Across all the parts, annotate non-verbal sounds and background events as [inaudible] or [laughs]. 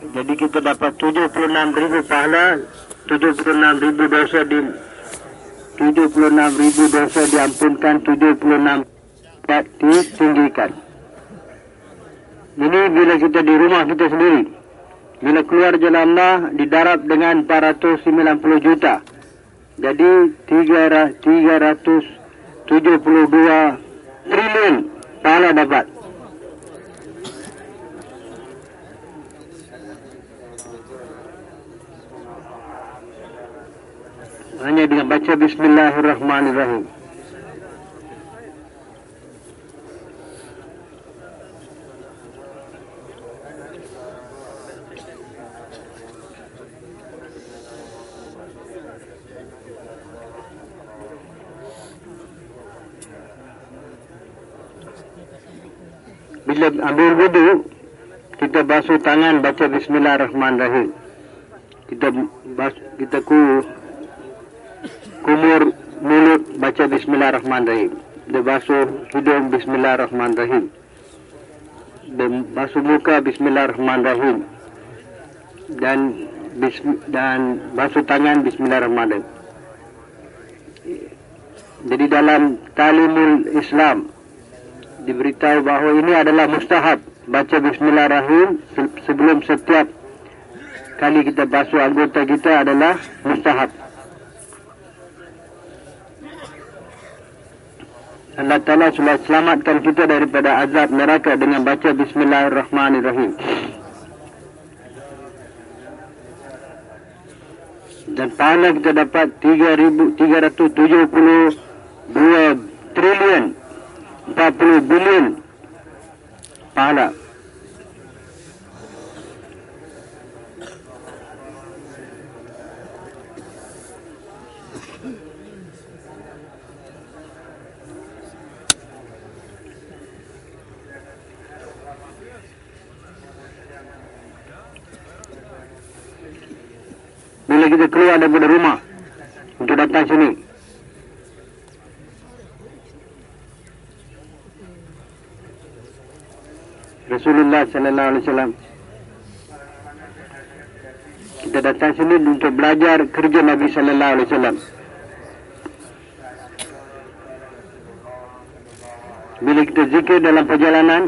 Jadi kita dapat 76 ribu pahala, 76 ribu dosa di 76 ribu dosa diampunkan, 76 dapat ditinggikan. Ini bila kita di rumah kita sendiri. Bila keluar jalan Allah, didarab dengan 490 juta. Jadi 372 triliun pahala dapat. Hanya dengan baca Bismillahirrahmanirrahim. Bila ambil wudu, kita basuh tangan baca Bismillahirrahmanirrahim. Kita bas, kita ku kumur mulut baca Bismillahirrahmanirrahim. Dia basuh hidung Bismillahirrahmanirrahim. Dan basuh muka Bismillahirrahmanirrahim. Dan bism, dan basuh tangan Bismillahirrahmanirrahim. Jadi dalam talimul Islam diberitahu bahawa ini adalah mustahab baca bismillahirrahmanirrahim sebelum setiap kali kita basuh anggota kita adalah mustahab. Allah Ta'ala sudah selamatkan kita daripada azab neraka dengan baca bismillahirrahmanirrahim. Dan pahala kita dapat 3,372 triliun 40 bilion pahala. Bila kita keluar daripada rumah untuk datang sini, Rasulullah sallallahu alaihi wasallam kita datang sini untuk belajar kerja Nabi sallallahu alaihi wasallam. Bila kita zikir dalam perjalanan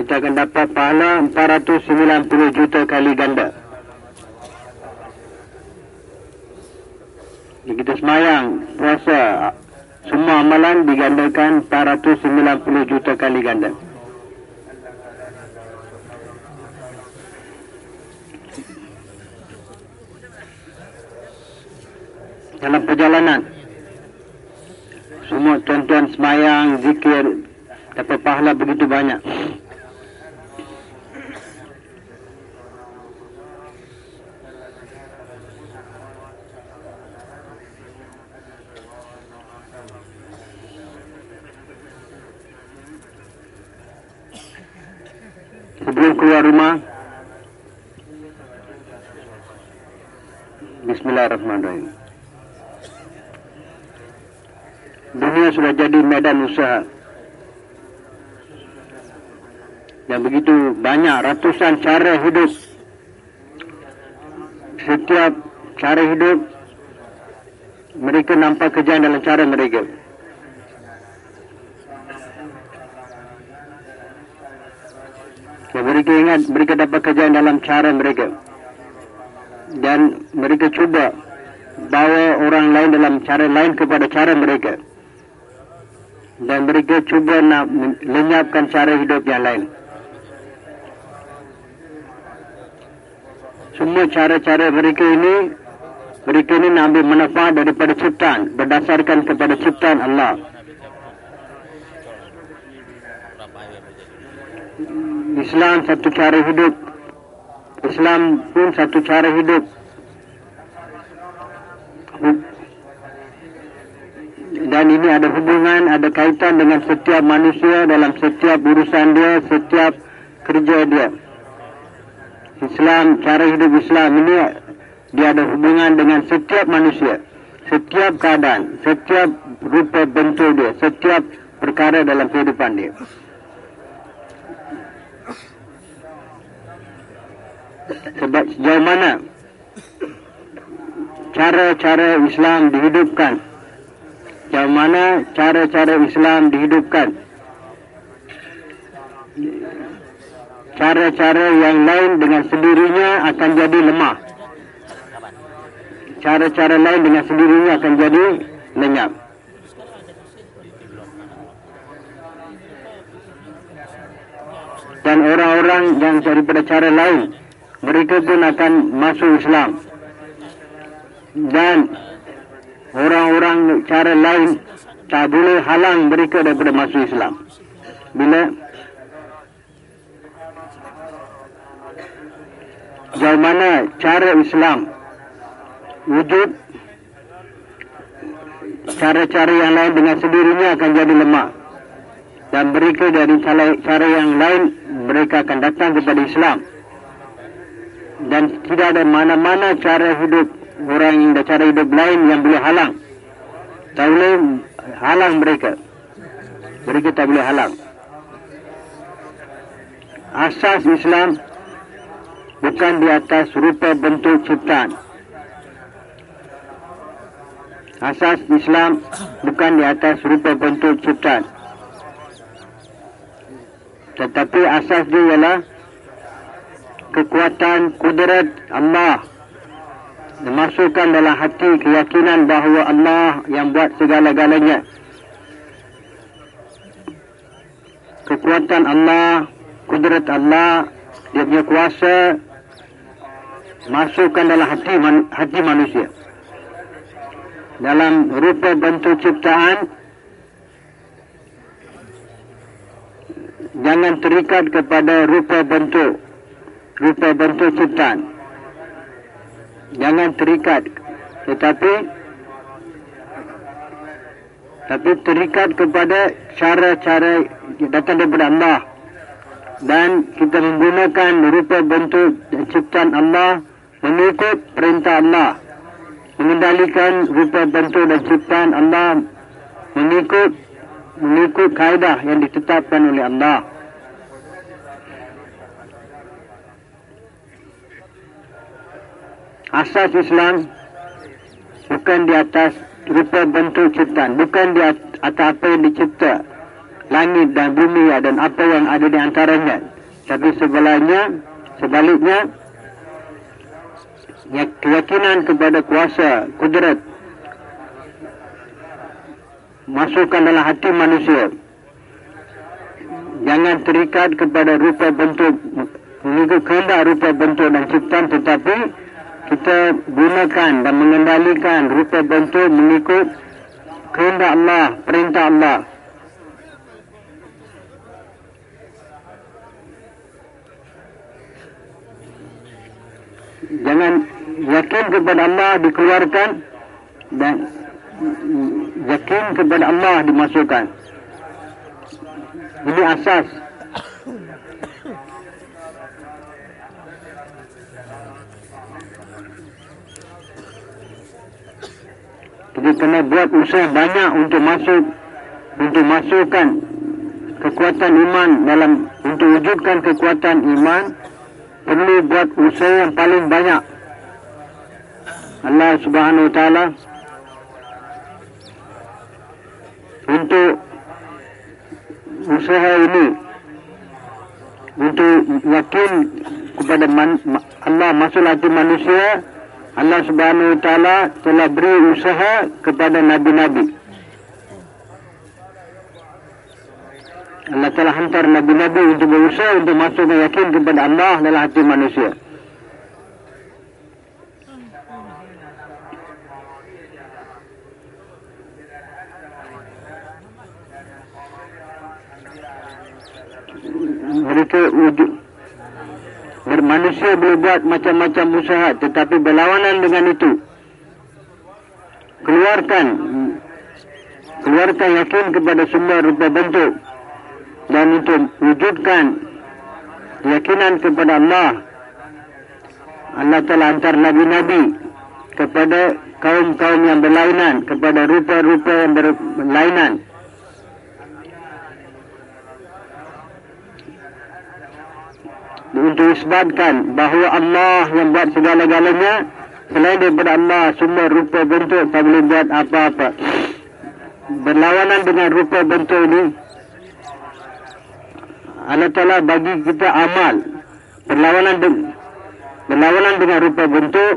kita akan dapat pahala 490 juta kali ganda. Jadi kita semayang, puasa, semua amalan digandakan 490 juta kali ganda. Dalam perjalanan, semua tuan-tuan semayang, zikir, dapat pahala begitu banyak. Sebelum keluar rumah. Bismillahirrahmanirrahim. Dunia sudah jadi medan usaha. Dan begitu banyak ratusan cara hidup. Setiap cara hidup Mereka nampak kejayaan dalam cara mereka Dan mereka ingat mereka dapat kerjaan dalam cara mereka. Dan mereka cuba bawa orang lain dalam cara lain kepada cara mereka. Dan mereka cuba nak lenyapkan cara hidup yang lain. Semua cara-cara mereka ini, mereka ini nak ambil manfaat daripada ciptaan, berdasarkan kepada ciptaan Allah. Islam satu cara hidup. Islam pun satu cara hidup. Dan ini ada hubungan, ada kaitan dengan setiap manusia dalam setiap urusan dia, setiap kerja dia. Islam, cara hidup Islam ini dia ada hubungan dengan setiap manusia. Setiap keadaan, setiap rupa bentuk dia, setiap perkara dalam kehidupan dia. Sebab sejauh mana cara-cara Islam dihidupkan sejauh mana cara-cara Islam dihidupkan cara-cara yang lain dengan sendirinya akan jadi lemah. Cara-cara lain dengan sendirinya akan jadi lenyap. Dan orang-orang yang daripada cara lain mereka pun akan masuk Islam. Dan orang-orang cara lain tak boleh halang mereka daripada masuk Islam. Bila jauh mana cara Islam wujud cara-cara yang lain dengan sendirinya akan jadi lemah dan mereka dari cara yang lain mereka akan datang kepada Islam dan tidak ada mana-mana cara hidup orang yang ada cara hidup lain yang boleh halang. Tak boleh halang mereka. Mereka tak boleh halang. Asas Islam bukan di atas rupa bentuk ciptaan. Asas Islam bukan di atas rupa bentuk ciptaan. Tetapi asas dia ialah kekuatan kudrat Allah. Dimasukkan dalam hati keyakinan bahawa Allah yang buat segala-galanya. Kekuatan Allah kudrat Allah dia punya kuasa masukkan dalam hati hati manusia. Dalam rupa bentuk ciptaan jangan terikat kepada rupa bentuk rupa bentuk ciptaan jangan terikat. Tetapi tapi terikat kepada cara-cara datang daripada Allah. Dan kita menggunakan rupa bentuk ciptaan Allah mengikut perintah Allah. Mengendalikan rupa bentuk dan ciptaan Allah mengikut mengikut kaedah yang ditetapkan oleh Allah. Asas Islam bukan di atas rupa bentuk ciptaan, bukan di atas apa yang dicipta, langit dan bumi dan apa yang ada di antaranya. Tapi sebaliknya, sebaliknya, Ya, keyakinan kepada kuasa kudrat masukkan dalam hati manusia jangan terikat kepada rupa bentuk mengikut kehendak rupa bentuk dan ciptaan tetapi kita gunakan dan mengendalikan rupa bentuk mengikut kehendak Allah perintah Allah jangan yakin kepada Allah dikeluarkan dan yakin kepada Allah dimasukkan. Ini asas. Jadi kena buat usaha banyak untuk masuk untuk masukkan kekuatan iman dalam untuk wujudkan kekuatan iman perlu buat usaha yang paling banyak. Allah Subhanahu Wa Taala untuk usaha ini untuk yakin kepada man, Allah masuk hati manusia Allah Subhanahu Wa Taala telah beri usaha kepada nabi-nabi. Allah telah hantar nabi-nabi untuk berusaha untuk masuk dan yakin kepada Allah dalam hati manusia. Mereka wujud Bermanusia boleh buat macam-macam usaha Tetapi berlawanan dengan itu Keluarkan Keluarkan yakin kepada semua rupa bentuk dan untuk wujudkan keyakinan kepada Allah. Allah telah hantar Nabi-Nabi kepada kaum-kaum yang berlainan kepada rupa-rupa yang berlainan untuk isbatkan bahawa Allah yang buat segala-galanya selain daripada Allah semua rupa bentuk tak boleh buat apa-apa. Berlawanan dengan rupa bentuk ini Allah Ta'ala bagi kita amal. Berlawanan dengan berlawanan dengan rupa bentuk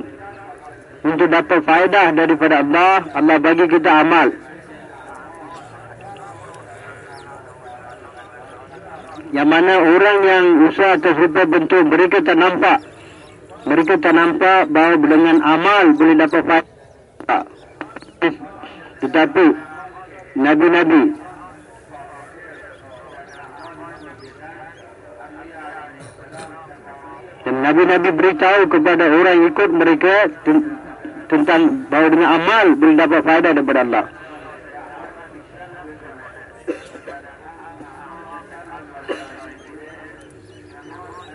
untuk dapat faedah daripada Allah Allah bagi kita amal yang mana orang yang usaha atas rupa bentuk mereka tak nampak. Mereka tak nampak bahawa dengan amal boleh dapat faedah. Tetapi Nabi-Nabi dan Nabi-Nabi beritahu kepada orang ikut mereka tentang bahawa dengan amal boleh dapat faedah daripada Allah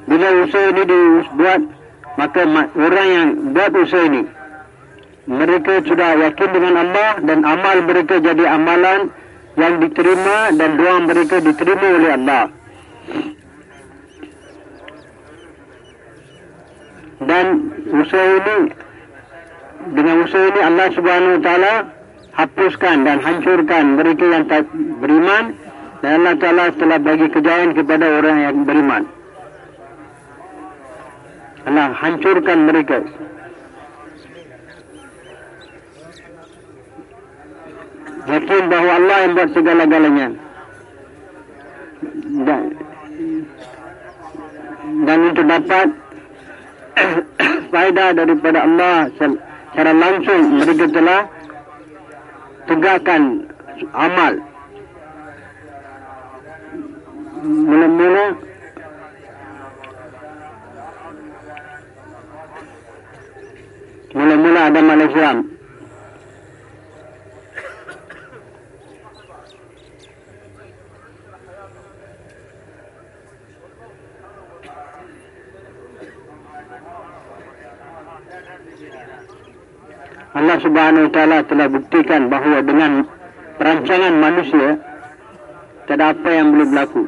bila usaha ini dibuat maka orang yang buat usaha ini mereka sudah yakin dengan Allah dan amal mereka jadi amalan yang diterima dan doa mereka diterima oleh Allah dan usaha ini dengan usaha ini Allah Subhanahu Wa Taala hapuskan dan hancurkan mereka yang tak beriman dan Allah Taala telah bagi kejayaan kepada orang yang beriman. Allah hancurkan mereka. Yakin bahawa Allah yang buat segala-galanya. Dan, dan untuk dapat [coughs] faedah daripada Allah secara langsung mereka telah tegakkan amal mula-mula mula-mula ada Malaysia Allah Subhanahu Wa Taala telah buktikan bahawa dengan perancangan manusia tidak apa yang boleh berlaku.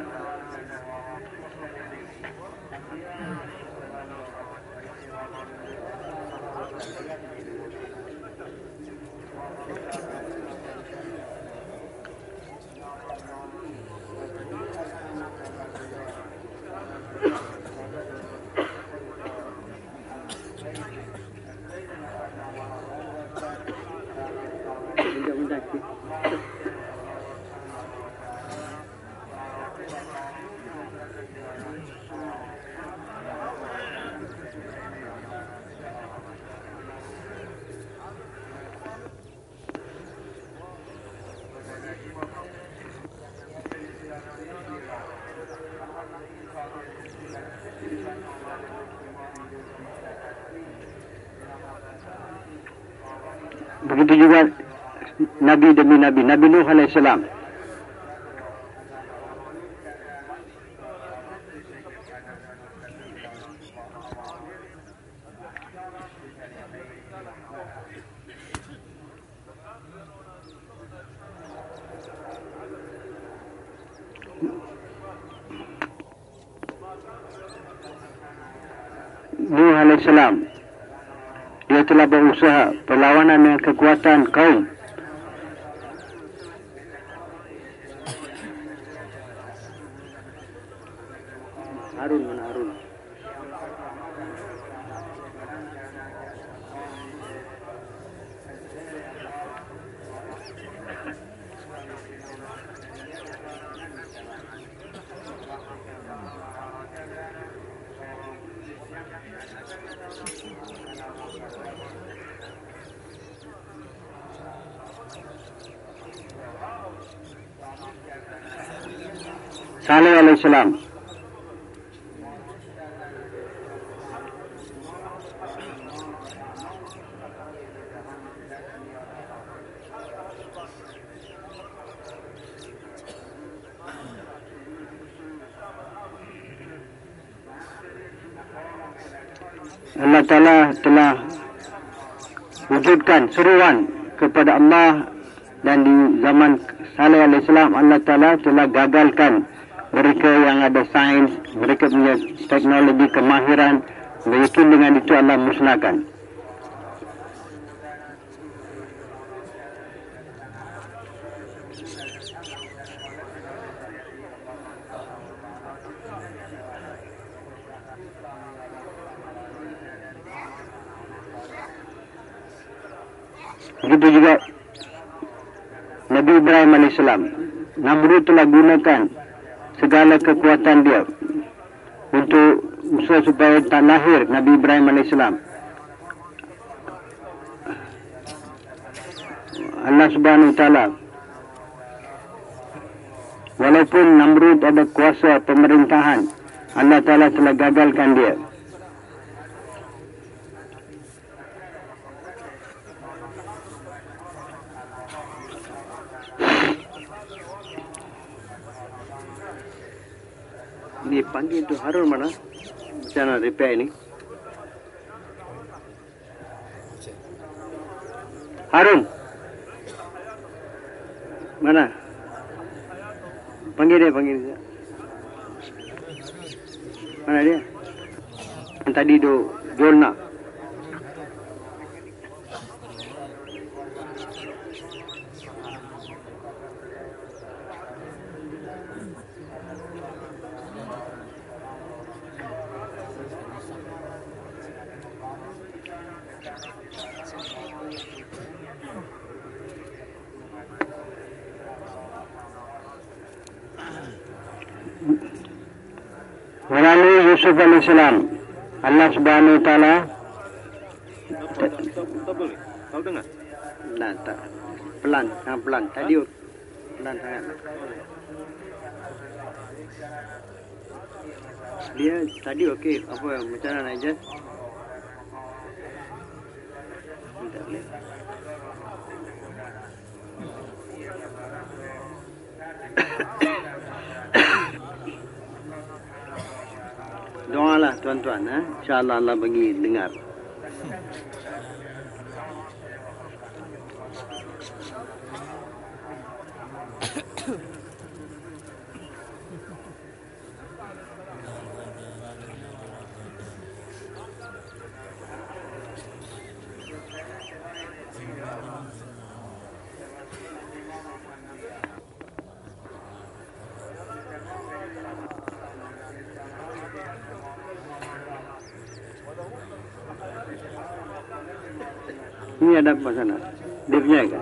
Begitu juga Nabi demi Nabi. Nabi Nuh AS. Nuh dia telah berusaha perlawanan dengan kekuatan kaum Harun mana Harun Saleh alaihissalam. Allah Ta'ala telah wujudkan seruan kepada Allah dan di zaman Saleh AS Allah Ta'ala telah gagalkan mereka yang ada sains, mereka punya teknologi kemahiran, mereka dengan itu Allah musnahkan. Begitu juga Nabi Ibrahim AS. Namrud telah gunakan segala kekuatan dia untuk usaha supaya tak lahir Nabi Ibrahim AS. Allah Subhanahu Wa Taala Walaupun Namrud ada kuasa pemerintahan, Allah Taala telah gagalkan dia. Ni Harun mana? Macam nak repair ni? Harun. Mana? Panggil dia, panggil dia. Mana dia? Yang tadi tu Jol nak. Melalui AS Allah Subhanahu Wa Taala Tak, boleh. Kau dengar? Nah, tak. Pelan, sangat pelan. Tadi pelan sangat. Dia tadi okey. Apa macam mana adjust? Tuan-tuan eh. Insya-Allah Allah bagi dengar. Ini ada apa sana? Dia punya ke?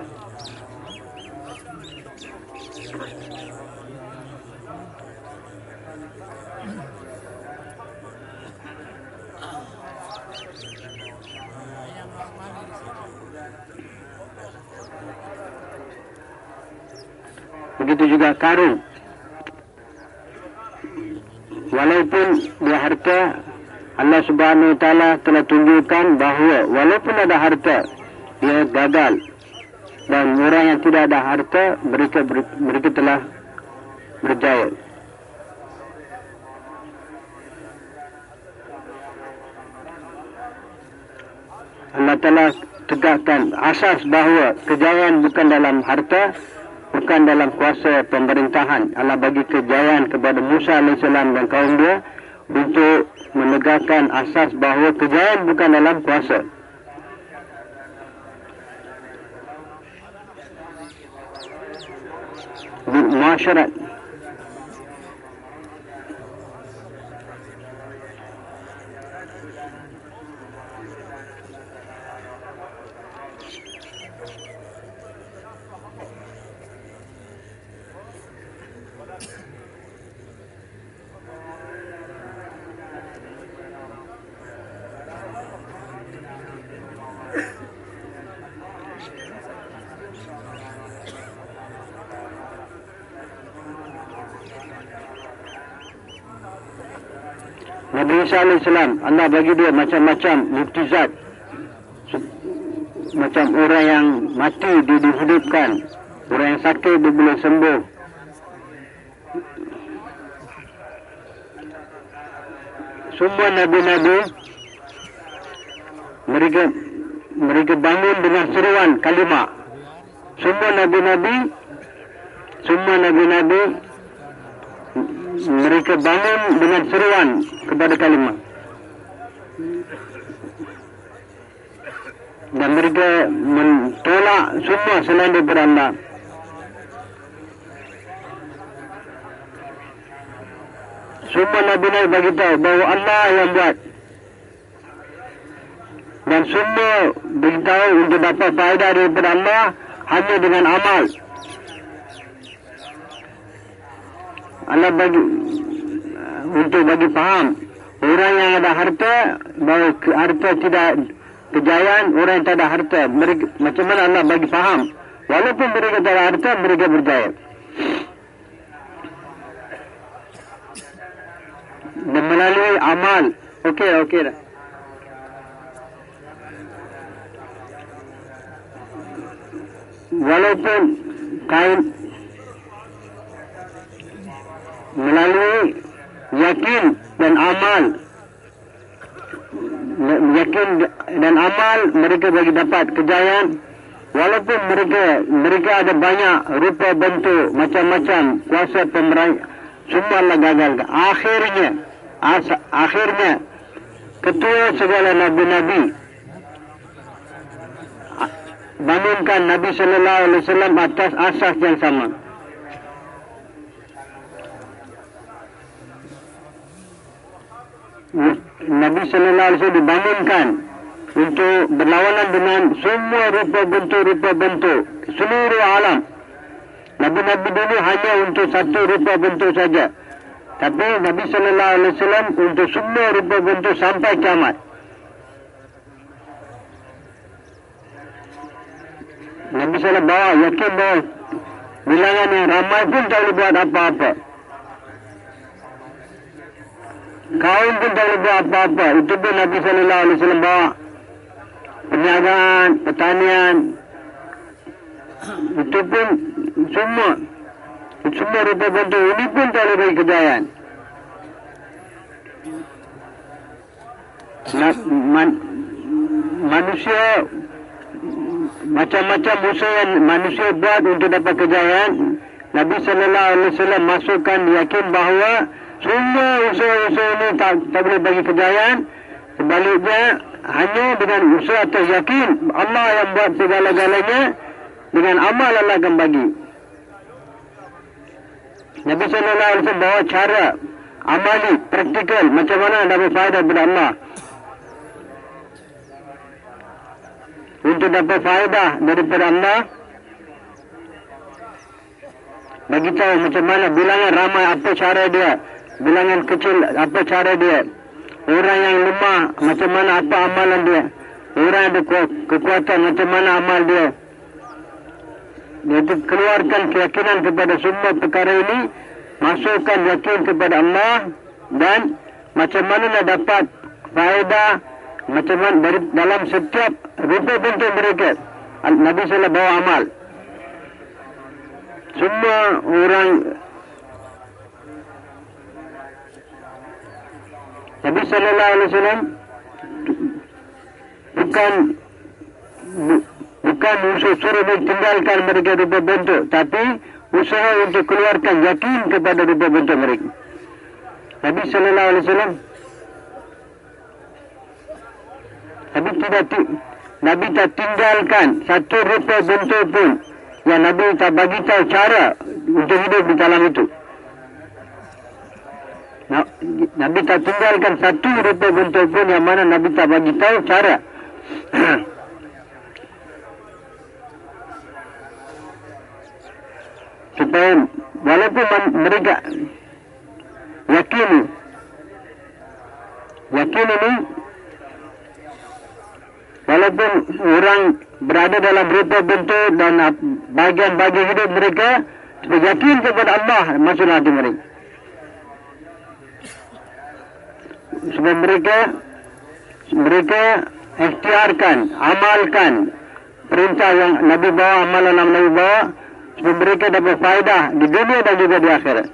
Begitu juga karung. Walaupun dia harta, Allah Subhanahu Wa Taala telah tunjukkan bahawa walaupun ada harta, dia gagal. Dan orang yang tidak ada harta, mereka mereka telah berjaya. Allah Ta'ala tegakkan asas bahawa kejayaan bukan dalam harta, bukan dalam kuasa pemerintahan. Allah bagi kejayaan kepada Musa AS dan kaum dia untuk menegakkan asas bahawa kejayaan bukan dalam kuasa. Masyarakat Nabi Isa AS Allah bagi dia macam-macam mukjizat. Macam orang yang mati dia dihidupkan orang yang sakit dia boleh sembuh. Semua nabi-nabi mereka mereka bangun dengan seruan kalimah. Semua nabi-nabi semua nabi-nabi mereka bangun dengan seruan kepada kalimah. Dan mereka mentolak semua selain daripada Allah. Semua Nabi-Nabi bagi tahu bahawa Allah yang buat. Dan semua beritahu untuk dapat faedah daripada Allah hanya dengan amal. Allah bagi untuk bagi faham. Orang yang ada harta bahawa harta tidak kejayaan orang yang tak ada harta mereka, macam mana Allah bagi faham? Walaupun mereka tak ada harta mereka berjaya. Dan melalui amal. Okey okey. Dah walaupun kain melalui yakin dan amal. Yakin dan amal mereka bagi dapat kejayaan. Walaupun mereka mereka ada banyak rupa bentuk macam-macam kuasa pemerintah semua Allah gagal. Akhirnya akhirnya ketua segala nabi-nabi bangunkan Nabi sallallahu alaihi wasallam atas asas yang sama Nabi Sallallahu Alaihi Wasallam dibangunkan untuk berlawanan dengan semua rupa bentuk rupa bentuk seluruh alam. Nabi-Nabi dulu hanya untuk satu rupa bentuk saja. Tapi Nabi Sallallahu Alaihi Wasallam untuk semua rupa bentuk sampai kiamat. Nabi Sallallahu bawa yakin bahawa bilangan yang ramai pun tak boleh buat apa-apa. Kaum pun tak boleh buat apa-apa. Itu pun Nabi Sallallahu Alaihi Wasallam bawa perniagaan, pertanian. Itu pun semua. Semua rupa bentuk ini pun tak boleh bagi kejayaan. Nah, man, manusia macam-macam usaha yang manusia buat untuk dapat kejayaan Nabi Sallallahu Alaihi Wasallam masukkan yakin bahawa semua usaha-usaha ini tak, tak boleh bagi kejayaan. Sebaliknya, hanya dengan usaha atau yakin Allah yang buat segala-galanya dengan amal Allah akan bagi. Nabi Wasallam bawa cara amali, praktikal macam mana dapat faedah kepada Allah. Untuk dapat faedah daripada Allah, bagi tahu macam mana bilangan ramai apa cara dia bilangan kecil apa cara dia? Orang yang lemah macam mana apa amalan dia? Orang ada kekuatan macam mana amal dia? Itu keluarkan keyakinan kepada semua perkara ini masukkan yakin kepada Allah dan macam mana nak dapat faedah macam mana dari dalam setiap rupa bentuk mereka. Nabi Sallallahu bawa amal. Semua orang Nabi sallallahu alaihi wasallam bukan bukan usaha suruh tinggalkan mereka rupa bentuk tapi usaha untuk keluarkan yakin kepada rupa bentuk mereka. Nabi sallallahu alaihi wasallam Nabi tidak Nabi tak tinggalkan satu rupa bentuk pun yang Nabi tak bagi tahu cara untuk hidup di dalam itu. Nabi tak tinggalkan satu rupa bentuk pun yang mana Nabi tak bagi tahu cara. [clears throat] Supaya walaupun mereka yakin yakin ini walaupun orang berada dalam rupa bentuk dan bagian-bagian hidup mereka yakin kepada Allah maksudnya hati mereka. Sebab mereka mereka ikhtiarkan, amalkan perintah yang Nabi bawa, amalan yang Nabi bawa sebab mereka dapat faedah di dunia dan juga di akhirat.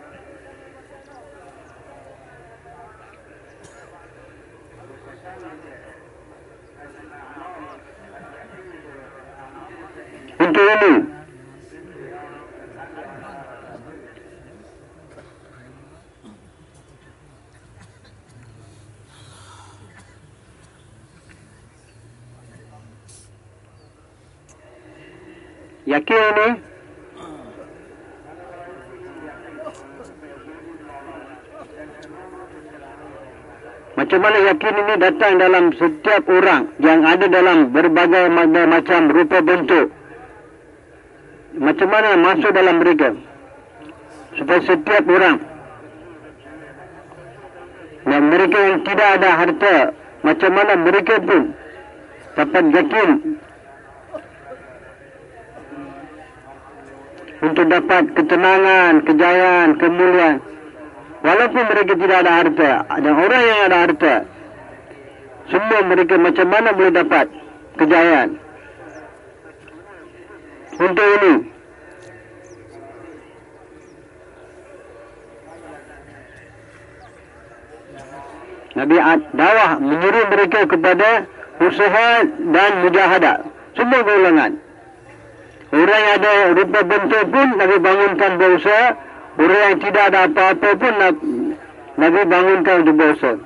Untuk ini, Yakin ini? Macam mana yakin ini datang dalam setiap orang yang ada dalam berbagai macam rupa bentuk. Macam mana masuk dalam mereka? Supaya setiap orang dan mereka yang tidak ada harta macam mana mereka pun dapat yakin untuk dapat ketenangan, kejayaan, kemuliaan. Walaupun mereka tidak ada harta, ada orang yang ada harta. Semua mereka macam mana boleh dapat kejayaan. Untuk ini, Nabi Dawah menyuruh mereka kepada usaha dan mujahadah. Semua golongan. Orang yang ada rupa bentuk pun Nabi bangunkan berusaha. Orang yang tidak ada apa-apa pun Nabi bangunkan untuk berusaha.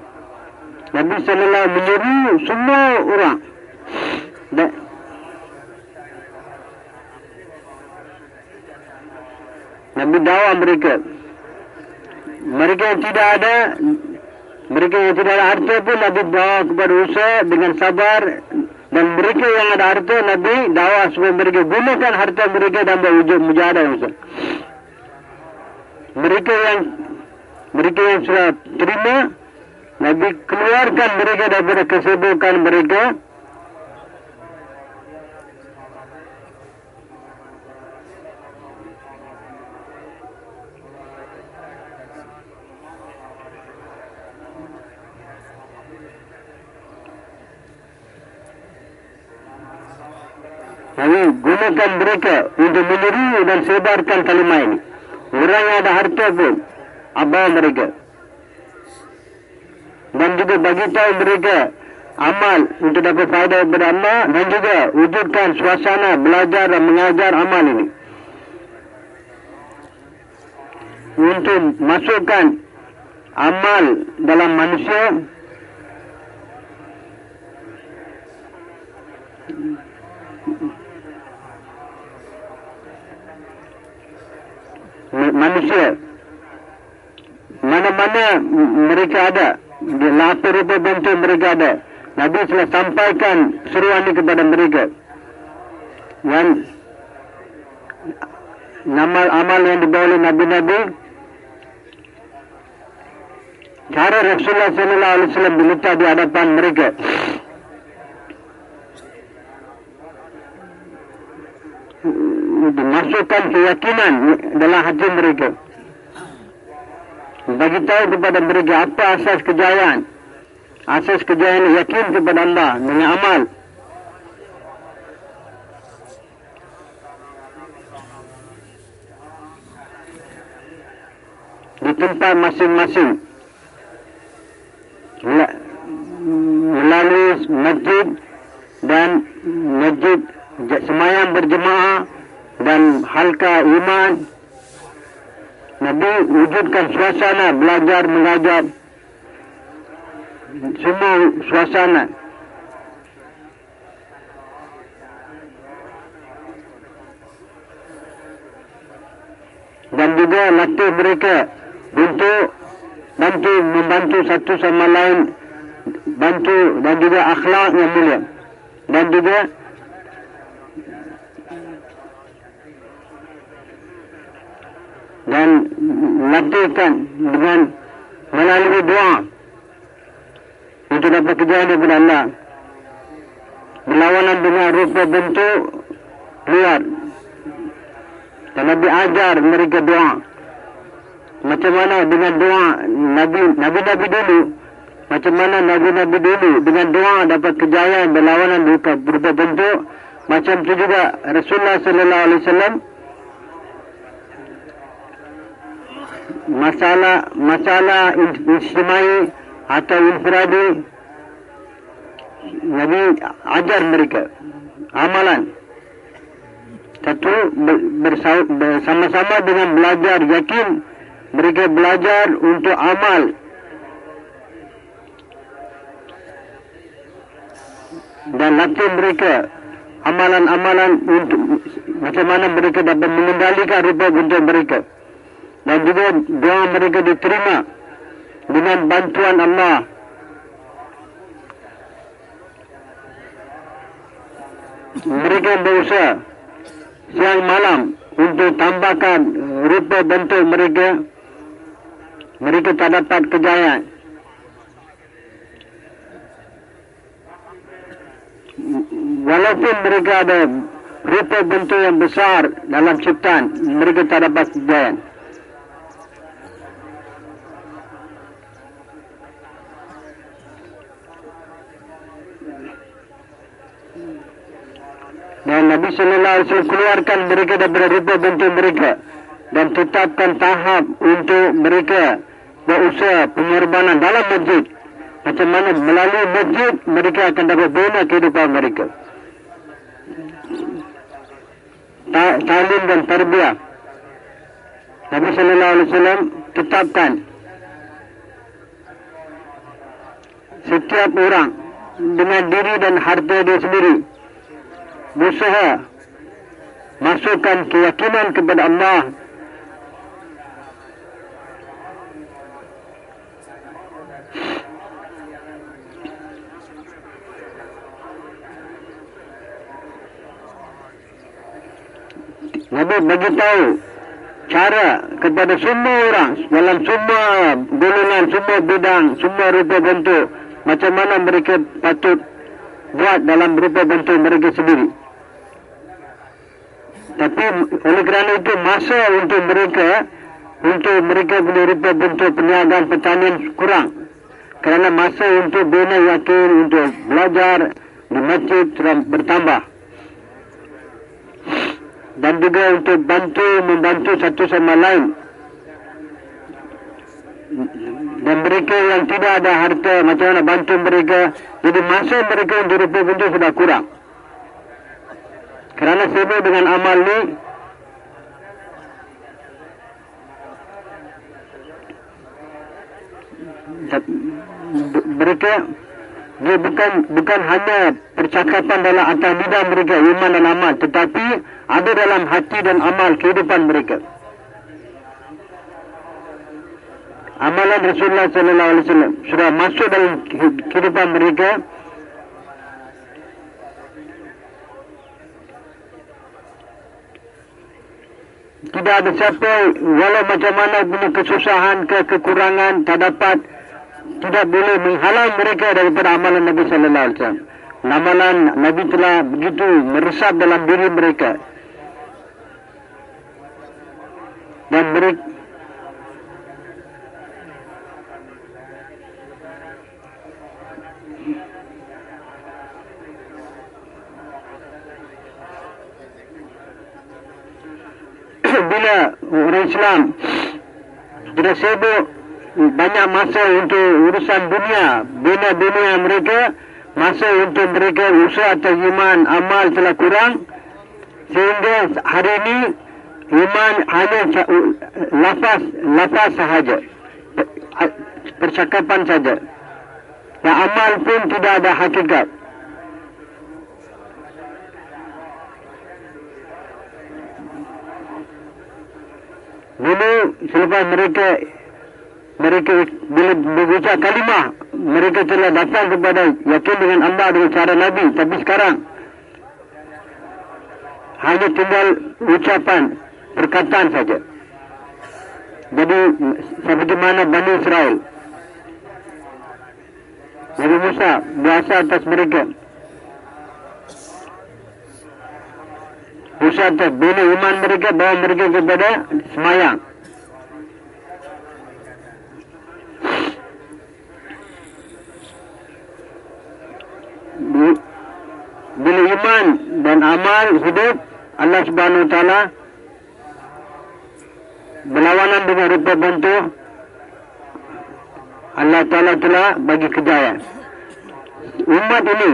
Nabi Sallallahu menyuruh semua orang. Dan Nabi Dawah mereka. Mereka yang tidak ada mereka yang tidak ada harta pun Nabi bawa kepada usaha dengan sabar dan mereka yang ada harta Nabi dakwah supaya mereka gunakan harta mereka dan berwujud mujahadah. Mereka yang mereka yang sudah terima Nabi keluarkan mereka daripada kesibukan mereka Gunakan mereka untuk menyeru dan sebarkan kalimah ini. Orang yang ada harta pun, abah mereka. Dan juga bagi tahu mereka amal untuk dapat faedah daripada Allah dan juga wujudkan suasana belajar dan mengajar amal ini. Untuk masukkan amal dalam manusia manusia. Mana-mana mereka ada. Lapar rupa bentuk mereka ada. Nabi telah sampaikan seruan ini kepada mereka. Dan nama amal yang dibawa oleh Nabi-Nabi cara Rasulullah Sallallahu Alaihi Wasallam diletak di hadapan mereka dimasukkan keyakinan dalam hati mereka. Bagi tahu kepada mereka apa asas kejayaan. Asas kejayaan yakin kepada Allah dengan amal. Di tempat masing-masing. Melalui masjid dan masjid semayang berjemaah dan halka iman. Nabi wujudkan suasana belajar mengajar. Semua suasana. Dan juga latih mereka untuk bantu membantu satu sama lain bantu dan juga akhlak yang mulia. Dan juga dan latihkan dengan melalui doa. Untuk dapat kejayaan daripada Allah. Berlawanan dengan rupa bentuk luar dan Nabi ajar mereka doa. Macam mana dengan doa Nabi Nabi Nabi dulu? Macam mana Nabi Nabi dulu dengan doa dapat kejayaan berlawanan berupa bentuk? Macam itu juga Rasulullah Sallallahu Alaihi Wasallam masalah masalah istimai atau infiradi. Nabi ajar mereka. Amalan. Satu bersama-sama dengan belajar yakin mereka belajar untuk amal. Dan latih mereka amalan-amalan untuk macam mana mereka dapat mengendalikan rupa bentuk mereka. Dan juga doa mereka diterima dengan bantuan Allah. Mereka berusaha siang malam untuk tambahkan rupa bentuk mereka. Mereka tak dapat kejayaan. walaupun mereka ada rupa bentuk yang besar dalam ciptaan, mereka tak dapat kejayaan. Dan Nabi Sallallahu Alaihi Wasallam keluarkan mereka daripada rupa bentuk mereka dan tetapkan tahap untuk mereka berusaha pengorbanan dalam masjid macam mana melalui masjid mereka akan dapat bina kehidupan mereka. Talim dan tarbiyah. Nabi Sallallahu Alaihi Wasallam tetapkan setiap orang dengan diri dan harta dia sendiri berusaha masukkan keyakinan kepada Allah. Nabi bagi tahu cara kepada semua orang dalam semua golongan, semua bidang, semua rupa bentuk macam mana mereka patut buat dalam rupa bentuk mereka sendiri. Tapi oleh kerana itu masa untuk mereka untuk mereka punya rupa bentuk perniagaan pertanian kurang. Kerana masa untuk bina yakin, untuk belajar di masjid bertambah dan juga untuk bantu membantu satu sama lain dan mereka yang tidak ada harta macam mana bantu mereka? Jadi masa mereka untuk rupa pun sudah kurang. Kerana sibuk dengan amal ni mereka dia bukan bukan hanya percakapan dalam atas lidah mereka iman dan amal tetapi ada dalam hati dan amal kehidupan mereka amalan Rasulullah sallallahu alaihi wasallam sudah masuk dalam kehidupan mereka tidak ada siapa walau macam mana punya kesusahan ke kekurangan tak dapat tidak boleh menghalang mereka daripada amalan Nabi sallallahu alaihi wasallam. Amalan Nabi telah begitu meresap dalam diri mereka. Dan mereka bila orang Islam tidak sibuk banyak masa untuk urusan dunia bina dunia mereka masa untuk mereka usaha atau iman amal telah kurang sehingga hari ini iman hanya lafaz lafaz sahaja percakapan saja. Dan amal pun tidak ada hakikat Dulu selepas mereka mereka bila berucap kalimah mereka telah datang kepada yakin dengan Allah dengan cara Nabi. Tapi sekarang hanya tinggal ucapan perkataan saja. Jadi seperti mana Bani Israel Nabi Musa biasa atas mereka Musa atas bina iman mereka bawa mereka kepada semayang. Bila iman dan amal hidup Allah Subhanahu Wa Taala berlawanan dengan rupa bentuk Allah Taala telah bagi kejayaan. Umat ini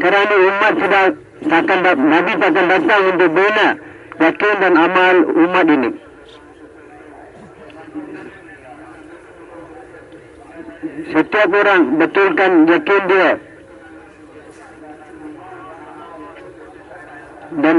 kerana umat sudah takkan Nabi takkan datang untuk bina yakin dan amal umat ini. Setiap orang betulkan yakin dia dan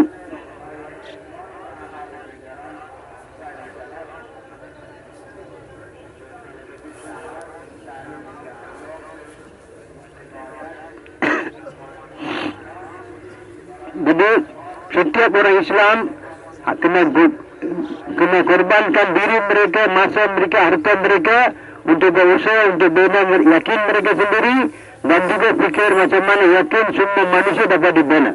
Jadi setiap orang Islam kena kena korbankan diri mereka, masa mereka, harta mereka untuk berusaha untuk bina yakin mereka sendiri dan juga fikir macam mana yakin semua manusia dapat dibina.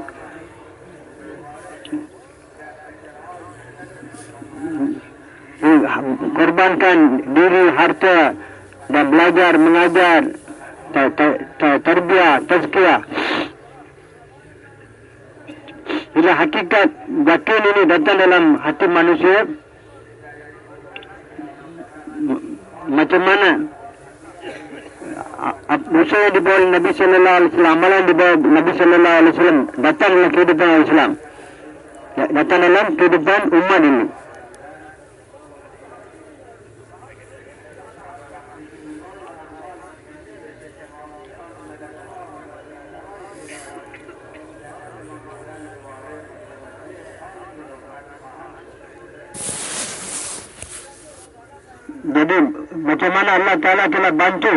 Korbankan diri, harta dan belajar, mengajar, terbiak, tazkiyah. Bila hakikat yakin ini datang dalam hati manusia Macam mana? Usaha yang dibawa Nabi Sallallahu Alaihi Wasallam Amalan dibawa Nabi Sallallahu Alaihi Wasallam Datang dalam kehidupan Islam. Datang dalam kehidupan umat ini Jadi macam mana Allah Ta'ala telah bantu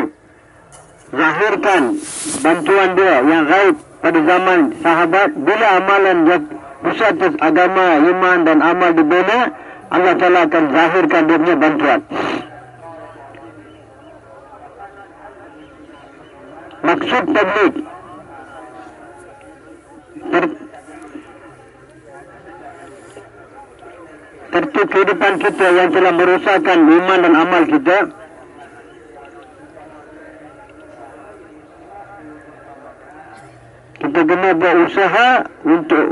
Zahirkan bantuan dia yang gaib pada zaman sahabat. Bila amalan pusat agama, iman dan amal dibina Allah Ta'ala akan zahirkan dia punya bantuan. Maksud tablik tertib kehidupan kita yang telah merosakkan iman dan amal kita. Kita kena buat usaha untuk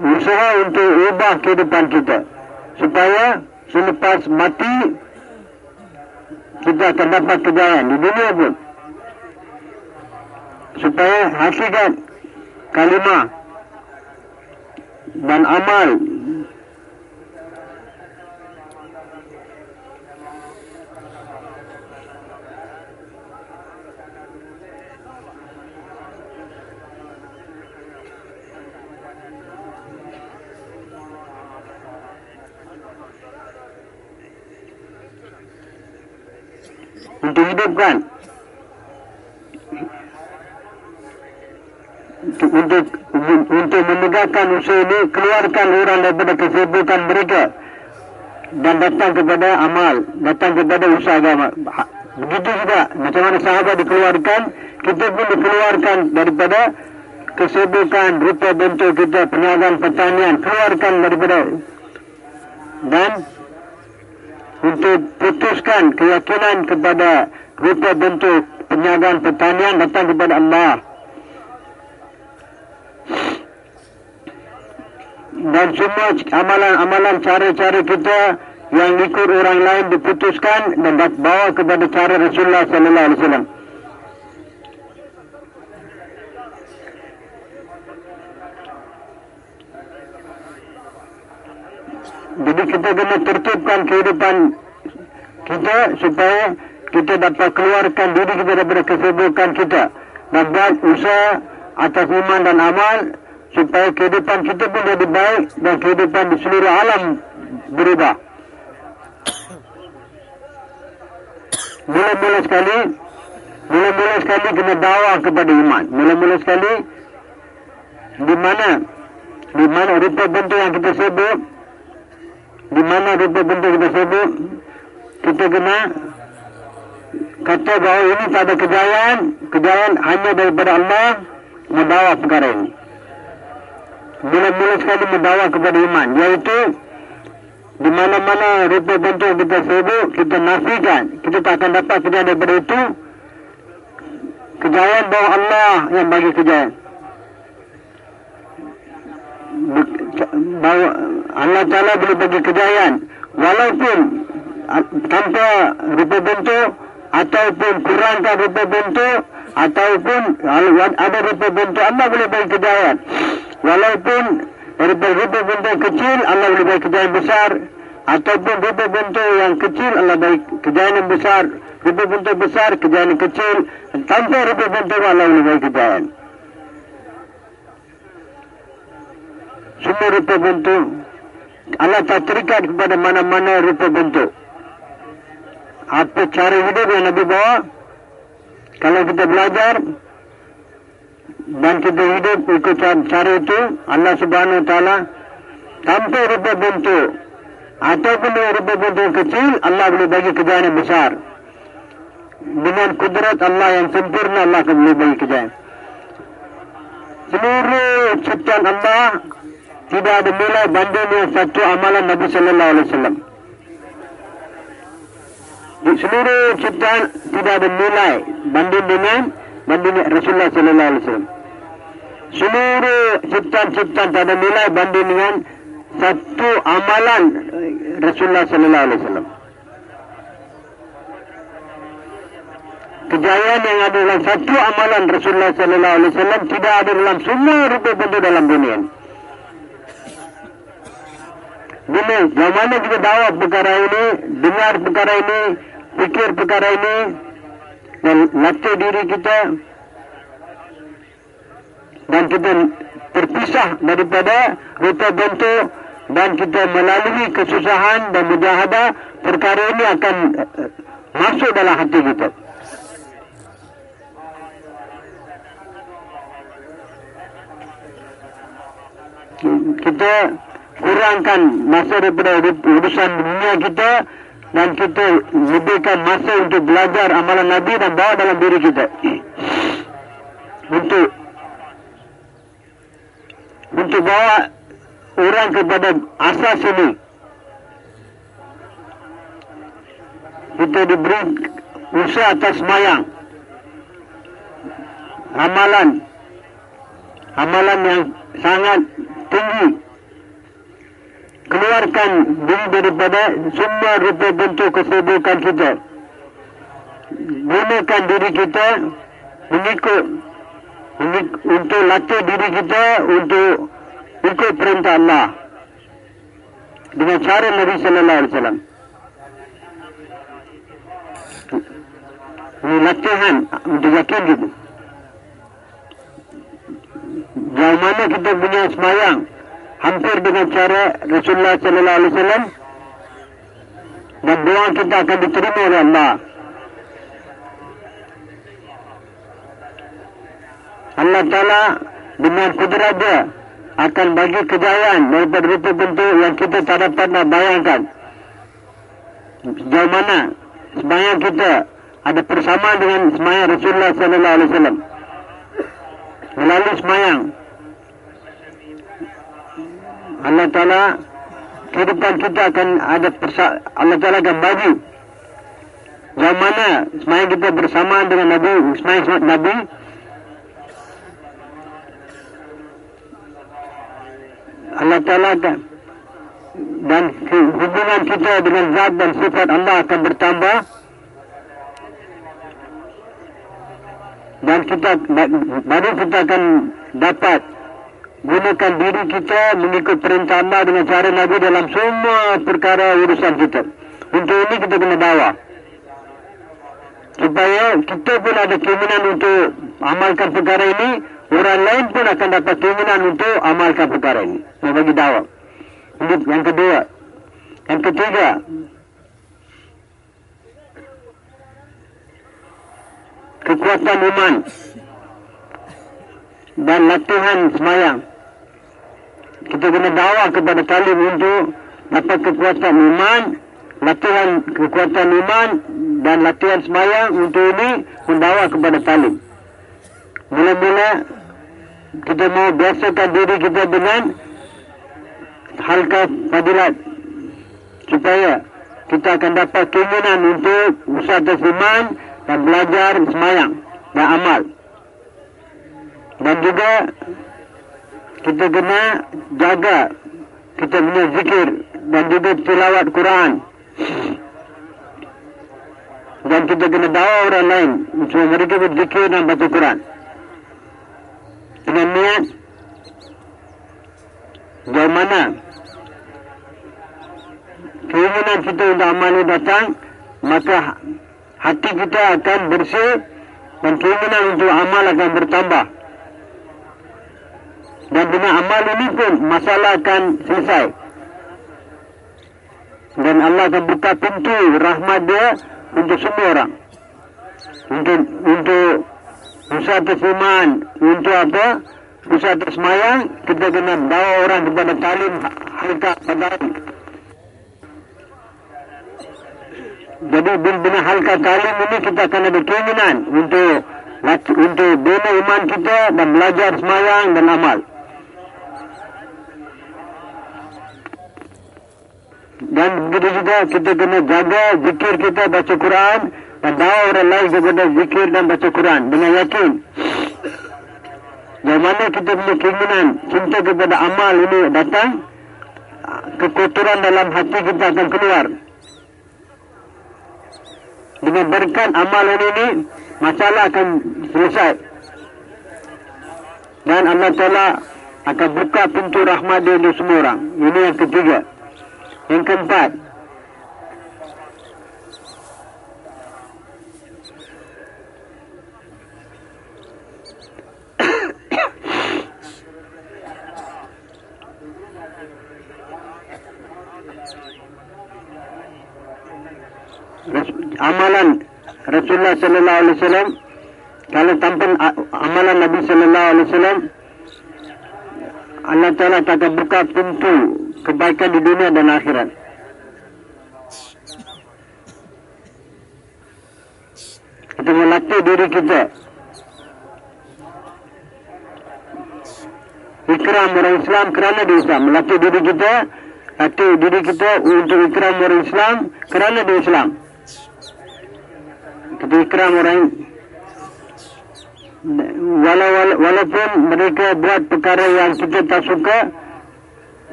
usaha untuk ubah kehidupan kita. Supaya selepas mati kita akan dapat kejayaan di dunia pun. Supaya hakikat kalimah dan amal untuk hidupkan untuk untuk, menegakkan usaha ini keluarkan orang daripada kesibukan mereka dan datang kepada amal datang kepada usaha agama. Begitu juga macam mana sahabat dikeluarkan kita pun dikeluarkan daripada kesibukan rupa bentuk kita perniagaan pertanian keluarkan daripada dan untuk putuskan keyakinan kepada rupa bentuk penyagaan pertanian datang kepada Allah. Dan semua amalan-amalan cara-cara kita yang ikut orang lain diputuskan dan bawa kepada cara Rasulullah sallallahu alaihi wasallam. Jadi kita kena tertibkan kehidupan kita supaya kita dapat keluarkan diri kita daripada kesibukan kita dan buat usaha atas iman dan amal supaya kehidupan kita pun jadi baik dan kehidupan di seluruh alam berubah. Mula-mula sekali, mula-mula sekali kena bawa kepada iman. Mula-mula sekali, di mana, di mana rupa bentuk yang kita sebut, di mana rupa bentuk kita sebut kita kena kata bahawa ini tak ada kejayaan. Kejayaan hanya daripada Allah membawa perkara ini. Mula-mula sekali membawa kepada iman. Iaitu di mana-mana rupa bentuk kita sebut kita nafikan kita tak akan dapat kejayaan daripada itu. Kejayaan bahawa Allah yang bagi kejayaan bahawa Allah Ta'ala boleh bagi kejayaan walaupun tanpa rupa bentuk ataupun kurangkan rupa bentuk ataupun ada rupa bentuk Allah boleh bagi kejayaan walaupun rupa, rupa bentuk kecil Allah boleh bagi kejayaan besar ataupun rupa bentuk yang kecil Allah bagi kejayaan yang besar rupa bentuk besar, kejayaan kecil. Tanpa rupa bentuk Allah boleh bagi kejayaan. Semua rupa bentuk Allah tak terikat kepada mana-mana rupa bentuk. Apa cara hidup yang Nabi bawa? Kalau kita belajar dan kita hidup ikut cara itu, Allah Subhanahu Taala tanpa rupa bentuk ataupun rupa bentuk kecil, Allah boleh bagi kejayaan yang besar. Dengan kudrat Allah yang sempurna, Allah akan boleh bagi kejayaan. Seluruh ciptaan Allah tidak ada nilai bandingnya satu amalan Nabi Sallallahu Alaihi Wasallam. Di seluruh ciptaan tidak ada nilai banding dengan banding Rasulullah Sallallahu Alaihi Wasallam. Seluruh ciptaan-ciptaan tidak ada nilai banding dengan satu amalan Rasulullah Sallallahu Alaihi Wasallam. Kejayaan yang ada dalam satu amalan Rasulullah Sallallahu Alaihi Wasallam tidak ada dalam semua rupa bentuk dalam dunia. Yang mana kita dakwah perkara ini, dengar perkara ini, fikir perkara ini, dan latih diri kita, dan kita terpisah daripada rupa bentuk dan kita melalui kesusahan dan mujahadah, perkara ini akan eh, masuk dalam hati kita. Kita kurangkan masa daripada urusan dunia kita dan kita lebihkan masa untuk belajar amalan Nabi dan bawa dalam diri kita. Untuk untuk bawa orang kepada asas ini. Kita diberi usaha atas mayang. Amalan. Amalan yang sangat tinggi keluarkan diri daripada semua rupa bentuk kesibukan kita. Gunakan diri kita mengikut, mengikut untuk latih diri kita untuk ikut perintah Allah dengan cara Nabi Sallallahu Alaihi Wasallam. Ini latihan untuk yakin gitu. Yang mana kita punya semayang, hampir dengan cara Rasulullah sallallahu alaihi wasallam dan doa kita akan diterima oleh Allah. Allah Taala dengan kudrat dia akan bagi kejayaan daripada rupa bentuk yang kita tak dapat nak bayangkan. Sejauh mana semayang kita ada persamaan dengan semayang Rasulullah sallallahu alaihi wasallam. Melalui semayang, Allah Taala kehidupan kita akan ada persa Allah Taala akan bagi. Yang mana semain kita bersama dengan Nabi semain Nabi. Allah Taala dan hubungan kita dengan zat dan sifat Allah akan bertambah. Dan kita baru kita akan dapat gunakan diri kita mengikut perintah Allah dengan cara Nabi dalam semua perkara urusan kita. Untuk ini kita kena bawa. Supaya kita pun ada keinginan untuk amalkan perkara ini, orang lain pun akan dapat keinginan untuk amalkan perkara ini. Mau bagi. Ini yang kedua. Yang ketiga. Kekuatan iman dan latihan semayang. Kita kena bawa kepada talim untuk dapat kekuatan iman, latihan kekuatan iman dan latihan semayang untuk ini membawa kepada talim. Mula-mula kita mau biasakan diri kita dengan halka fadilat supaya kita akan dapat keinginan untuk usaha iman dan belajar semayang dan amal dan juga kita kena jaga kita punya zikir dan juga tilawat Quran dan kita kena bawa orang lain supaya mereka berzikir dan baca Quran dengan niat jauh mana keinginan kita untuk amal datang maka hati kita akan bersih dan keinginan untuk amal akan bertambah. Dan dengan amal ini pun masalah akan selesai. Dan Allah akan buka pintu rahmat dia untuk semua orang. Untuk untuk usaha tersiman, untuk apa? Usaha tersemayang, kita kena bawa orang kepada talim halka pada Jadi bila halka talim ini kita akan ada keinginan untuk untuk bina iman kita dan belajar semayang dan amal. Dan begitu juga kita kena jaga zikir kita baca Quran dan bawa orang lain kepada zikir dan baca Quran dengan yakin. Yang mana kita punya keinginan cinta kepada amal ini datang, kekotoran dalam hati kita akan keluar. Dengan berkat amal ini, masalah akan selesai. Dan Allah Ta'ala akan buka pintu rahmat dia untuk semua orang. Ini yang ketiga. Yang keempat. [coughs] amalan Rasulullah sallallahu alaihi wasallam kalau tanpa amalan Nabi sallallahu alaihi wasallam Allah Taala akan buka pintu kebaikan di dunia dan akhirat. Kita melatih diri kita. Ikram orang Islam kerana di Islam. Melatih diri kita. Latih diri kita untuk ikram orang Islam kerana di Islam. Kita ikram orang walaupun mereka buat perkara yang kita tak suka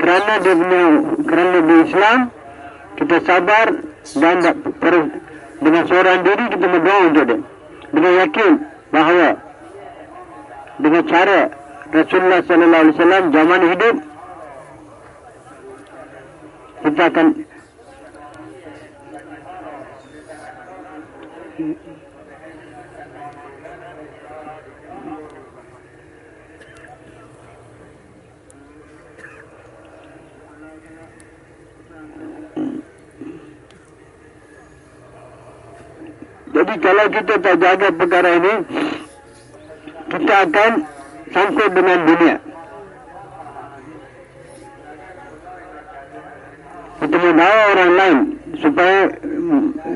kerana dia punya kerana di Islam kita sabar dan per, dengan seorang diri kita berdoa untuk dia. Dengan yakin bahawa dengan cara Rasulullah sallallahu alaihi wasallam zaman hidup kita akan Jadi kalau kita tak jaga perkara ini, kita akan sangkut dengan dunia. Kita membawa orang lain supaya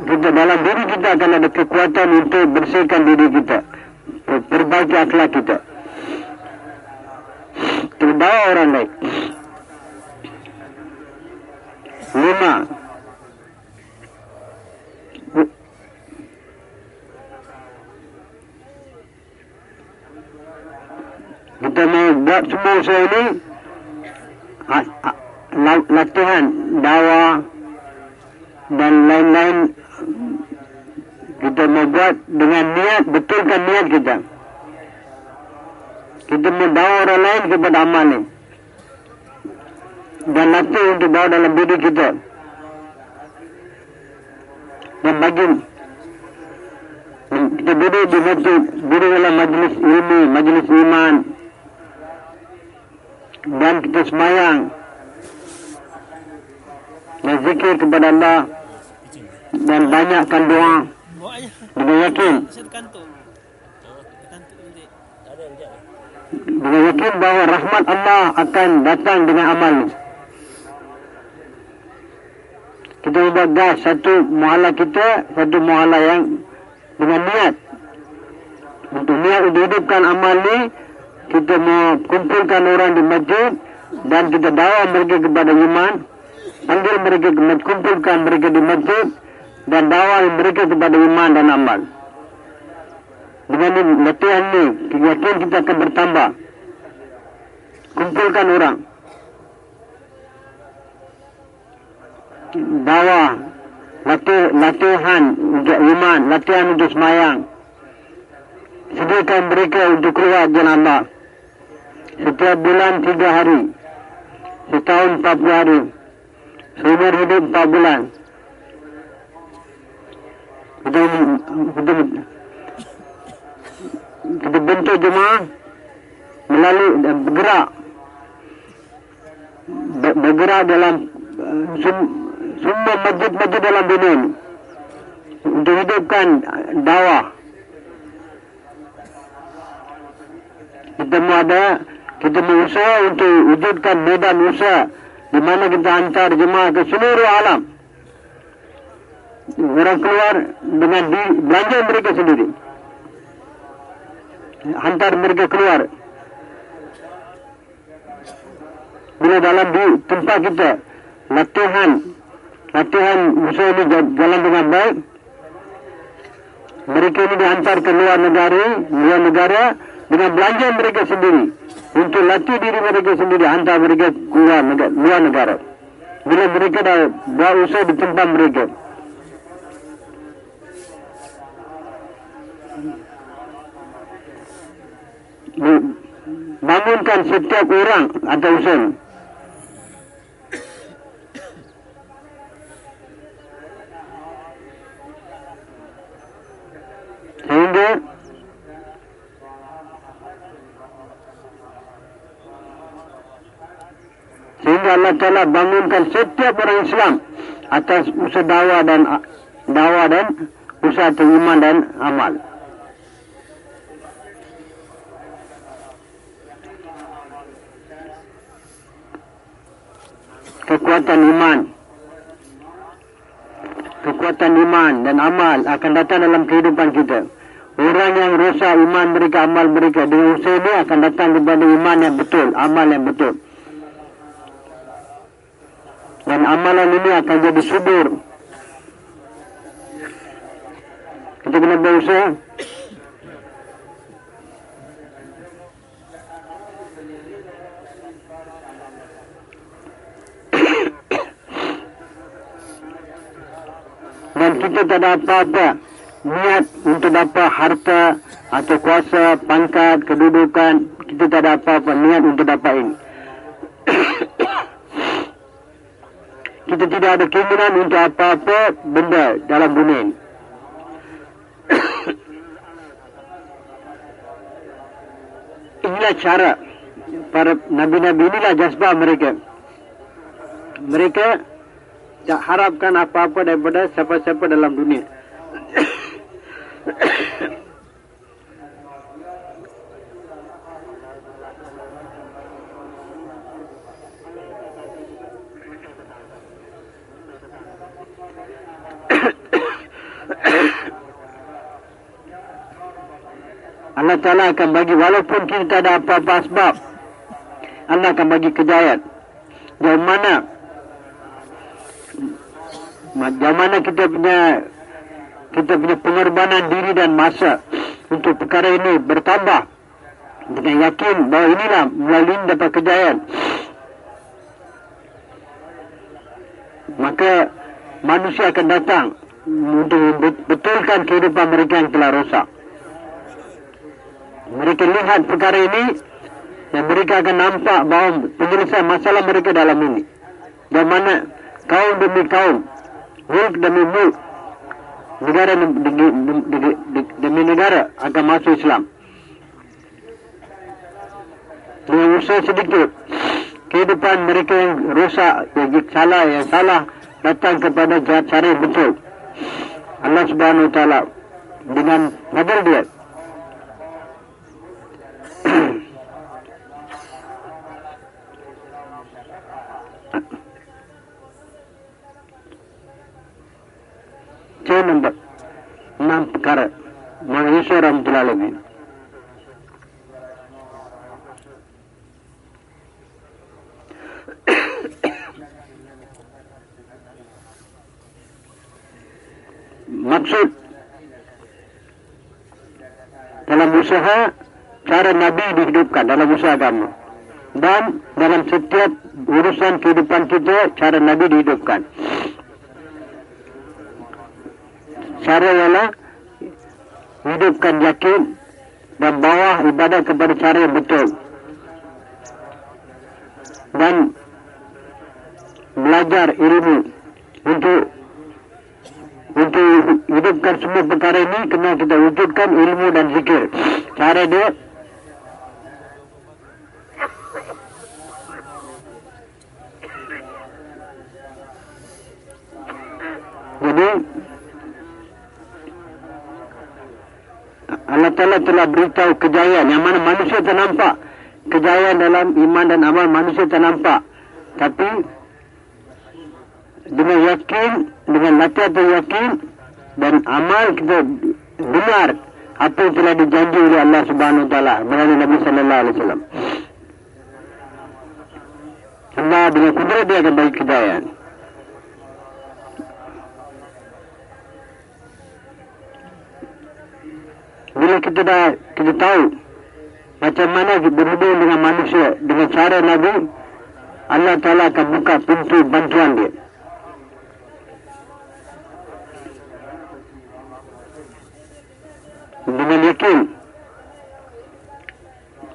kita dalam diri kita akan ada kekuatan untuk bersihkan diri kita, perbaiki akhlak kita. Kita orang lain. Lima, kita mau buat semua usaha ini latihan dawa dan lain-lain. Kita mau buat dengan niat betulkan niat kita. Kita mau dawa orang lain kepada amal ini dan latih untuk bawa dalam diri kita. Dan bagi kita duduk di masjid duduk dalam majlis ilmu majlis iman dan kita semayang. Dan zikir kepada Allah dan banyakkan doa. Dengan yakin. Dengan yakin bahawa rahmat Allah akan datang dengan amal. Kita gas satu muhala kita satu muhala yang dengan niat. Untuk niat untuk hidupkan amal ni kita kumpulkan orang di masjid dan kita bawa mereka kepada iman. Panggil mereka ke masjid, kumpulkan mereka di masjid dan bawa mereka kepada iman dan amal. Dengan latihan ini yakin kita akan bertambah. Kumpulkan orang. Bawa latih, latihan untuk iman latihan untuk semayang. Sediakan mereka untuk keluar jalan Allah setiap bulan tiga hari. Setahun empat puluh hari. Seumur hidup empat bulan. Kita, kita, kita bentuk jemaah melalui bergerak. Bergerak dalam semua masjid-masjid dalam dunia ini untuk hidupkan dakwah. Kita mau ada kita mau usaha untuk wujudkan medan usaha di mana kita hantar jemaah ke seluruh alam. Orang keluar dengan di, belanja mereka sendiri. Hantar mereka keluar. Bila dalam di tempat kita latihan latihan musuh ini jalan dengan baik. Mereka ini dihantar ke luar negara luar negara dengan belanja mereka sendiri untuk latih diri mereka sendiri hantar mereka keluar negara, luar negara. Bila mereka dah buat usaha di tempat mereka bangunkan setiap orang atau usaha. Sehingga sehingga Allah Taala bangunkan setiap orang Islam atas usaha dakwah dan dakwah dan usaha iman dan amal. Kekuatan iman kekuatan iman dan amal akan datang dalam kehidupan kita. Orang yang rosak iman mereka, amal mereka dengan usaha ini akan datang kepada iman yang betul, amal yang betul. Dan amalan ini akan jadi subur. Kita kena berusaha. [coughs] dan kita tak ada apa-apa niat untuk dapat harta atau kuasa, pangkat, kedudukan kita tak ada apa-apa niat untuk dapat ini [coughs] kita tidak ada keinginan untuk apa-apa benda dalam dunia ini [coughs] inilah cara para nabi-nabi inilah jasbah mereka mereka tak harapkan apa-apa daripada siapa-siapa dalam dunia. [coughs] [coughs] Allah Ta'ala akan bagi walaupun kita tak ada apa-apa sebab Allah akan bagi kejayaan. Jauh mana Macam mana kita punya kita punya pengorbanan diri dan masa untuk perkara ini bertambah dengan yakin bahawa inilah melalui dapat kejayaan maka manusia akan datang untuk betulkan kehidupan mereka yang telah rosak. Mereka lihat perkara ini dan mereka akan nampak bahawa penyelesaian masalah mereka dalam ini. Dan mana kaum demi kaum mulk demi mulk negara demi negara akan masuk Islam. Dengan usaha sedikit kehidupan mereka yang rosak yang salah yang salah datang kepada cara betul. Allah subhanahu wa ta'ala dengan fadil dia. Nombor enam perkara. Mengenai seorang Jalalain. Maksud dalam usaha cara Nabi dihidupkan dalam usaha agama dan dalam setiap urusan kehidupan kita cara Nabi dihidupkan. Cara ialah hidupkan yakin dan bawa ibadah kepada cara yang betul. Dan belajar ilmu untuk untuk hidup hidupkan semua perkara ini kena kita wujudkan ilmu dan zikir. Cara dia? Jadi Allah Ta'ala telah beritahu kejayaan. Yang mana manusia tak nampak kejayaan dalam iman dan amal manusia tak nampak tapi dengan yakin dengan latihan yakin dan amal kita benar apa yang telah dijanji oleh Allah Subhanahu Wa Taala melalui Nabi Sallallahu Alaihi Wasallam. Allah dengan kudrat dia akan bagi kejayaan. Bila kita dah kita tahu macam mana berhubung dengan manusia dengan cara Nabi Allah Ta'ala akan buka pintu bantuan dia.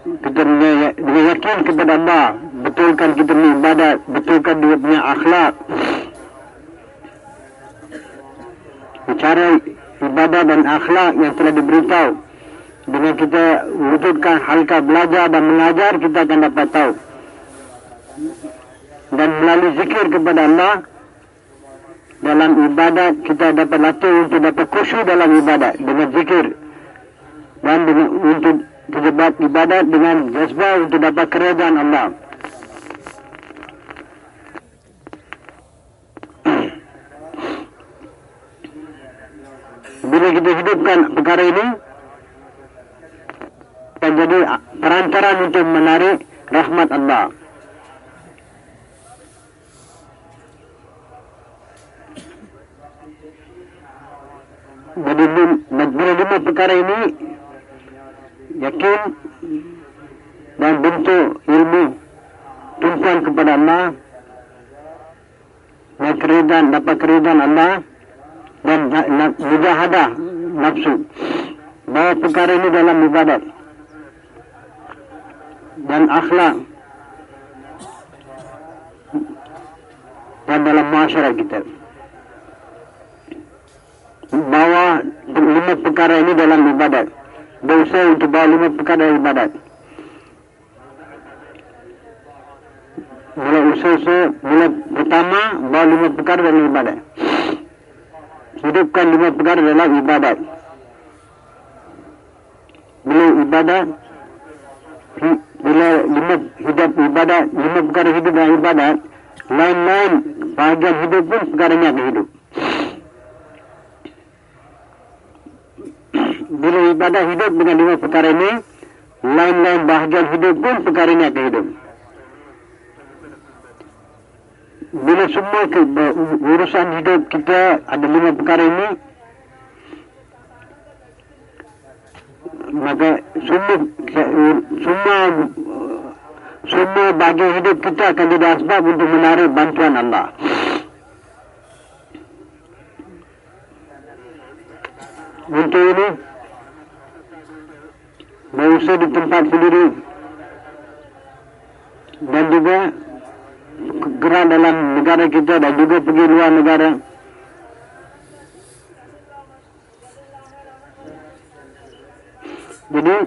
Kita dengan yakin kepada Allah. Betulkan kita punya ibadat betulkan dia punya akhlak. Cara ibadah dan akhlak yang telah diberitahu. Dengan kita wujudkan halka belajar dan mengajar kita akan dapat tahu. Dan melalui zikir kepada Allah dalam ibadat kita dapat latih untuk dapat khusyuk dalam ibadat. Dengan zikir dan dengan, untuk terjebat ibadat dengan jazbah untuk dapat kerajaan Allah bila kita hidupkan perkara ini akan jadi untuk menarik rahmat Allah. Jadi bila lima perkara ini yakin dan bentuk ilmu tumpuan kepada Allah dan keridaan dapat keridaan Allah dan mujahadah nafsu. Bahawa perkara ini dalam ibadat dan akhlak dan dalam masyarakat kita. Bahawa lima perkara ini dalam ibadat berusaha untuk bawa lima perkara ibadat mula usaha mula pertama bawa lima perkara dalam ibadat hidupkan lima perkara dalam ibadat. Bila ibadat, bila lima hidup ibadat, lima perkara hidup dalam ibadat, lain-lain bahagian hidup pun perkaranya akan hidup. [clears throat] Bila ibadat hidup dengan lima perkara ini, lain-lain bahagian hidup pun perkaranya akan hidup. bila semua ke, urusan hidup kita ada lima perkara ini maka semua semua semua bagian hidup kita akan jadi asbab untuk menarik bantuan Allah [clears throat] untuk ini berusaha di tempat sendiri dan juga gerak dalam negara kita dan juga pergi luar negara. Jadi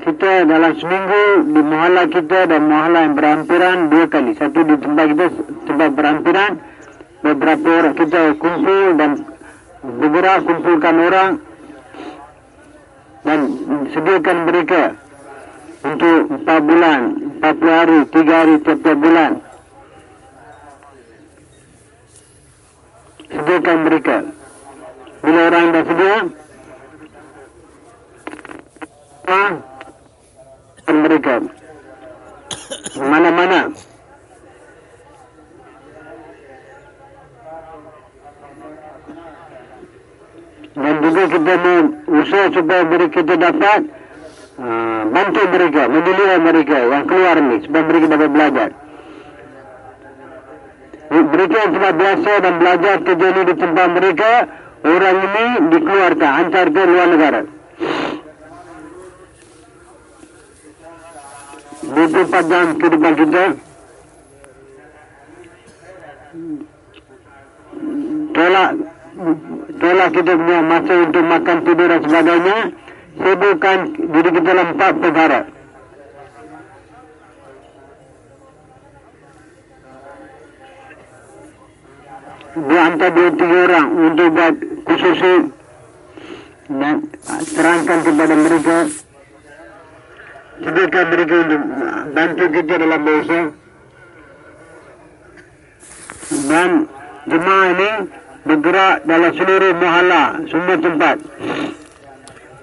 kita dalam seminggu di mahala kita dan mahala yang berhampiran dua kali. Satu di tempat kita tempat berhampiran beberapa orang kita kumpul dan bergerak kumpulkan orang dan sediakan mereka untuk empat bulan, empat puluh hari, tiga hari setiap bulan. Sediakan mereka. Bila orang dah sedia, mereka mana-mana. Dan juga kita usaha supaya mereka kita dapat Ah, bantu mereka, mendidik mereka yang keluar ni sebab mereka dapat belajar. Mereka yang telah biasa dan belajar kerja ini di tempat mereka, orang ini dikeluarkan, hantar ke luar negara. 24 jam kehidupan kita tolak pola kita punya masa untuk makan tidur dan sebagainya, sibukkan diri kita dalam empat perkara. Di antara dua tiga orang untuk buat khusus dan terangkan kepada mereka sediakan mereka untuk bantu kita dalam bahasa dan jemaah ini bergerak dalam seluruh mahala semua tempat.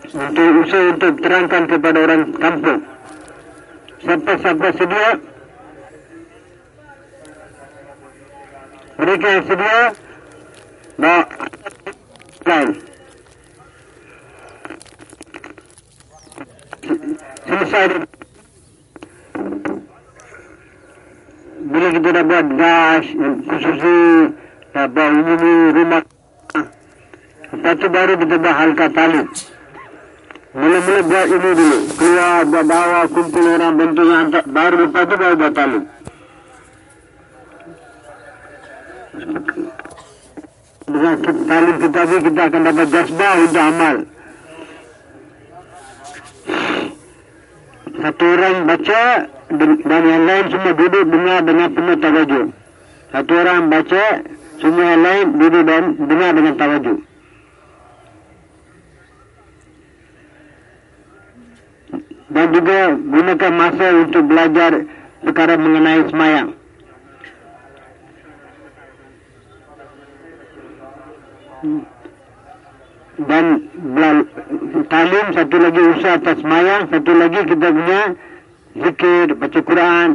Untuk usaha untuk terangkan kepada orang kampung. Siapa-siapa sedia mereka yang sedia bawa lain selesai. Bila kita dah buat gas khusus apa ini rumah. Lepas tu baru buat halka talib. Mula-mula buat ini dulu. Keluar buat bawa kumpul orang bentuk hantar baru lepas tu baru buat talib. Dengan talib kita kita akan dapat jasbah untuk amal. Satu orang baca dan yang lain semua duduk dengar dengan penuh tawajuh. Satu orang baca, semua yang lain duduk dan dengar dengan tawajuh. Dan juga gunakan masa untuk belajar perkara mengenai semayang. Dan talim satu lagi usaha atas mayang satu lagi kita punya zikir baca Quran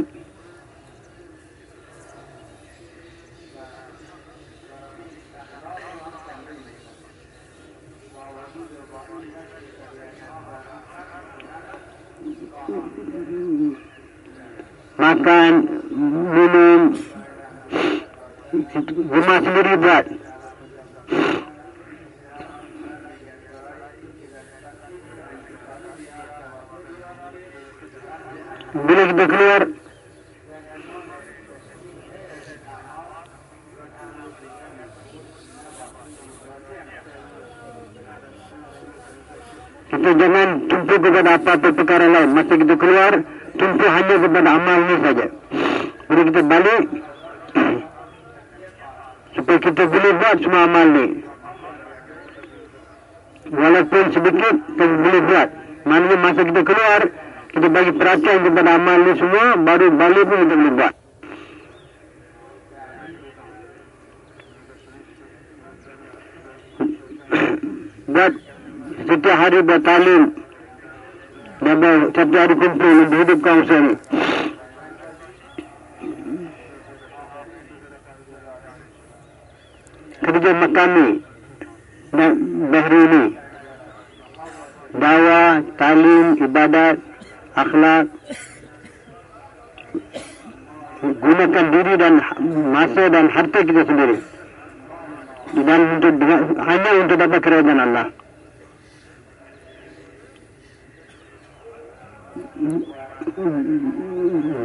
makan minum. Rumah sendiri buat. Bila kita keluar kita jangan tumpu kepada apa-apa perkara lain. Masa kita keluar tumpu hanya kepada amal ini saja. Bila kita balik. Supaya kita boleh buat semua amal ini walaupun sedikit kita boleh buat. Maknanya masa kita keluar kita bagi perhatian kepada amal ni semua baru balik pun kita boleh buat. Buat setiap hari buat dan setiap hari kumpul untuk hidupkan usaha ni kerja makami dan bahri ini talim, ibadat akhlak. Gunakan diri dan masa dan harta kita sendiri. Dan untuk hanya untuk dapat kerajaan Allah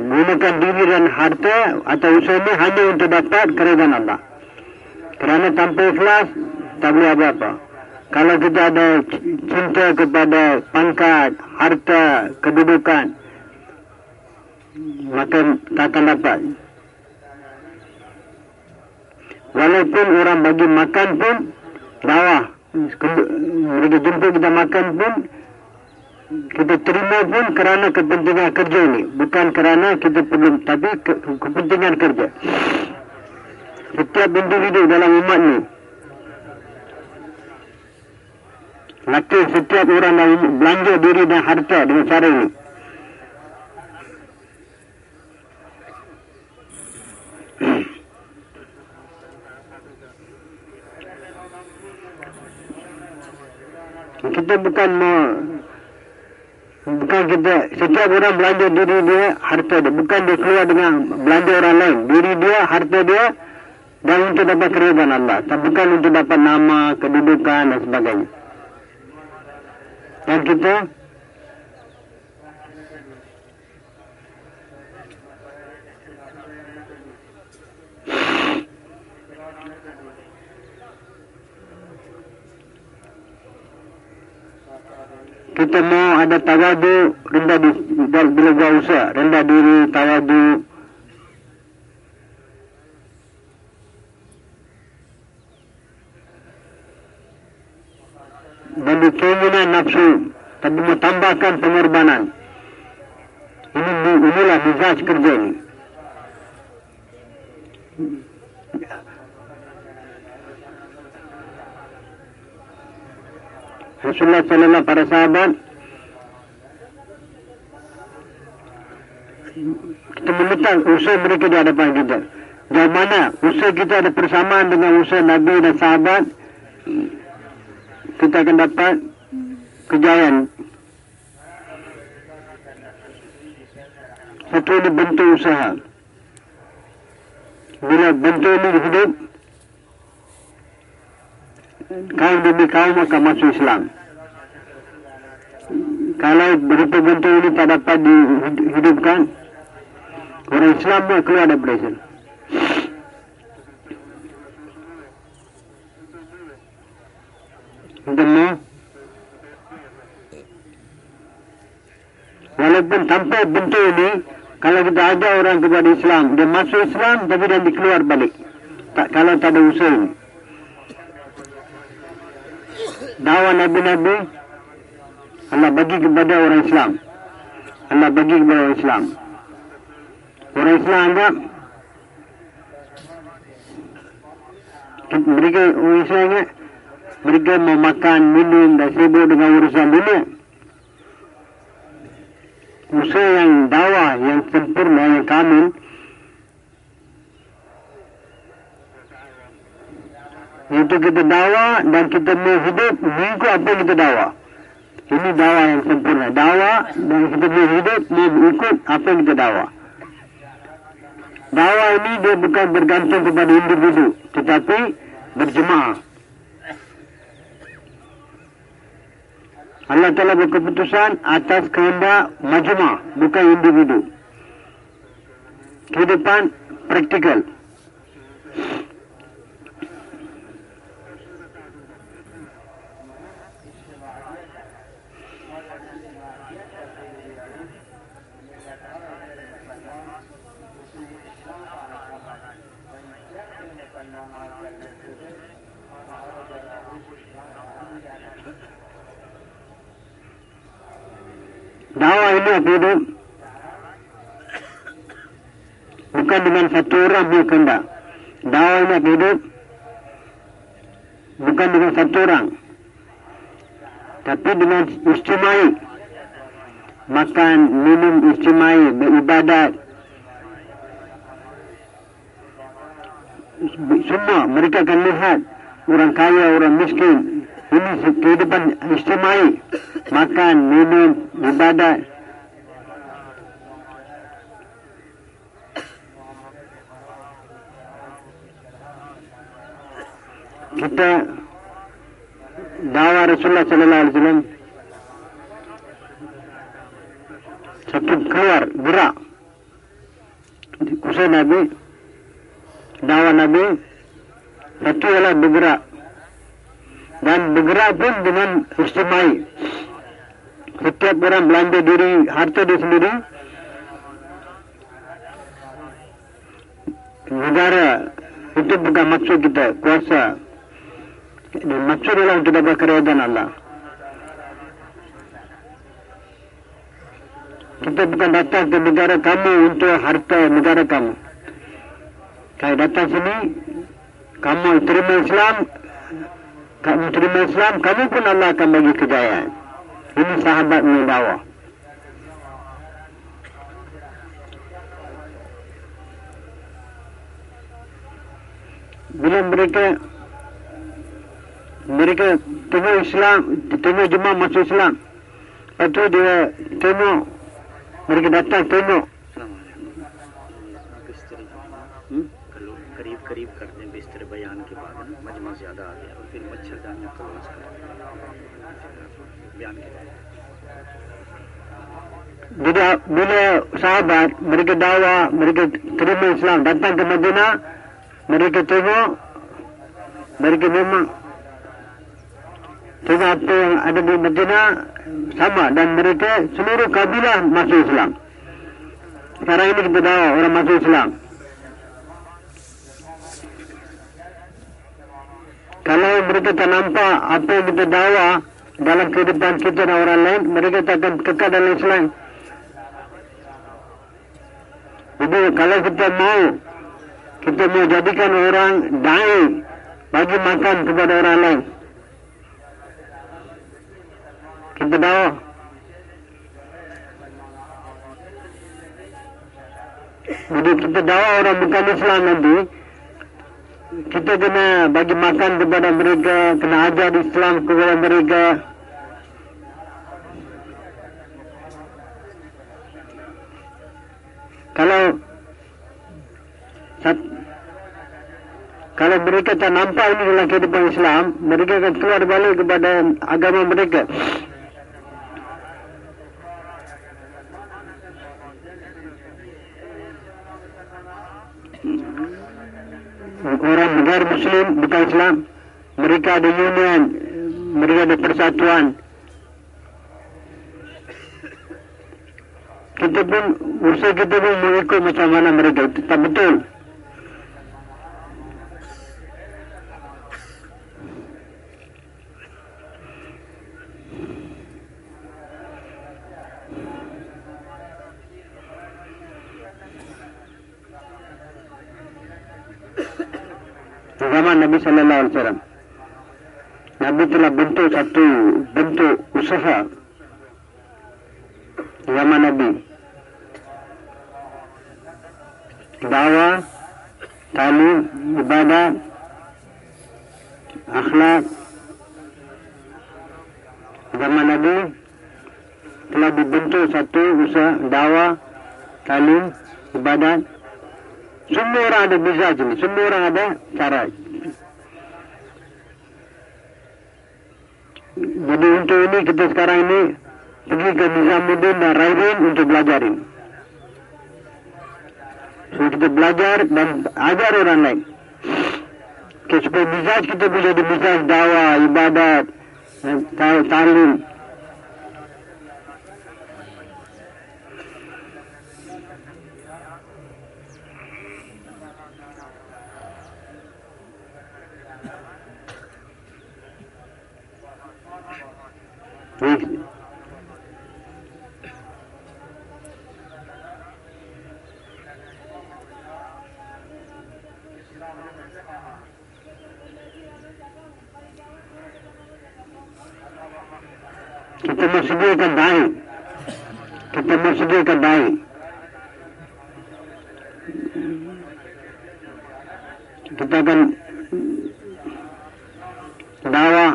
gunakan diri dan harta atau usaha hanya untuk dapat kerajaan Allah kerana tanpa ikhlas tak boleh apa-apa kalau kita ada cinta kepada pangkat, harta, kedudukan, maka tak akan dapat. Walaupun orang bagi makan pun, bawah. Mereka jumpa kita makan pun, kita terima pun kerana kepentingan kerja ini. Bukan kerana kita perlu, tapi ke, kepentingan kerja. Setiap individu dalam umat ini, Maka setiap orang yang belanja diri dan harta dengan cara ini. kita bukan mau bukan kita setiap orang belanja diri dia harta dia. Bukan dia keluar dengan belanja orang lain. Diri dia harta dia dan untuk dapat keridhaan Allah. Bukan untuk dapat nama kedudukan dan sebagainya. Dan kita kita mau ada tawadu rendah di buat usaha rendah diri tawadu. Dan keinginan nafsu tapi mau tambahkan pengorbanan. Ini inilah mizaj kerja ini Rasulullah sallallahu para sahabat kita menemukan usaha mereka di hadapan kita. Dari mana usaha kita ada persamaan dengan usaha Nabi dan sahabat, kita akan dapat kejayaan. Satu ini bentuk usaha. Bila bentuk ini hidup, kaum demi kaum akan masuk Islam. Kalau berupa bentuk ini tak dapat dihidupkan, orang Islam pun keluar dari Islam. Demi Walaupun tanpa bentuk ini, kalau kita ajar orang kepada Islam, dia masuk Islam tapi dia dikeluar balik. Tak, kalau tak ada usaha ini dakwah Nabi-Nabi Allah bagi kepada orang Islam. Allah bagi kepada orang Islam. Orang Islam anggap mereka orang Islam ingat mereka mau makan, minum dan sibuk dengan urusan dunia. Usaha yang dakwah yang sempurna, yang kamil. Untuk kita dakwah dan kita mau hidup mengikut apa yang kita dakwah. Ini dakwah yang sempurna. Dakwah dan kita mau hidup mengikut apa yang kita dakwah. Dakwah ini dia bukan bergantung kepada individu, tetapi berjemaah. Allah Ta'ala berkeputusan atas kehendak majmah, bukan individu. Kehidupan praktikal. Dakwah ini apa itu? Bukan dengan satu orang. Dakwah ini apa itu? Bukan dengan satu orang. Tapi dengan istimai. Makan, minum istimai, beribadat. Semua mereka akan lihat orang kaya, orang miskin. Ini kehidupan istimai makan, minum, ibadat. Kita dakwah Rasulullah sallallahu alaihi wasallam satu keluar gerak. Usaha Nabi dakwah Nabi satu ialah bergerak dan bergerak pun dengan istimai. Setiap orang belanja diri harta dia sendiri. Negara itu bukan maksud kita kuasa. Dan maksud adalah untuk dapat keredaan Allah. Kita bukan datang ke negara kamu untuk harta negara kamu. Kalau datang sini kamu terima Islam kamu terima Islam kamu pun Allah akan bagi kejayaan ini sahabat mendawa. Bila mereka mereka tengok Islam, tengok jemaah masuk Islam. Lepas tu dia tengok, mereka datang tengok. Jadi bila sahabat mereka dakwah, mereka terima Islam, datang ke Madinah, mereka tengok, mereka memang tengok apa yang ada di Madinah, sama dan mereka seluruh kabilah masuk Islam. Sekarang ini kita tahu orang masuk Islam. Kalau mereka tak nampak apa yang kita dakwah dalam kehidupan kita dan orang lain, mereka tak akan kekal dalam Islam. Jadi kalau kita mau kita mau jadikan orang dai bagi makan kepada orang lain. Kita tahu Jadi kita tahu orang bukan Islam nanti kita kena bagi makan kepada mereka, kena ajar Islam kepada mereka. Kalau kalau mereka tak nampak ini dalam kehidupan Islam, mereka akan keluar balik kepada agama mereka. Orang negara Muslim bukan Islam, mereka ada union, mereka ada persatuan. Kita pun, usaha kita pun mengikut macam mana mereka, tak betul. zaman Nabi Sallallahu Alaihi Wasallam. Nabi telah bentuk satu bentuk usaha zaman Nabi. Dawa, talim, ibadah, akhlak. Zaman Nabi telah dibentuk satu usaha dawa, talim, ibadah, semua orang ada mizaj ini. Semua orang ada cara. Jadi untuk ini kita sekarang ini pergi ke Nizamuddin dan Raidin untuk belajar So kita belajar dan ajar orang lain. Okay, supaya mizaj kita boleh jadi mizaj dakwah, ibadat, talim. Kita mau sediakan baik. Kita mau sediakan baik. Kita akan dakwah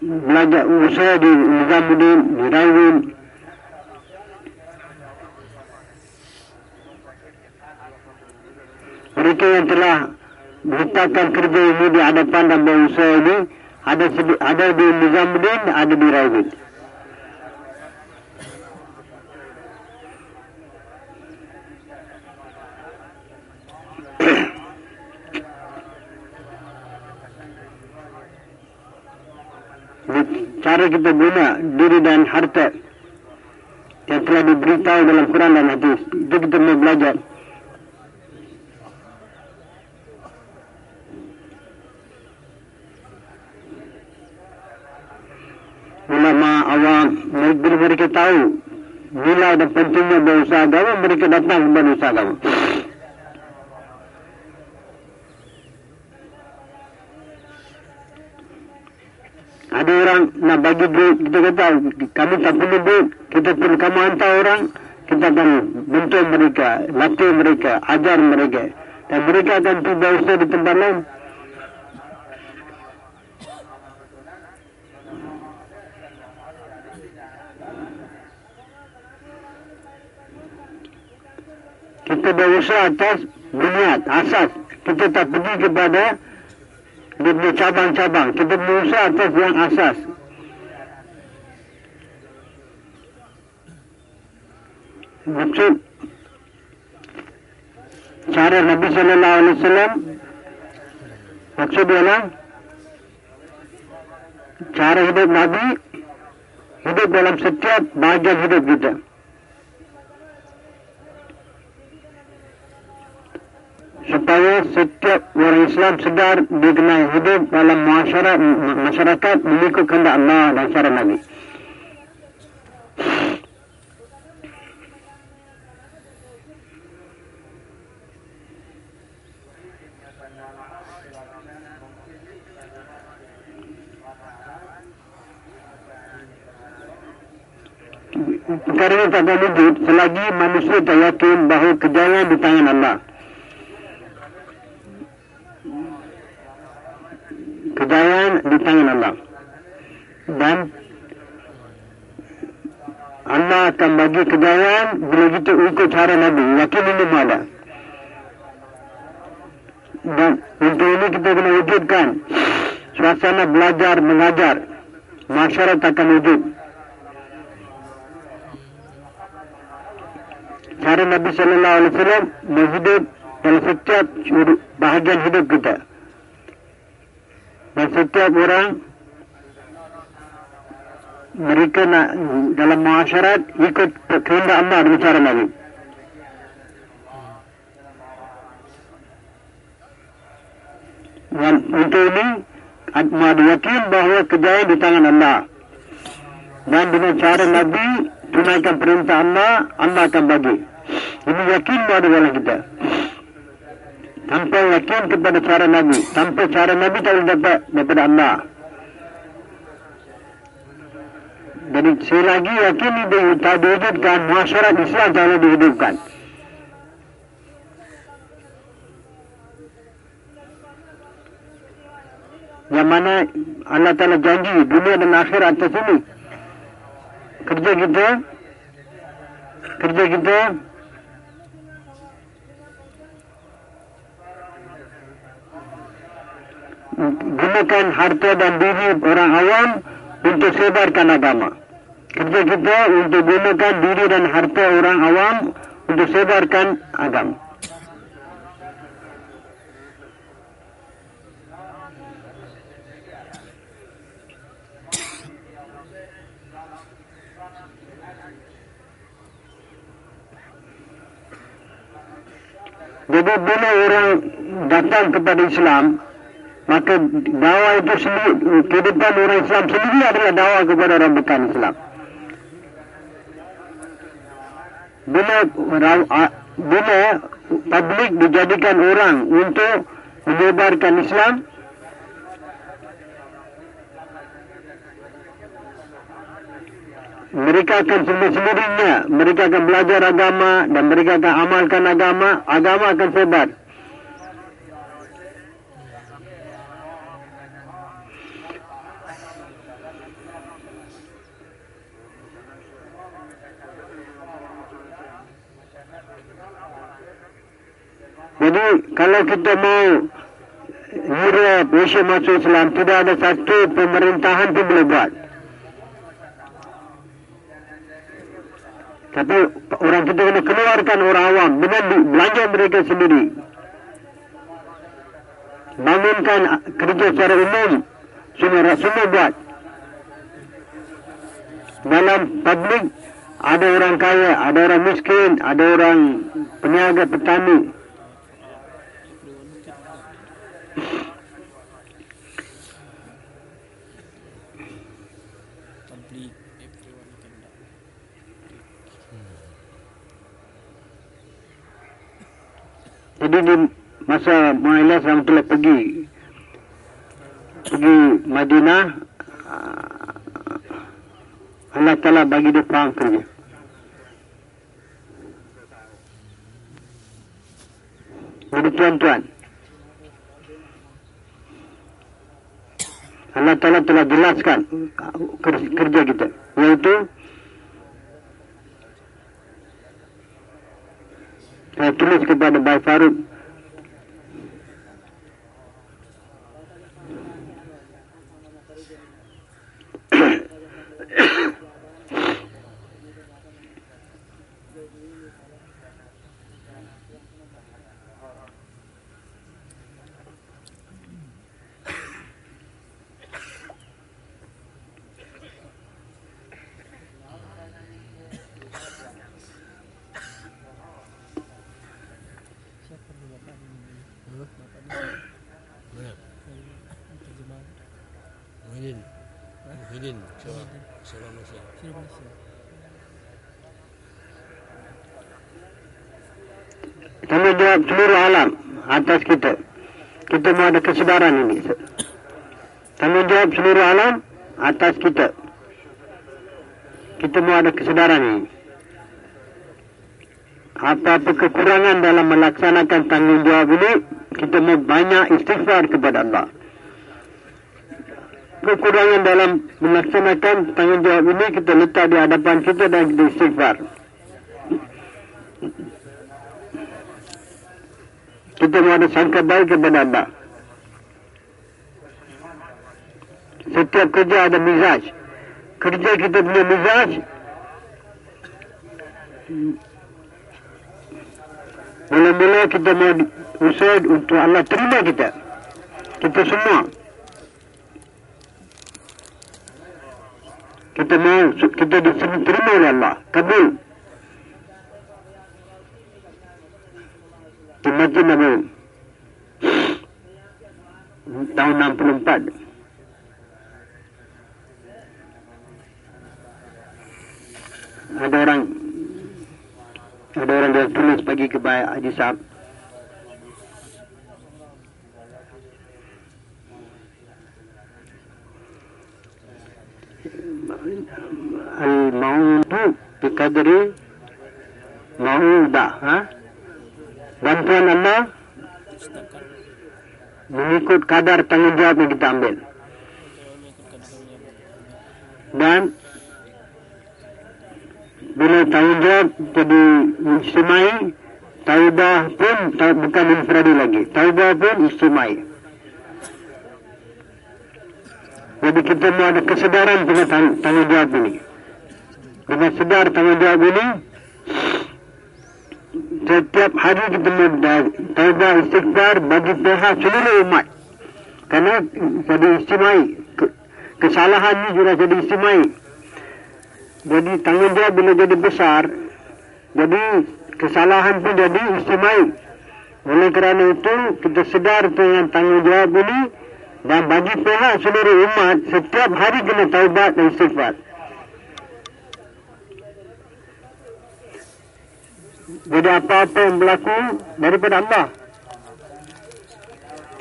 belajar usaha di Nizamuddin, di Rawin. Mereka yang telah meletakkan kerja ini hadapan dan berusaha ini ada ada di Nizamuddin, ada di Rawin. [coughs] cara kita guna diri dan harta yang telah diberitahu dalam Quran dan hadis. Itu kita mau belajar. Ulama awam, bila mereka tahu nilai pentingnya berusaha agama, mereka datang kepada usaha agama. Ada orang nak bagi duit, kita kata kami tak perlu duit, kita perlu kamu hantar orang, kita akan bentuk mereka, latih mereka, ajar mereka. Dan mereka akan tiba usaha di tempat lain. Kita berusaha atas biniat, asas. Kita tak pergi kepada cabang-cabang. Kita berusaha atas yang asas. Maksud cara Nabi Sallallahu Alaihi Wasallam maksud dia lah cara hidup Nabi hidup dalam setiap bahagian hidup kita. Supaya setiap orang Islam sedar dia kena hidup dalam masyarakat, masyarakat mengikut kehendak Allah dan cara Nabi. perkara ini tak akan wujud selagi manusia tak yakin bahawa kejayaan di tangan Allah. Kejayaan di tangan Allah. Dan Allah akan bagi kejayaan bila kita ikut cara Nabi. Yakin ini ada. Dan untuk ini kita kena wujudkan suasana belajar mengajar. Masyarakat akan wujud. cara Nabi Sallallahu Alaihi Wasallam menghidup dalam setiap bahagian hidup kita. Dan setiap orang mereka nak dalam masyarakat ikut kehendak Allah dengan cara Nabi. Dan untuk ini, Ahmad yakin bahawa kejayaan di tangan Allah. Dan dengan cara Nabi, tunaikan perintah Allah, Allah akan bagi. Ini yakin pada dalam kita. Tanpa yakin kepada cara Nabi. Tanpa cara Nabi tak boleh dapat daripada Allah. Jadi saya lagi yakin ini tak diwujudkan. Masyarakat Islam tak boleh dihidupkan. Yang mana Allah Ta'ala janji dunia dan akhirat atas ini. Kerja kita, kerja kita gunakan harta dan diri orang awam untuk sebarkan agama. Kerja kita untuk gunakan diri dan harta orang awam untuk sebarkan agama. Jadi bila orang datang kepada Islam, maka dakwah itu sendiri, kehidupan orang Islam sendiri adalah dakwah kepada orang bukan Islam. Bila, bila publik dijadikan orang untuk menyebarkan Islam, mereka akan sendiri-sendirinya, mereka akan belajar agama dan mereka akan amalkan agama, agama akan sebar. Jadi kalau kita mau Europe, Asia masuk Islam, tidak ada satu pemerintahan pun boleh buat. Tapi orang kita kena keluarkan orang awam dengan belanja mereka sendiri. Bangunkan kerja secara umum, semua semua buat. Dalam publik ada orang kaya, ada orang miskin, ada orang peniaga petani, Jadi di masa Muhammad SAW pergi pergi Madinah ah, Allah Ta'ala bagi dia perang kerja. Jadi tuan-tuan Allah Ta'ala telah jelaskan kerja kita. Yaitu, saya tulis kepada Bayi Farid. [coughs] Malaysia. Tanggungjawab seluruh alam atas kita. Kita mau ada kesedaran ini. Tanggungjawab seluruh alam atas kita. Kita mau ada kesedaran ini. Apa-apa kekurangan dalam melaksanakan tanggungjawab ini, kita mau banyak istighfar kepada Allah. Kekurangan dalam melaksanakan tanggungjawab ini, kita letak di hadapan kita dan kita istighfar. kita mau ada sangka baik kepada Allah. Setiap kerja ada mizaj. Kerja kita punya mizaj. Mula-mula kita mau usaha untuk Allah terima kita. Kita semua. Kita mau kita diterima oleh Allah. Kabul. Masjid Nabawi tahun 64 ada orang ada orang dia tulis bagi ke Haji Sahab Bikadri Maudah ha? bantuan Allah mengikut kadar tanggungjawab yang kita ambil. Dan bila tanggungjawab jadi istimai, taubah pun bukan infradi lagi. Taubah pun istimai. Jadi kita mau ada kesedaran dengan tanggungjawab ini. Dengan sedar tanggungjawab ini, setiap hari kita taubah istighfar bagi pihak seluruh umat. Karena jadi istimai. Kesalahan ini juga jadi istimai. Jadi tanggungjawab bila jadi besar, jadi kesalahan pun jadi istimai. Oleh kerana itu, kita sedar dengan tanggungjawab ini dan bagi pihak seluruh umat, setiap hari kena taubat dan istighfar. Jadi apa-apa yang berlaku daripada Allah.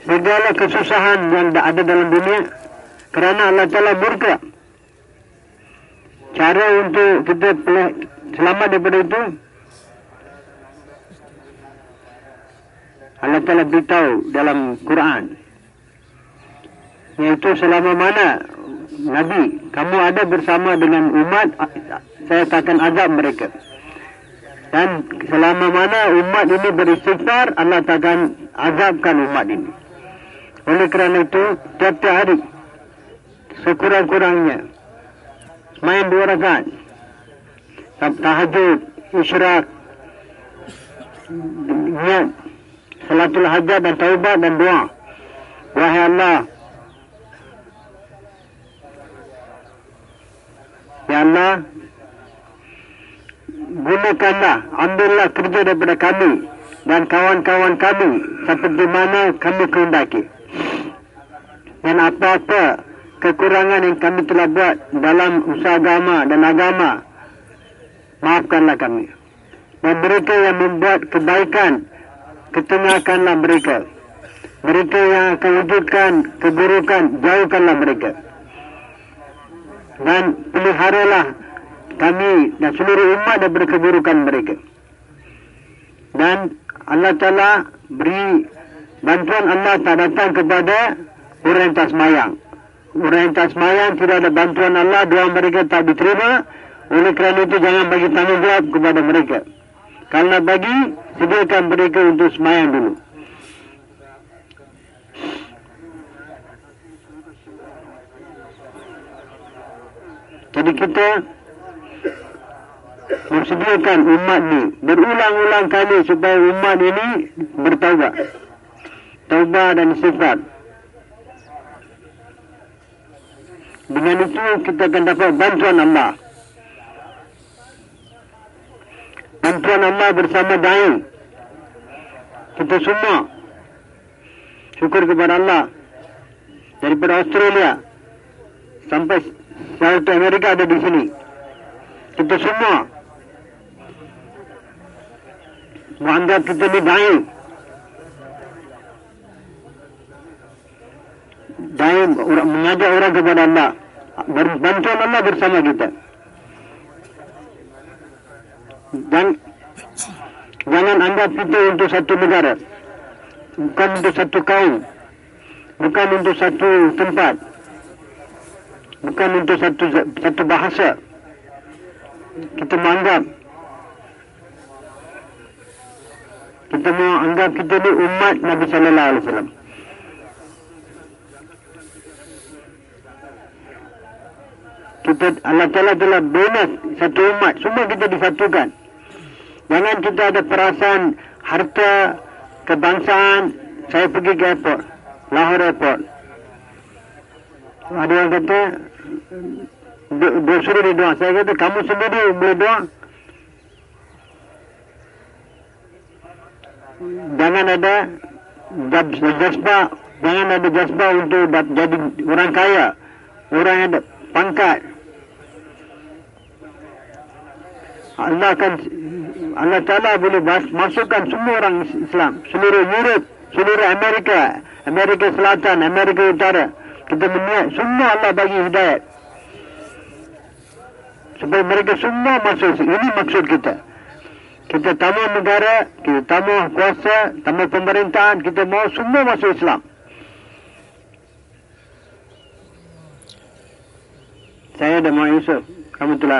Segala kesusahan yang ada dalam dunia kerana Allah Taala murka. Cara untuk kita selamat daripada itu Allah Taala beritahu dalam Quran. Yaitu selama mana Nabi kamu ada bersama dengan umat saya akan azab mereka. Dan selama mana umat ini beristighfar, Allah takkan azabkan umat ini. Oleh kerana itu, tiap-tiap hari, sekurang-kurangnya, main dua rakaat, tahajud, isyrak, niat, salatul hajat dan taubat dan doa. Wahai Allah, Ya Allah, gunakanlah, ambillah kerja daripada kami dan kawan-kawan kami seperti mana kami kehendaki. Dan apa-apa kekurangan yang kami telah buat dalam usaha agama dan agama, maafkanlah kami. Dan mereka yang membuat kebaikan, ketengahkanlah mereka. Mereka yang akan wujudkan keburukan, jauhkanlah mereka. Dan peliharalah kami dan seluruh umat daripada keburukan mereka. Dan Allah Ta'ala beri bantuan Allah tak datang kepada orang yang tak semayang. Orang yang tak semayang tidak ada bantuan Allah, doa mereka tak diterima. Oleh kerana itu jangan bagi tanggungjawab kepada mereka. Kalau bagi, sediakan mereka untuk semayang dulu. Jadi kita Memsediakan umat ni berulang-ulang kali supaya umat ini bertaubat. Taubat dan sifat. Dengan itu kita akan dapat bantuan Allah. Bantuan Allah bersama da'i. Kita semua syukur kepada Allah daripada Australia sampai Satu Amerika ada di sini. Kita semua menganggap kita ni baik. Baik orang mengajak orang kepada Allah. Bantuan Allah bersama kita. Dan jangan anggap kita untuk satu negara. Bukan untuk satu kaum. Bukan untuk satu tempat. Bukan untuk satu satu bahasa. Kita menganggap kita mau anggap kita ni umat Nabi sallallahu alaihi wasallam. Kita Allah Taala telah bina satu umat, semua kita disatukan. Jangan kita ada perasaan harta kebangsaan saya pergi ke airport, Lahore airport. Ada yang kata dia suruh dia doa. Saya kata kamu sendiri boleh doa. Jangan ada jasbah jangan ada jasbah untuk jadi orang kaya. Orang yang pangkat. Allah akan Allah Ta'ala boleh masukkan semua orang Islam seluruh Europe seluruh Amerika Amerika Selatan Amerika Utara. Kita meniat semua Allah bagi hidayat. Supaya mereka semua masuk ini maksud kita kita tamu negara, kita tamu kuasa, tamu pemerintahan, kita mau semua masuk Islam. Saya ada Muhammad Yusuf, kamu telah.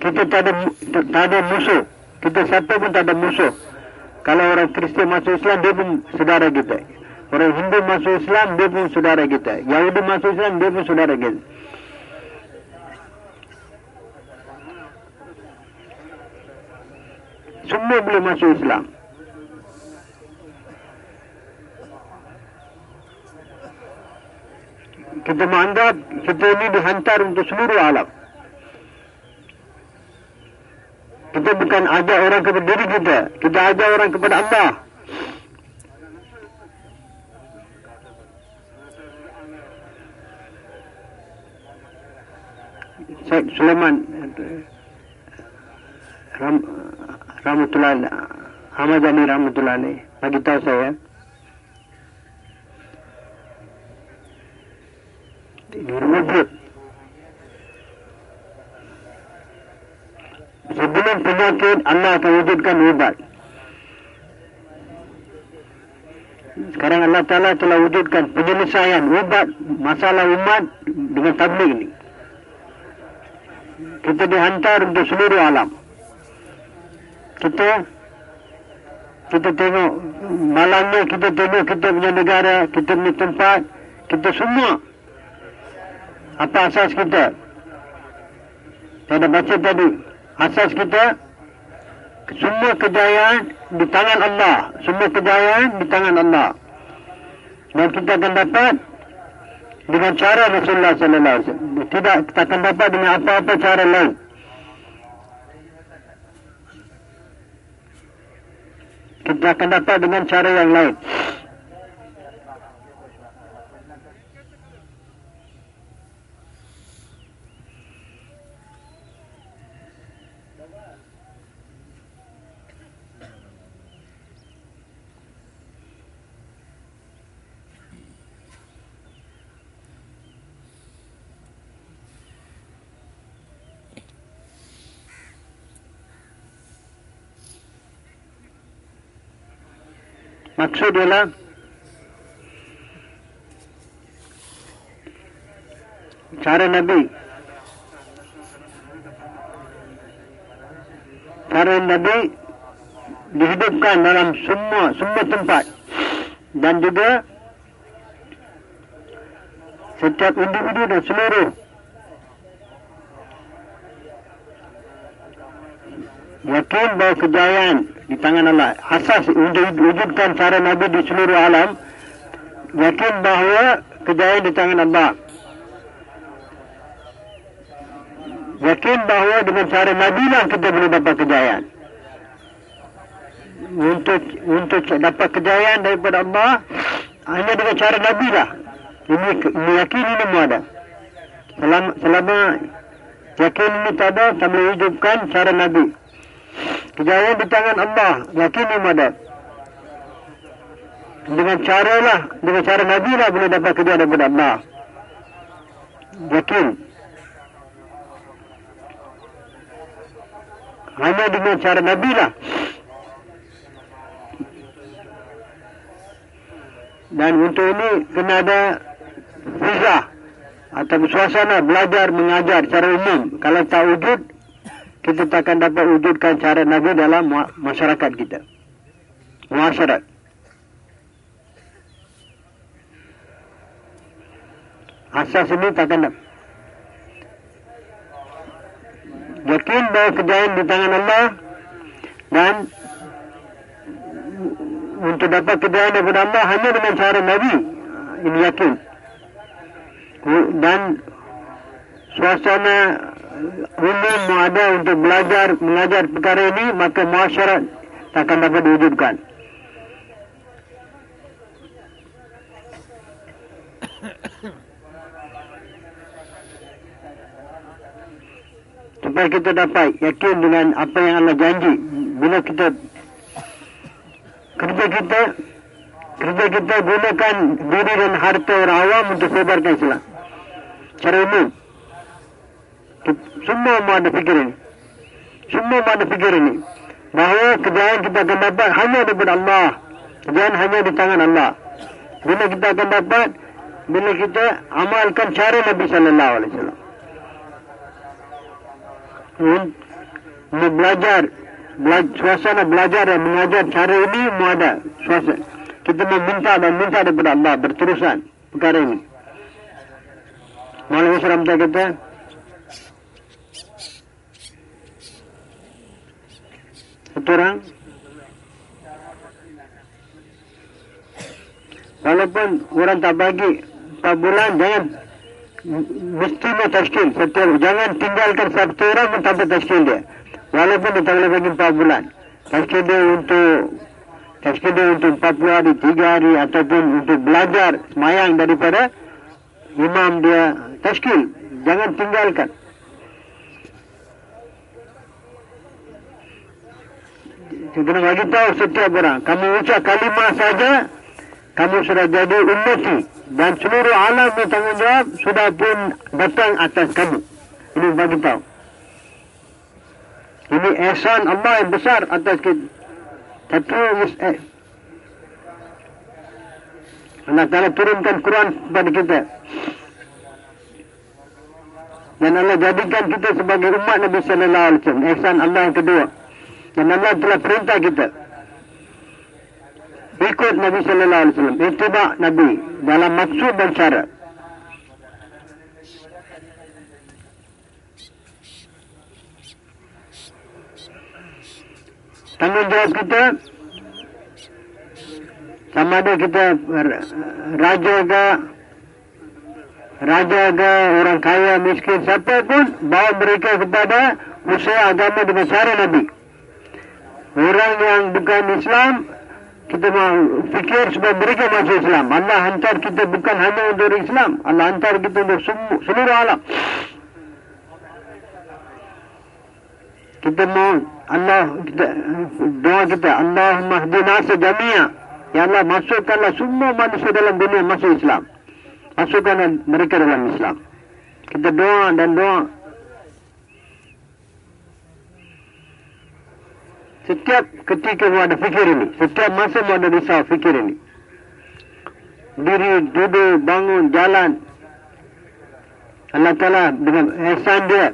Kita tak ada, tak ada musuh. Kita satu pun tak ada musuh. Kalau orang Kristian masuk Islam, dia pun saudara kita. Orang Hindu masuk Islam, dia pun saudara kita. Yahudi masuk Islam, dia pun saudara kita. Semua boleh masuk Islam. Kita menganggap kita ini dihantar untuk seluruh alam. Kita bukan ajak orang kepada diri kita. Kita ajak orang kepada Allah. Sulaiman Ram, Rahmatullah Ahmad Ali Rahmatullah Ali bagi tahu saya wujud sebelum penyakit Allah akan wujudkan ubat sekarang Allah Ta'ala telah wujudkan penyelesaian ubat masalah umat dengan tablik ini. Kita dihantar untuk seluruh alam kita kita tengok malangnya kita tengok kita punya negara kita punya tempat kita semua. Apa asas kita? Saya dah baca tadi asas kita semua kejayaan di tangan Allah. Semua kejayaan di tangan Allah. Dan kita akan dapat dengan cara Rasulullah sallallahu alaihi wasallam. Tidak kita akan dapat dengan apa-apa cara lain kita akan dapat dengan cara yang lain. Maksud ialah cara Nabi. Cara Nabi dihidupkan dalam semua semua tempat. Dan juga setiap individu dan seluruh yakin bahawa kejayaan di tangan Allah. Asas wujudkan cara Nabi di seluruh alam, yakin bahawa kejayaan di tangan Allah. Yakin bahawa dengan cara Nabi lah kita boleh dapat kejayaan. Untuk untuk dapat kejayaan daripada Allah, hanya dengan cara Nabi lah. Ini meyakini ini semua ada. Selama, selama yakin ini tak ada, boleh hidupkan cara Nabi. Kejayaan di tangan Allah, yakin ini ada. Dengan cara lah, dengan cara Nabi lah boleh dapat kejayaan daripada Allah. Yakin. Hanya dengan cara Nabi lah. Dan untuk ini kena ada visa atau suasana belajar mengajar secara umum. Kalau tak wujud, kita tak akan dapat wujudkan cara Nabi dalam masyarakat kita. Masyarakat. Asas ini tak akan dapat. Yakin bahawa kejayaan di tangan Allah dan untuk dapat kejayaan daripada Allah hanya dengan cara Nabi. Ini yakin. Dan suasana umum ada untuk belajar mengajar perkara ini maka masyarakat akan dapat diwujudkan. [coughs] supaya kita dapat yakin dengan apa yang Allah janji bila kita kerja kita kerja kita gunakan diri dan harta orang awam untuk sebarkan Islam secara umum semua mau ada fikir ini semua mau ada fikir ini bahawa kejayaan kita akan dapat hanya daripada Allah. Kejayaan hanya di tangan Allah. Bila kita akan dapat bila kita amalkan cara Nabi Sallallahu Alaihi Wasallam. Untuk belajar bela- suasana belajar dan mengajar cara ini mau ada suasana kita meminta dan minta daripada Allah berterusan perkara ini. Islam tak kata satu orang walaupun orang tak bagi 4 bulan jangan mestinya tashkil setiap jangan tinggalkan satu orang pun tanpa tashkil dia. Walaupun dia tak boleh bagi 4 bulan tashkil dia untuk tashkil dia untuk 40 hari 3 hari ataupun untuk belajar semayang daripada imam dia tashkil jangan tinggalkan kita nak bagi tahu setiap orang kamu ucap kalimah saja kamu sudah jadi ummati dan seluruh alam bertanggungjawab sudah pun datang atas kamu. Ini bagi tahu. Ini ihsan Allah yang besar atas kita. Satu eh. Allah Ta'ala turunkan Quran kepada kita. Dan Allah jadikan kita sebagai umat Nabi Sallallahu Alaihi Wasallam. Ihsan Allah yang kedua. Dan Allah telah perintah kita ikut Nabi sallallahu alaihi wasallam ittiba Nabi dalam maksud dan syarat tanggungjawab kita sama ada kita raja ke raja ke orang kaya miskin siapa pun bawa mereka kepada usaha agama dengan cara Nabi orang yang bukan Islam kita fikir supaya mereka masuk Islam. Allah hantar kita bukan hanya untuk Islam. Allah hantar kita untuk seluruh alam. Kita mau Allah kita, doa kita Allahumma hdina sejamia. Ya Allah masukkanlah semua manusia dalam dunia masuk Islam. Masukkan mereka dalam Islam. Kita doa dan doa Setiap ketika mu ada fikir ini, setiap masa mu ada risau fikir ini. Diri, duduk, bangun, jalan. Allah Ta'ala dengan ihsan dia.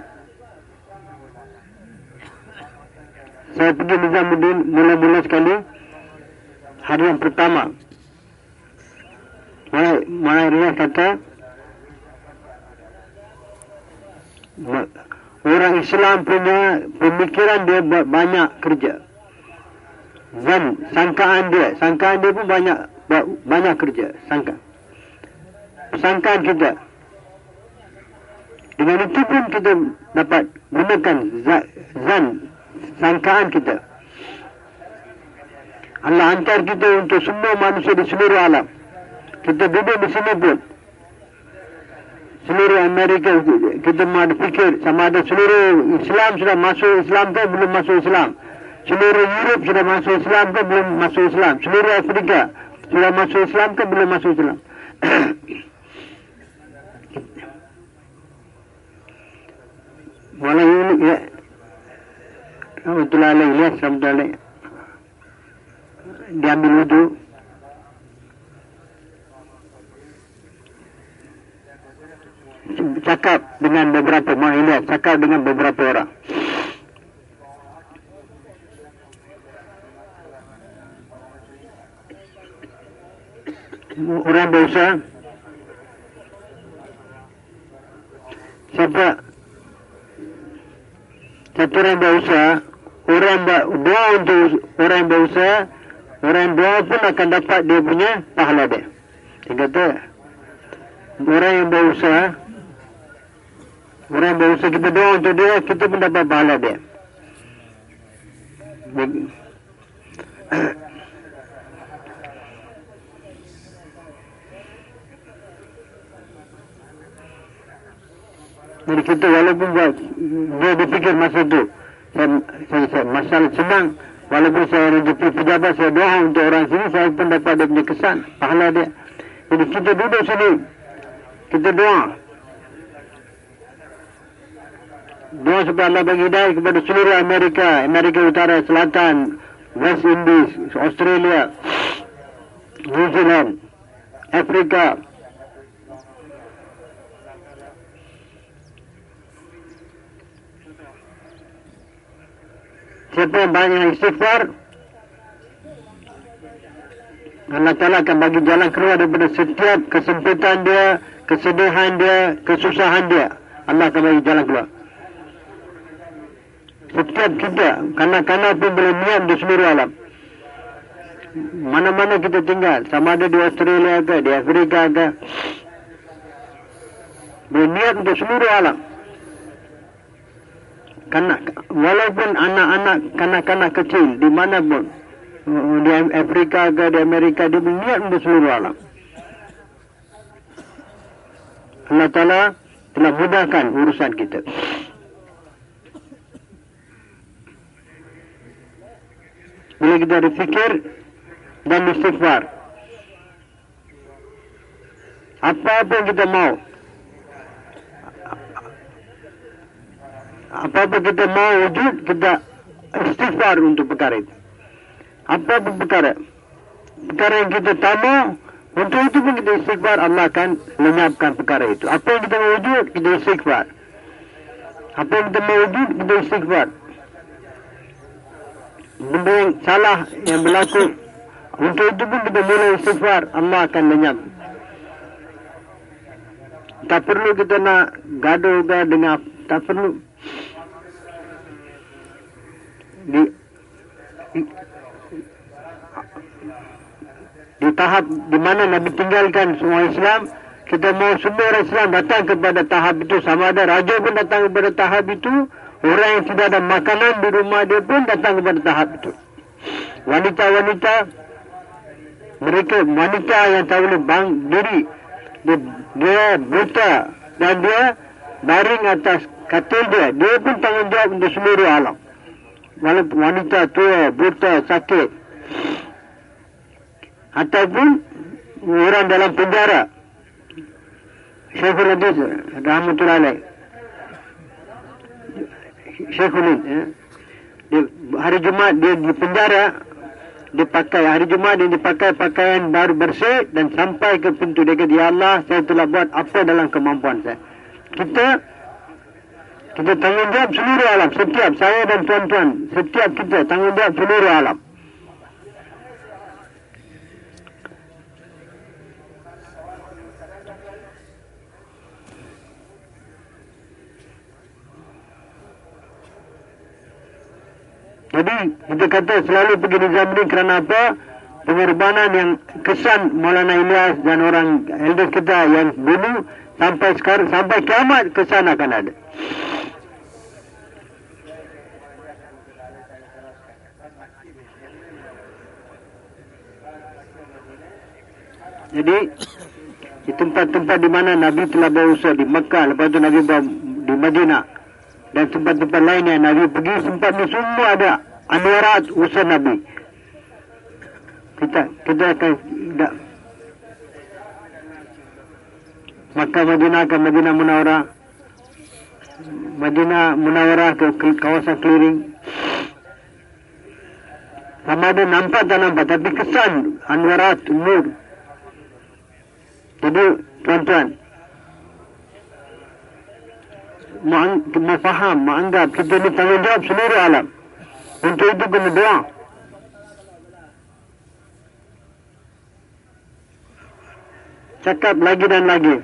Saya pergi Nizamuddin mula-mula sekali. Hari yang pertama. Mana, mana dia kata. Orang Islam punya pemikiran dia banyak kerja. Zan, sangkaan dia. Sangkaan dia pun banyak banyak kerja. Sangka. Sangkaan kita. Dengan itu pun kita dapat gunakan zan, sangkaan kita. Allah hantar kita untuk semua manusia di seluruh alam. kita duduk di sini pun seluruh Amerika kita mahu fikir sama ada seluruh Islam sudah masuk Islam ke belum masuk Islam. Seluruh Europe sudah masuk Islam ke belum masuk Islam. Seluruh Afrika sudah masuk Islam ke belum masuk Islam. [coughs] Walau ini ya. Rahmatullah alaih lihat Rahmatullah alaih Diambil wudhu Cakap dengan beberapa Mohon lihat Cakap dengan beberapa orang. Orang berusaha Siapa? Satu orang berusaha, orang doa untuk orang berusaha, orang yang doa pun akan dapat dia punya pahala dia. Dia kata, orang yang berusaha, orang berusaha kita doa untuk dia, kita pun dapat pahala dia. [coughs] Jadi kita walaupun buat, dia berfikir masa itu, saya, saya, saya, masalah senang, walaupun saya rezeki pejabat, saya doa untuk orang sini, saya pun dapat dia punya kesan, pahala dia. Jadi kita duduk sini, kita doa. Doa supaya Allah bagi hidayah kepada seluruh Amerika, Amerika Utara, Selatan, West Indies, Australia, New Zealand, Afrika, Siapa yang banyak istighfar Allah Ta'ala akan bagi jalan keluar daripada setiap kesempitan dia Kesedihan dia, kesusahan dia. Allah akan bagi jalan keluar Setiap kita Kanak-kanak pun boleh niat di seluruh alam. Mana-mana kita tinggal. Sama ada di Australia ke, di Afrika ke. Boleh niat untuk seluruh alam. Kanak walaupun anak-anak kanak-kanak kecil di mana pun. Di Afrika ke di Amerika dia niat untuk seluruh alam. Allah Ta'ala telah mudahkan urusan kita kita ada fikir dan istighfar apa-apa yang kita mau apa-apa kita mau wujud, kita istighfar untuk perkara itu. Apa-apa perkara. Perkara yang kita tak mau, untuk itu pun kita istighfar, Allah akan lenyapkan perkara itu. Apa yang kita mau wujud, kita istighfar. Apa yang kita mau wujud, kita istighfar. Benda salah yang berlaku, untuk itu pun kita mulai istighfar, Allah akan lenyap. Tak perlu kita nak gaduh dengan tak perlu. Di, di di tahap di mana Nabi tinggalkan semua Islam kita mau semua orang Islam datang kepada tahap itu. Sama ada raja pun datang kepada tahap itu orang yang tidak ada makanan di rumah dia pun datang kepada tahap itu. Wanita-wanita mereka wanita yang tak boleh bang diri dia, dia buta dan dia baring atas katil dia. Dia pun tanggungjawab untuk seluruh alam. Walaupun wanita tua, buta, sakit. Ataupun orang dalam penjara. Syekhul Hadis Rahmatullah Alaih Syekhul Hadis ya. hari Jumat dia di penjara dia pakai hari Jumat dia dipakai pakaian baru bersih dan sampai ke pintu dia kata Ya Allah saya telah buat apa dalam kemampuan saya kita kita tanggungjawab seluruh alam. Setiap saya dan tuan-tuan. Setiap kita tanggungjawab seluruh alam. Jadi kita kata selalu pergi di Zamri kerana apa? Pengorbanan yang kesan Maulana Ilyas dan orang elders kita yang bunuh sampai sekarang sampai kiamat kesan akan ada. Jadi di tempat-tempat di mana Nabi telah berusaha di Mekah, lepas itu Nabi bawa di Madinah dan tempat-tempat lain yang Nabi pergi sempat ni semua ada anwarat usaha Nabi. Kita kita akan tidak Makkah Madinah ke Madinah Munawwarah? Madinah Munawwarah ke kawasan keliling? Sama ada nampak tak nampak tapi kesan anwarat nur jadi tuan-tuan mau faham, menganggap kita ini tanggungjawab seluruh alam. Untuk itu kena doa. Cakap lagi dan lagi.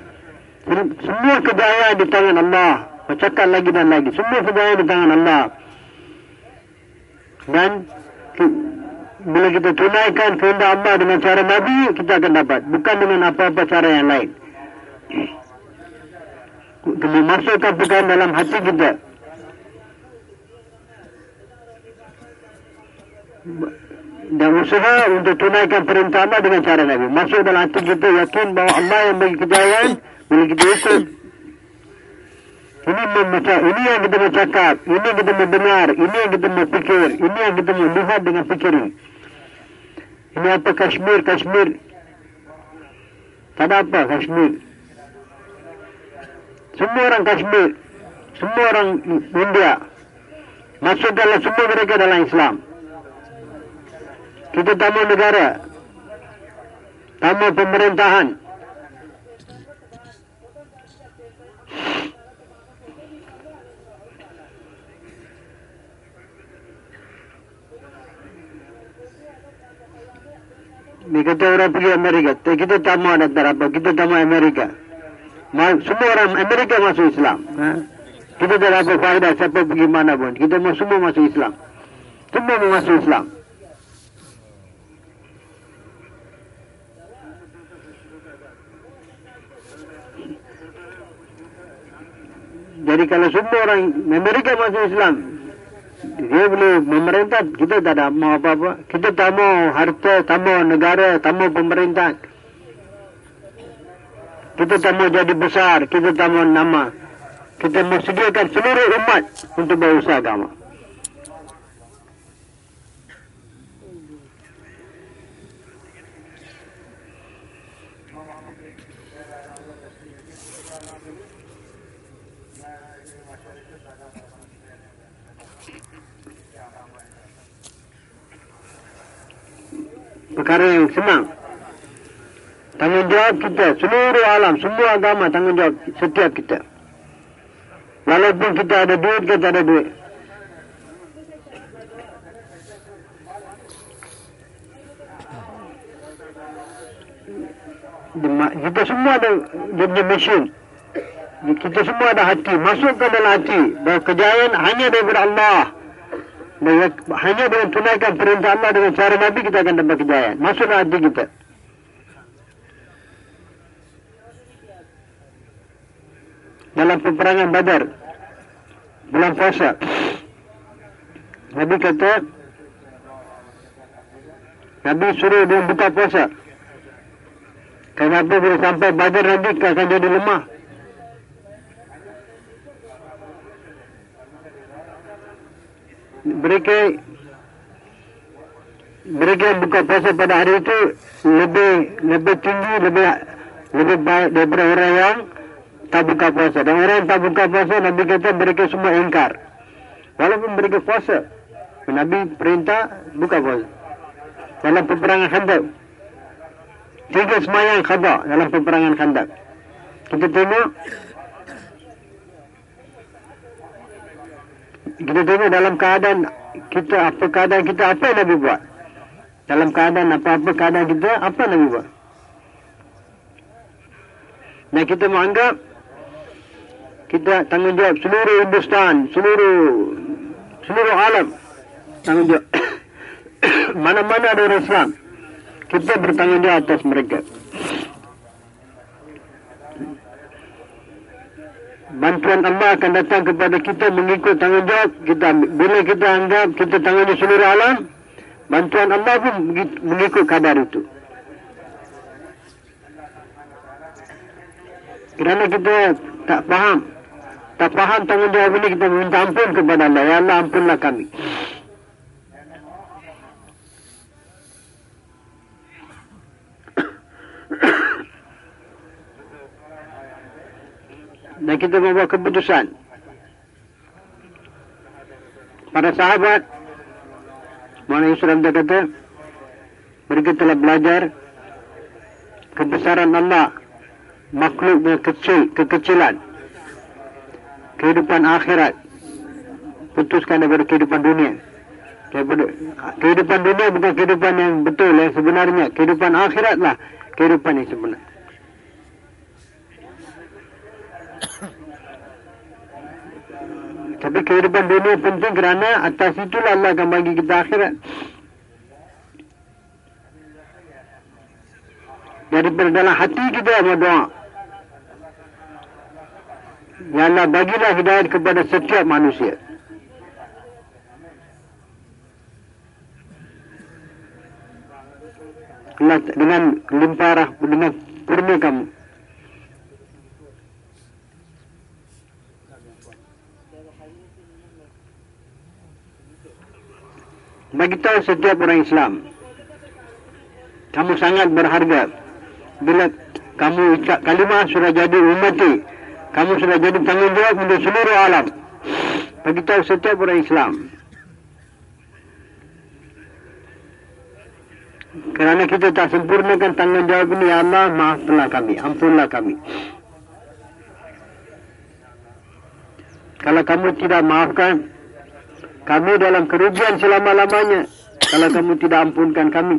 Semua kejayaan di tangan Allah. Bercakap lagi dan lagi. Semua kejayaan di tangan Allah. Dan bila kita tunaikan kehendak Allah dengan cara Nabi kita akan dapat. Bukan dengan apa-apa cara yang lain kita masukkan perkara dalam hati kita dan usaha untuk tunaikan perintah Allah dengan cara Nabi masuk dalam hati kita yakin bahawa Allah yang bagi kejayaan kita ikut ini membaca, ini yang kita bercakap, ini yang kita mendengar, ini yang kita berfikir, ini yang kita melihat dengan fikir ini. Ini apa Kashmir, Kashmir. Tak ada apa Kashmir. Semua orang Kashmir, semua orang India, masuk dalam semua mereka dalam Islam. Kita tamu negara, tamu pemerintahan, Ni kata orang pergi Amerika. Kita mau ada apa. Kita tak mau Amerika. Semua orang Amerika masuk Islam. Ha? Kita tak ada faedah siapa pergi mana pun. Kita mau semua masuk Islam. Semua mau masuk Islam. Jadi kalau semua orang Amerika masuk Islam, dia boleh memerintah kita tak ada mau apa-apa kita tak mau harta tak mau negara tak mau pemerintah kita tak mau jadi besar kita tak mau nama kita mau sediakan seluruh umat untuk berusaha agama perkara yang senang. Tanggungjawab kita, seluruh alam, semua agama tanggungjawab setiap kita. Walaupun kita ada duit, kita ada duit. Kita semua ada dia mesin. Kita semua ada hati. Masukkan dalam hati. Bahawa kejayaan hanya daripada Allah hanya dengan tunaikan perintah Allah dengan cara Nabi kita akan dapat kejayaan. Masuklah hati kita. Dalam peperangan Badar bulan puasa Nabi kata Nabi suruh dia buka puasa. Kenapa bila sampai Badar nanti akan jadi lemah? mereka mereka buka puasa pada hari itu lebih lebih tinggi lebih lebih baik daripada orang yang tak buka puasa. Dan orang yang tak buka puasa Nabi kata mereka semua ingkar. Walaupun mereka puasa Nabi perintah buka puasa. Dalam peperangan khandak tiga semayang khadak dalam peperangan khandak kita tengok kita tengok dalam keadaan kita apa keadaan kita apa yang Nabi buat? Dalam keadaan apa-apa keadaan kita apa yang Nabi buat? Dan kita menganggap kita tanggungjawab seluruh Hindustan seluruh seluruh alam. Tanggungjawab. [coughs] Mana-mana ada orang Islam kita bertanggungjawab atas mereka. Bantuan Allah akan datang kepada kita mengikut tanggungjawab. Kita bila kita anggap kita tanggung seluruh alam bantuan Allah pun mengikut kadar itu. Kerana kita tak faham. Tak faham tanggungjawab ini kita minta ampun kepada Allah. Ya Allah ampunlah kami. Dan kita membuat keputusan. Para sahabat, mana Islam dia kata, mereka telah belajar kebesaran Allah, makhluknya kecil, kekecilan, kehidupan akhirat, putuskan daripada kehidupan dunia. Daripada, kehidupan dunia bukan kehidupan yang betul, yang sebenarnya. Kehidupan akhirat lah kehidupan yang sebenar. Tapi kehidupan dunia penting kerana atas itulah Allah akan bagi kita akhirat. Daripada dalam hati kita berdoa. Ya Allah bagilah hidayat kepada setiap manusia. Dengan limpah dengan kurnia kamu. bagi tahu setiap orang Islam kamu sangat berharga bila kamu kalimah sudah jadi umati kamu sudah jadi tanggungjawab untuk seluruh alam bagi tahu setiap orang Islam kerana kita tak sempurnakan tanggungjawab ini ya Allah maafkanlah kami ampunlah kami kalau kamu tidak maafkan kami dalam kerugian selama-lamanya kalau kamu tidak ampunkan kami.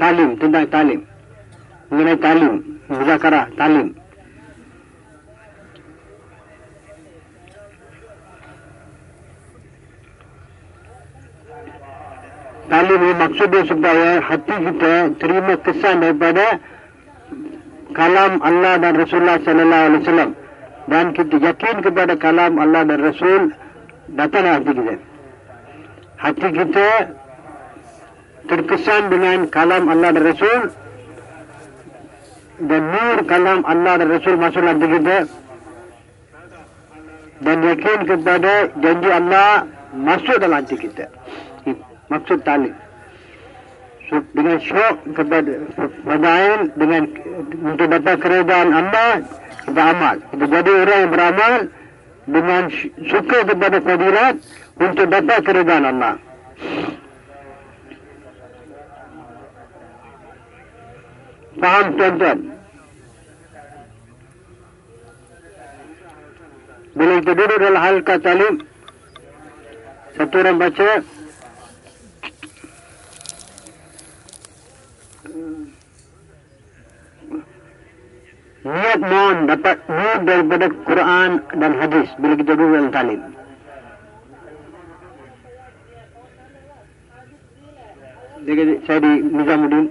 Talim, tentang talim. Mengenai talim muzakarah talim. Talim ini maksudnya supaya hati kita terima kesan daripada kalam Allah dan Rasulullah sallallahu alaihi wasallam. Dan kita yakin kepada kalam Allah dan Rasul datang hati kita. Hati kita terkesan dengan kalam Allah dan Rasul dan nur kalam Allah dan Rasul masuk dalam diri kita dan yakin kepada janji Allah masuk dalam hati kita. Maksud tali so, dengan syok kepada fadail dengan untuk dapat keredaan Allah kita amal. Kita jadi orang yang beramal dengan suka kepada fadilat untuk dapat keredaan Allah Faham tuan-tuan? Bila kita duduk dalam halka talim, satu orang baca, Niat mohon dapat nur daripada Quran dan hadis bila kita duduk dalam talim. Jadi saya di Nizamuddin,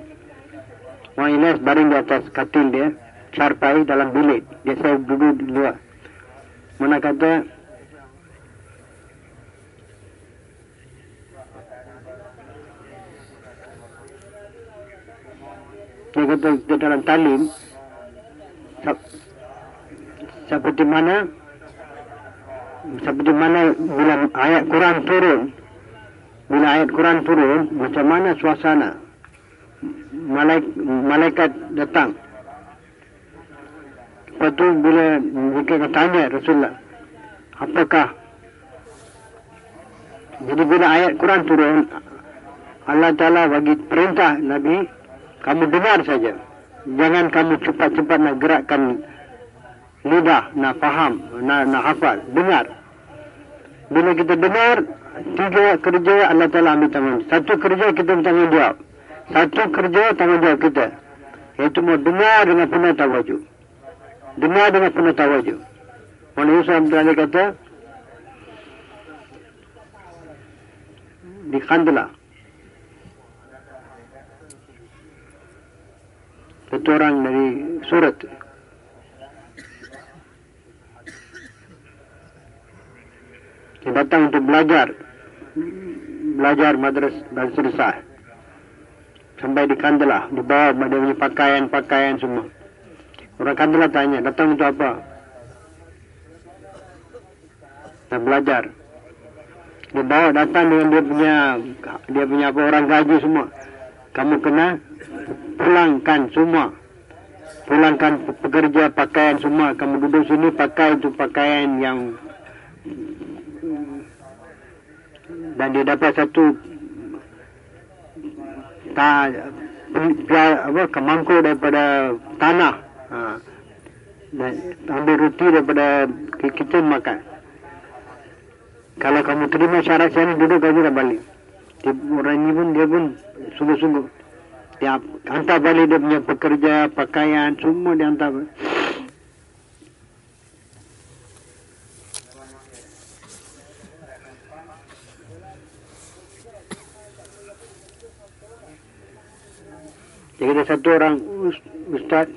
Wang Ilyas baring di atas katil dia, carpai dalam bilik. Dia saya duduk di luar. Mana kata, dia kata di dalam talim, seperti mana seperti mana bila ayat Quran turun bila ayat Quran turun macam mana suasana malaikat, datang. Lepas tu bila mereka tanya Rasulullah, apakah jadi bila ayat Quran turun, Allah Ta'ala bagi perintah Nabi, kamu dengar saja. Jangan kamu cepat-cepat nak gerakkan lidah, nak faham, nak, nak hafal. Dengar. Bila kita dengar, tiga kerja Allah Ta'ala ambil tanggung. Satu kerja kita bertanggung jawab satu kerja tanggungjawab kita. Itu mau dengar dengan penuh tawaju. Dengar dengan penuh tawaju. Mana Yusuf Abdul kata, di Kandla. Satu orang dari surat. Dia datang untuk belajar. Belajar madrasah, madras sah. Sampai di Kandala. Di bawah dia punya pakaian-pakaian semua. Orang Kandala tanya, datang untuk apa? Nak belajar. Dia bawa datang dengan dia punya dia punya apa orang gaji semua. Kamu kena pulangkan semua. Pulangkan pekerja pakaian semua. Kamu duduk sini pakai itu pakaian yang dan dia dapat satu ta, apa kemangku daripada tanah. Ha. Dan ambil roti daripada kita makan. Kalau kamu terima syarat saya duduk kamu dah balik. Dia, orang ini pun dia pun sungguh-sungguh. Dia hantar balik dia punya pekerja, pakaian, semua dia hantar balik. Jadi ada satu orang ustaz.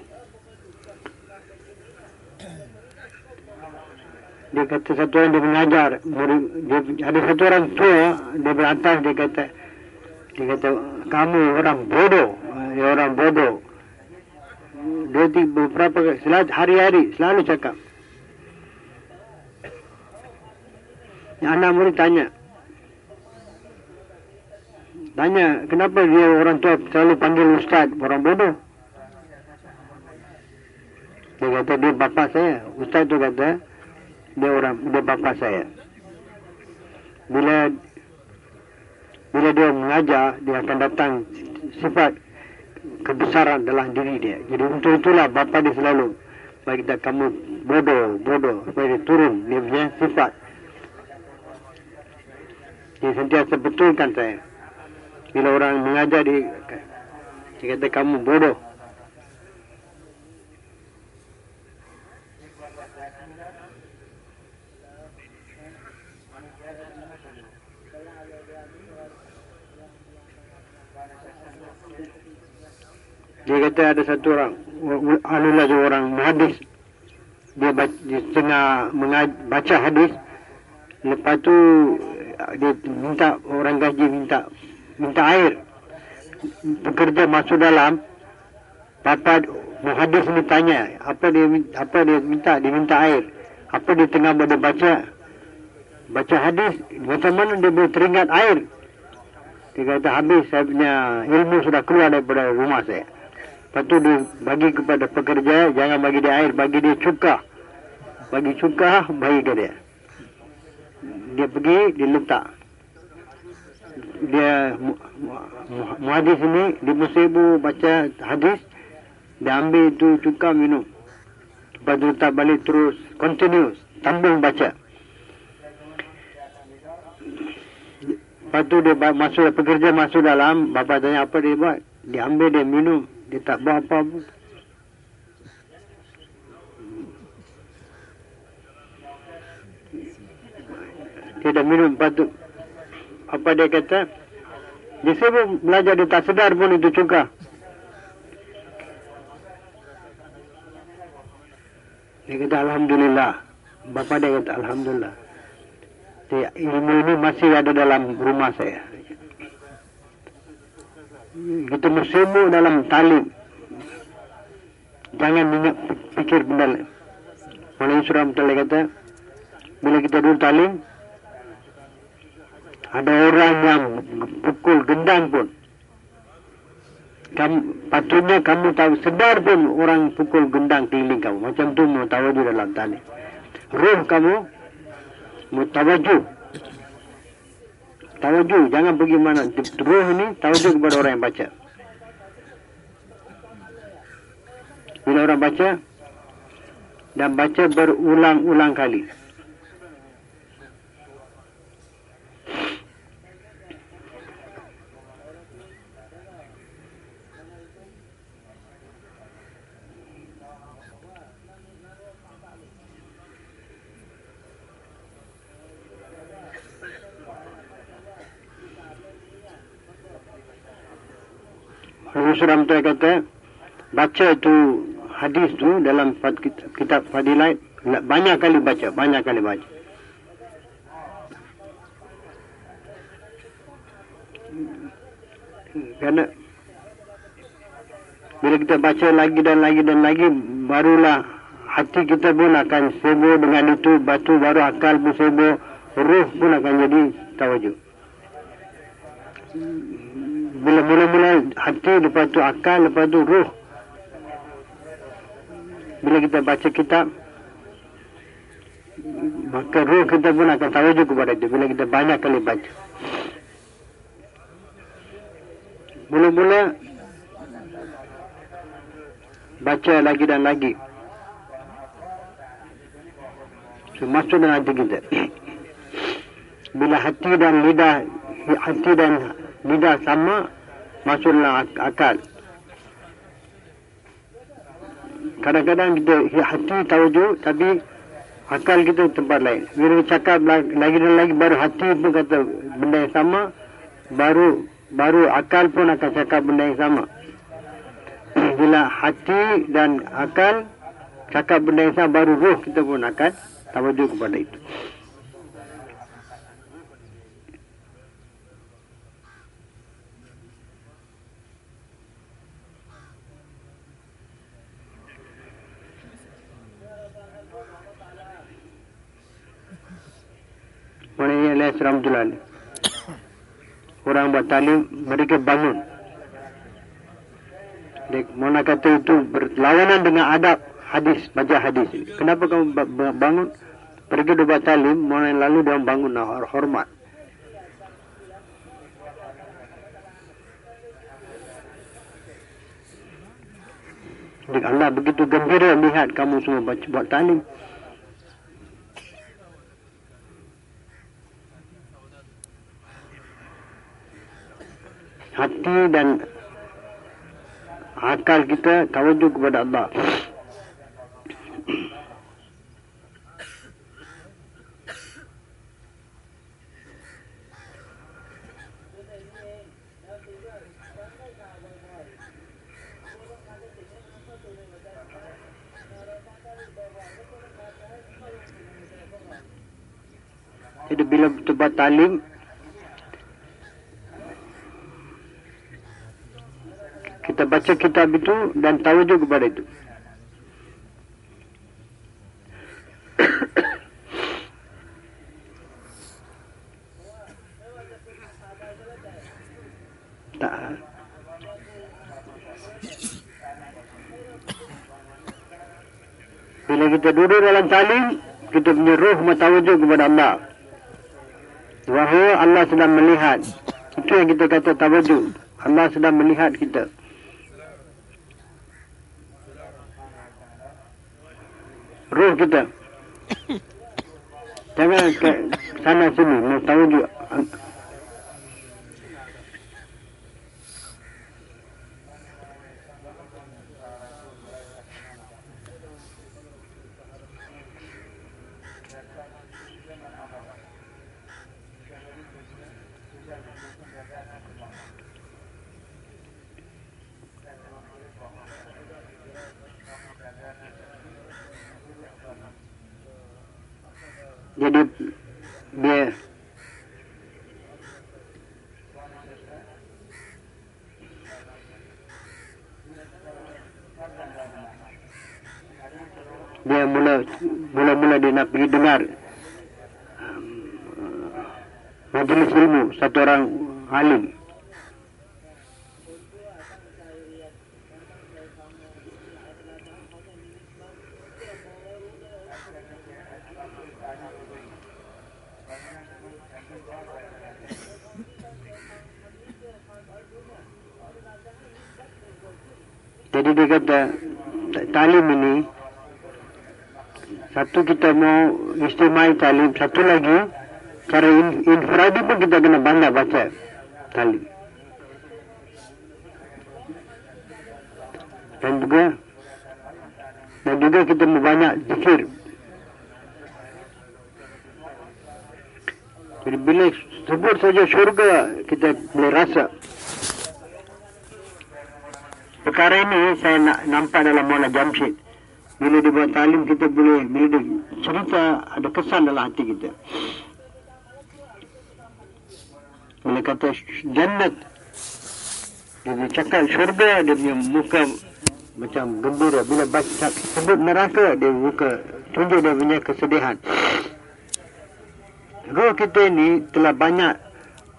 Dia kata satu orang dia mengajar. Dia, ada satu orang tua dia beratas dia kata dia kata kamu orang bodoh. Ya orang bodoh. Dia beberapa selalu hari-hari selalu cakap. Anak murid tanya tanya kenapa dia orang tua selalu panggil ustaz orang bodoh dia kata dia bapa saya ustaz tu kata dia orang dia bapa saya. Bila bila dia mengajar, dia akan datang sifat kebesaran dalam diri dia. Jadi untuk itulah bapa dia selalu bagi kita kamu bodoh, bodoh supaya dia turun dia punya sifat. Dia sentiasa betulkan saya. Bila orang mengajar dia, dia kata kamu bodoh. Dia kata ada satu orang, anulah orang hadis. Dia baca, dia tengah baca hadis. Lepas tu dia minta orang gaji minta minta air. Pekerja masuk dalam. Papa muhadis ni tanya apa dia apa dia minta dia minta air. Apa dia tengah baca baca hadis macam mana dia boleh teringat air. Dia kata habis saya punya ilmu sudah keluar daripada rumah saya. Lepas tu dia bagi kepada pekerja, jangan bagi dia air, bagi dia cuka. Bagi cuka, bagi dia. Dia pergi, dia letak. Dia, muhadis ini, dia musibu baca hadis, dia ambil itu cuka minum. Lepas tu letak balik terus, continuous, tambung baca. Lepas tu dia masuk, pekerja masuk dalam, bapa tanya apa dia buat. Dia ambil dia minum. Dia tak buat apa pun. Dia dah minum patut. Apa dia kata? Dia sibuk belajar, dia tak sedar pun itu cuka. Dia kata Alhamdulillah. Bapa dia kata Alhamdulillah. Dia, ilmu ini masih ada dalam rumah saya kita bersemu dalam talim. Jangan ingat fikir benda lain. Malah Surah Mutala kata, bila kita duduk talim, ada orang yang pukul gendang pun. Kamu, patutnya kamu tahu sedar pun orang pukul gendang keliling kamu. Macam tu mau tahu di dalam talim. Ruh kamu, mau Tawaju, jangan pergi mana. Ruh ini tawaju kepada orang yang baca. Bila orang baca, dan baca berulang-ulang kali. Suram tu kata, baca tu hadis tu dalam kitab fadilat banyak kali baca, banyak kali baca. Kerana bila kita baca lagi dan lagi dan lagi barulah hati kita pun akan sibuk dengan itu batu baru akal pun sibuk ruh pun akan jadi tawajuk bila mula-mula hati lepas tu akal lepas tu ruh. Bila kita baca kitab maka ruh kita pun akan tawajuk kepada itu bila kita banyak kali baca. Mula-mula baca lagi dan lagi. So, masuk dalam hati kita. [coughs] Bila hati dan lidah hati dan lidah sama masuklah akal. Kadang-kadang kita hati tahu tapi akal kita tempat lain. Bila cakap lagi dan lagi baru hati pun kata benda yang sama baru baru akal pun akan cakap benda yang sama. [clears throat] Bila hati dan akal cakap benda yang sama baru roh kita pun akan tawajuk kepada itu Mana ni Rahmatullah Orang buat talim Mereka bangun. Mana kata itu Berlawanan dengan adab Hadis Baca hadis. Kenapa kamu bangun? Pergi buat talim Mana yang lalu dia bangun nah, Hormat. Allah begitu gembira lihat kamu semua buat talim. Hati dan akal kita tawajuk kepada Allah. Jadi bila betul talim, kita baca kitab itu dan tahu juga kepada itu. [coughs] Bila kita duduk dalam talim, kita punya roh matawajuk kepada Allah. Wahai Allah sedang melihat. Itu yang kita kata tawajuk. Allah sedang melihat kita. Roh kita. [laughs] Jangan ke sana sini, mau tahu juga. jadi dia dia mula mula mula dia nak pergi dengar um, majlis ilmu satu orang alim. Jadi dia kata talim ini. Satu kita mau istimai talim, satu lagi cara infradi pun kita kena bangga baca talim. Dan juga dan juga kita banyak zikir. Jadi bila sebut saja syurga kita boleh rasa perkara ini saya nak nampak dalam Maulana Jamshid. Bila dia buat talim kita boleh, bila dia cerita ada kesan dalam hati kita. Kata jannat, dia, dia cakap syurga, dia punya muka macam gembira. Bila baca sebut neraka, dia muka tunjuk dia punya kesedihan. Roh kita ini telah banyak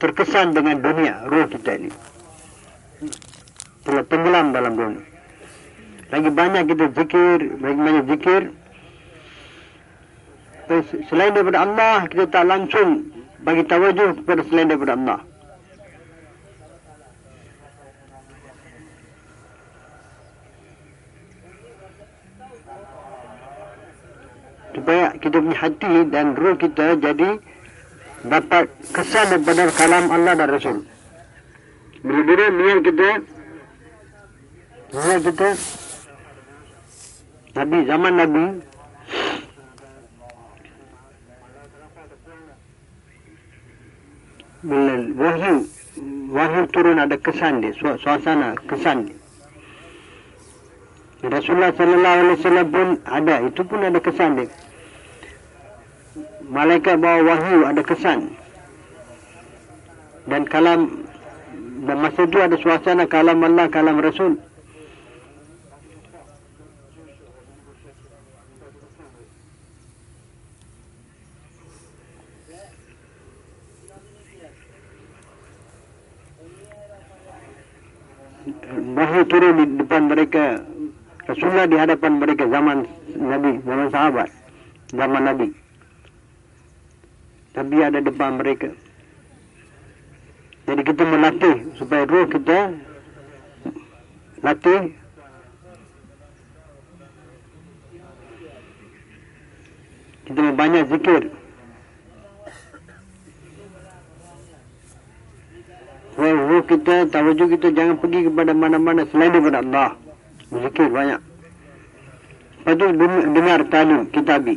terkesan dengan dunia, roh kita ini telah tenggelam dalam dunia. Lagi banyak kita zikir, lagi banyak zikir. Selain daripada Allah, kita tak langsung bagi tawajuh kepada selain daripada Allah. Supaya kita punya hati dan roh kita jadi dapat kesan daripada kalam Allah dan Rasul. Bila-bila niat kita Niat kita Nabi, zaman Nabi Bila wahyu Wahyu turun ada kesan dia Suasana kesan dia Rasulullah sallallahu alaihi wasallam pun ada itu pun ada kesan dia malaikat bawa wahyu ada kesan. Dan kalam dan masa itu ada suasana kalam Allah kalam Rasul. Wahyu turun di depan mereka. Rasulullah di hadapan mereka zaman Nabi, zaman sahabat zaman Nabi Nabi ada depan mereka jadi kita melatih supaya roh kita latih kita banyak zikir Ruh kita, tawajuh kita jangan pergi kepada mana-mana selain daripada Allah. Zikir banyak. Lepas tu dengar talim, kitabi.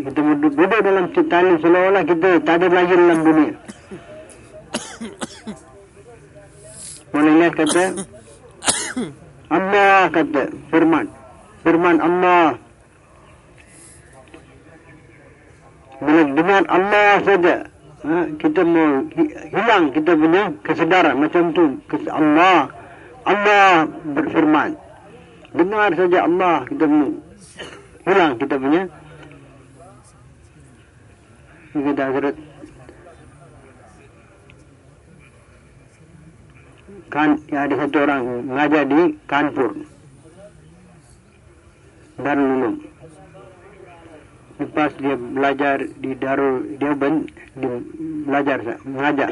Kita duduk dalam talim seolah-olah kita tak ada lagi dalam dunia. [coughs] Lihat kata, [coughs] Allah kata, firman. Firman Allah. Bila dengar Allah saja, ha, kita mau hilang kita punya kesedaran macam tu Allah Allah berfirman dengar saja Allah kita mau hilang kita punya Hazrat kan ya ada satu orang ngajar di Kanpur. Darul Ulum lepas dia belajar di Darul dia ben, dia belajar mengajar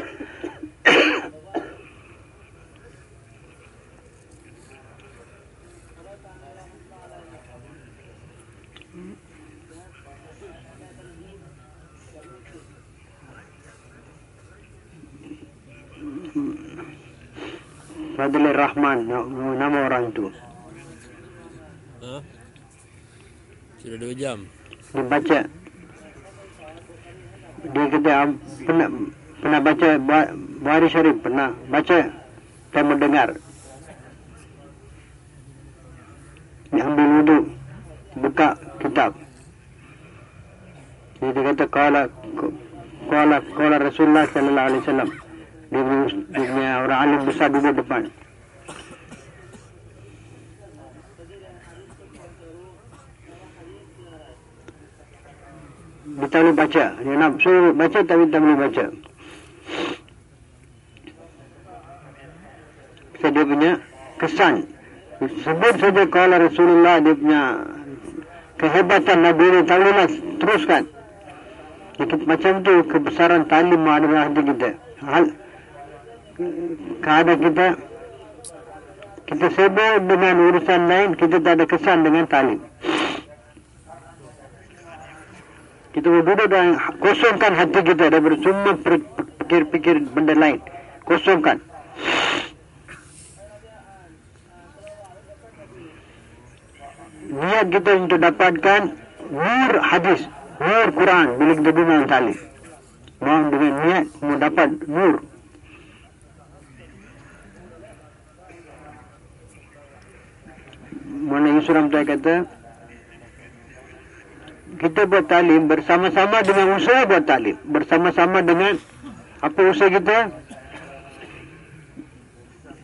Fadli Rahman nama orang itu. Ha? Sudah dua jam. Dia baca. Dia kata pernah pernah baca Buhari Syarif pernah baca dan mendengar. Dia ambil wudhu buka kitab. Dia kata kala kala kala Rasulullah sallallahu alaihi wasallam dia orang alim besar duduk depan. Dia tak boleh baca. Dia nak suruh baca tapi tak boleh baca. So, dia punya kesan. Sebut saja kalau Rasulullah dia punya kehebatan Nabi ini tak boleh teruskan. Jadi, macam tu kebesaran talim dalam hati kita. Hal, keadaan kita kita sibuk dengan urusan lain kita tak ada kesan dengan talim kita duduk dan kosongkan hati kita daripada semua pikir-pikir benda lain. Kosongkan. Niat kita untuk dapatkan nur hadis nur Quran bila kita dengar talim mau dengan niat mau dapat nur Yusuf Ramtai kata, kita buat talim bersama-sama dengan usaha buat talim. Bersama-sama dengan apa usaha kita?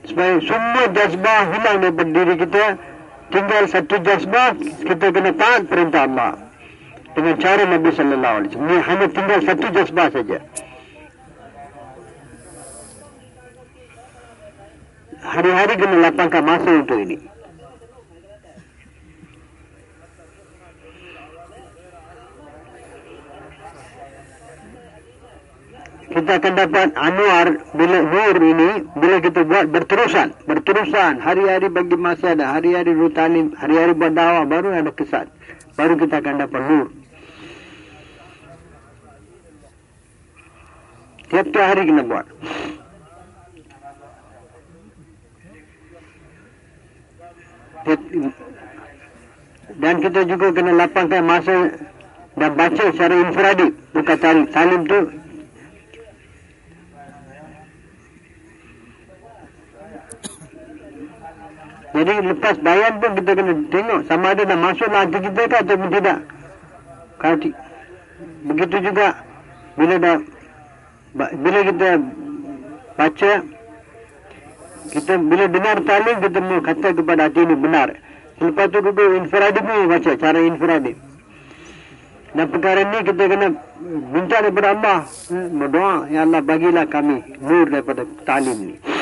Supaya semua jazbah hilang daripada diri kita. Tinggal satu jazbah, kita kena taat perintah Allah. Dengan cara Nabi Sallallahu Alaihi Wasallam. Hanya tinggal satu jazbah saja. Hari-hari kena lapangkan masa untuk ini. Kita akan dapat anwar bila nur ini bila kita buat berterusan. Berterusan hari-hari bagi masa ada hari-hari rutalim hari-hari berdakwah baru ada kesan baru kita akan dapat nur. Tiap-tiap hari kena buat. Dan kita juga kena lapangkan masa dan baca secara infradi. Bukan talim, talim tu Jadi lepas bayan pun kita kena tengok sama ada dah masuk hati kita ke ataupun tidak. Kalau begitu juga bila dah bila kita baca kita bila dengar talim kita mau kata kepada hati ini benar. Selepas tu duduk infrared pun baca cara infrared. Dan perkara ini kita kena minta daripada Allah. Eh, berdoa, Ya Allah bagilah kami nur daripada talim ini.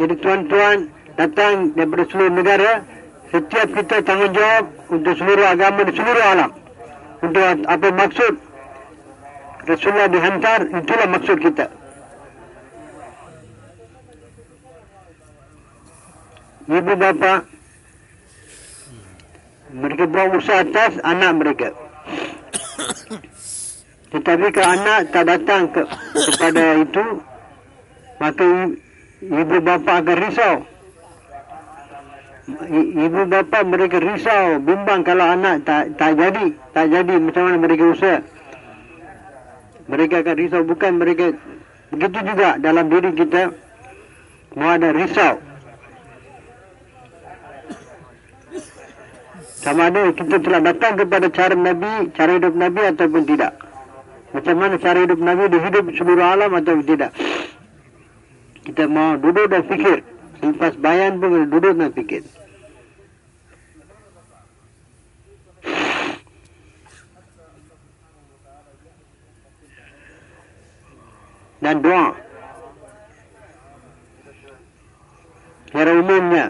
Jadi tuan-tuan datang daripada seluruh negara, setiap kita tanggungjawab untuk seluruh agama di seluruh alam. Untuk apa maksud Rasulullah dihantar, itulah maksud kita. Ibu bapa mereka buat usaha atas anak mereka. Tetapi kalau anak tak datang ke, kepada itu, maka ibu bapa akan risau. Ibu bapa mereka risau, bimbang kalau anak tak tak jadi, tak jadi macam mana mereka usaha. Mereka akan risau bukan mereka begitu juga dalam diri kita mau ada risau. Sama ada kita telah datang kepada cara Nabi, cara hidup Nabi ataupun tidak. Macam mana cara hidup Nabi dihidup seluruh alam atau tidak kita mau duduk dan fikir. Selepas bayan pun duduk dan fikir. Dan doa. Secara umumnya.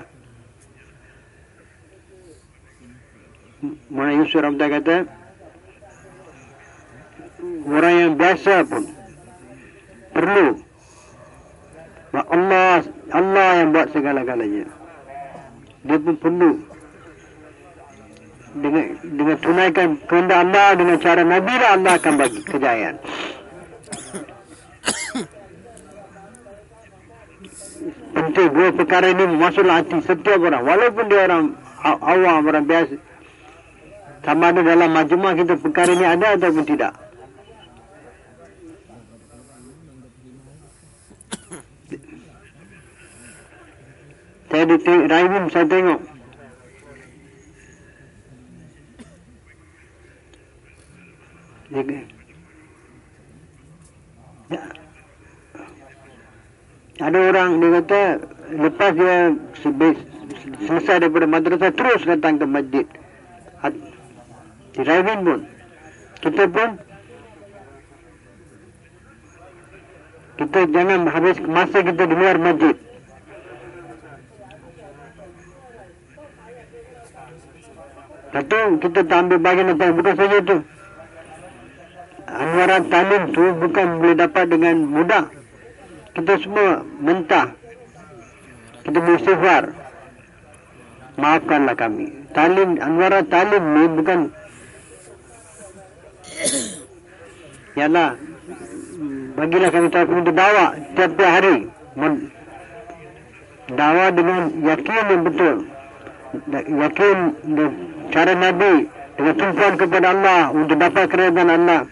Mana Yusuf Ramta kata. Orang yang biasa pun. Perlu Allah Allah yang buat segala-galanya. Dia pun perlu dengan dengan tunaikan kehendak Allah dengan cara Nabi lah Allah akan bagi kejayaan. [coughs] Penting dua perkara ini masuklah hati setiap orang. Walaupun dia orang awam, orang biasa. Sama ada dalam majmua kita perkara ini ada ataupun tidak. Saya di Raimim saya tengok. Ya. Ada orang dia kata lepas dia selesai daripada madrasah terus datang ke masjid. Di Raimim pun. Kita pun kita jangan habis masa kita di luar masjid. Satu, kita tak ambil bagian apa bukan saja itu. Anwaran talim tu bukan boleh dapat dengan mudah. Kita semua mentah. Kita bersifar. Maafkanlah kami. Talim, anwaran talim ni bukan [coughs] Yalah Bagilah kami tahu untuk dakwah Tiap-tiap hari Dakwah dengan yakin yang betul Yakin cara Nabi dengan tumpuan kepada Allah untuk dapat keredaan Allah.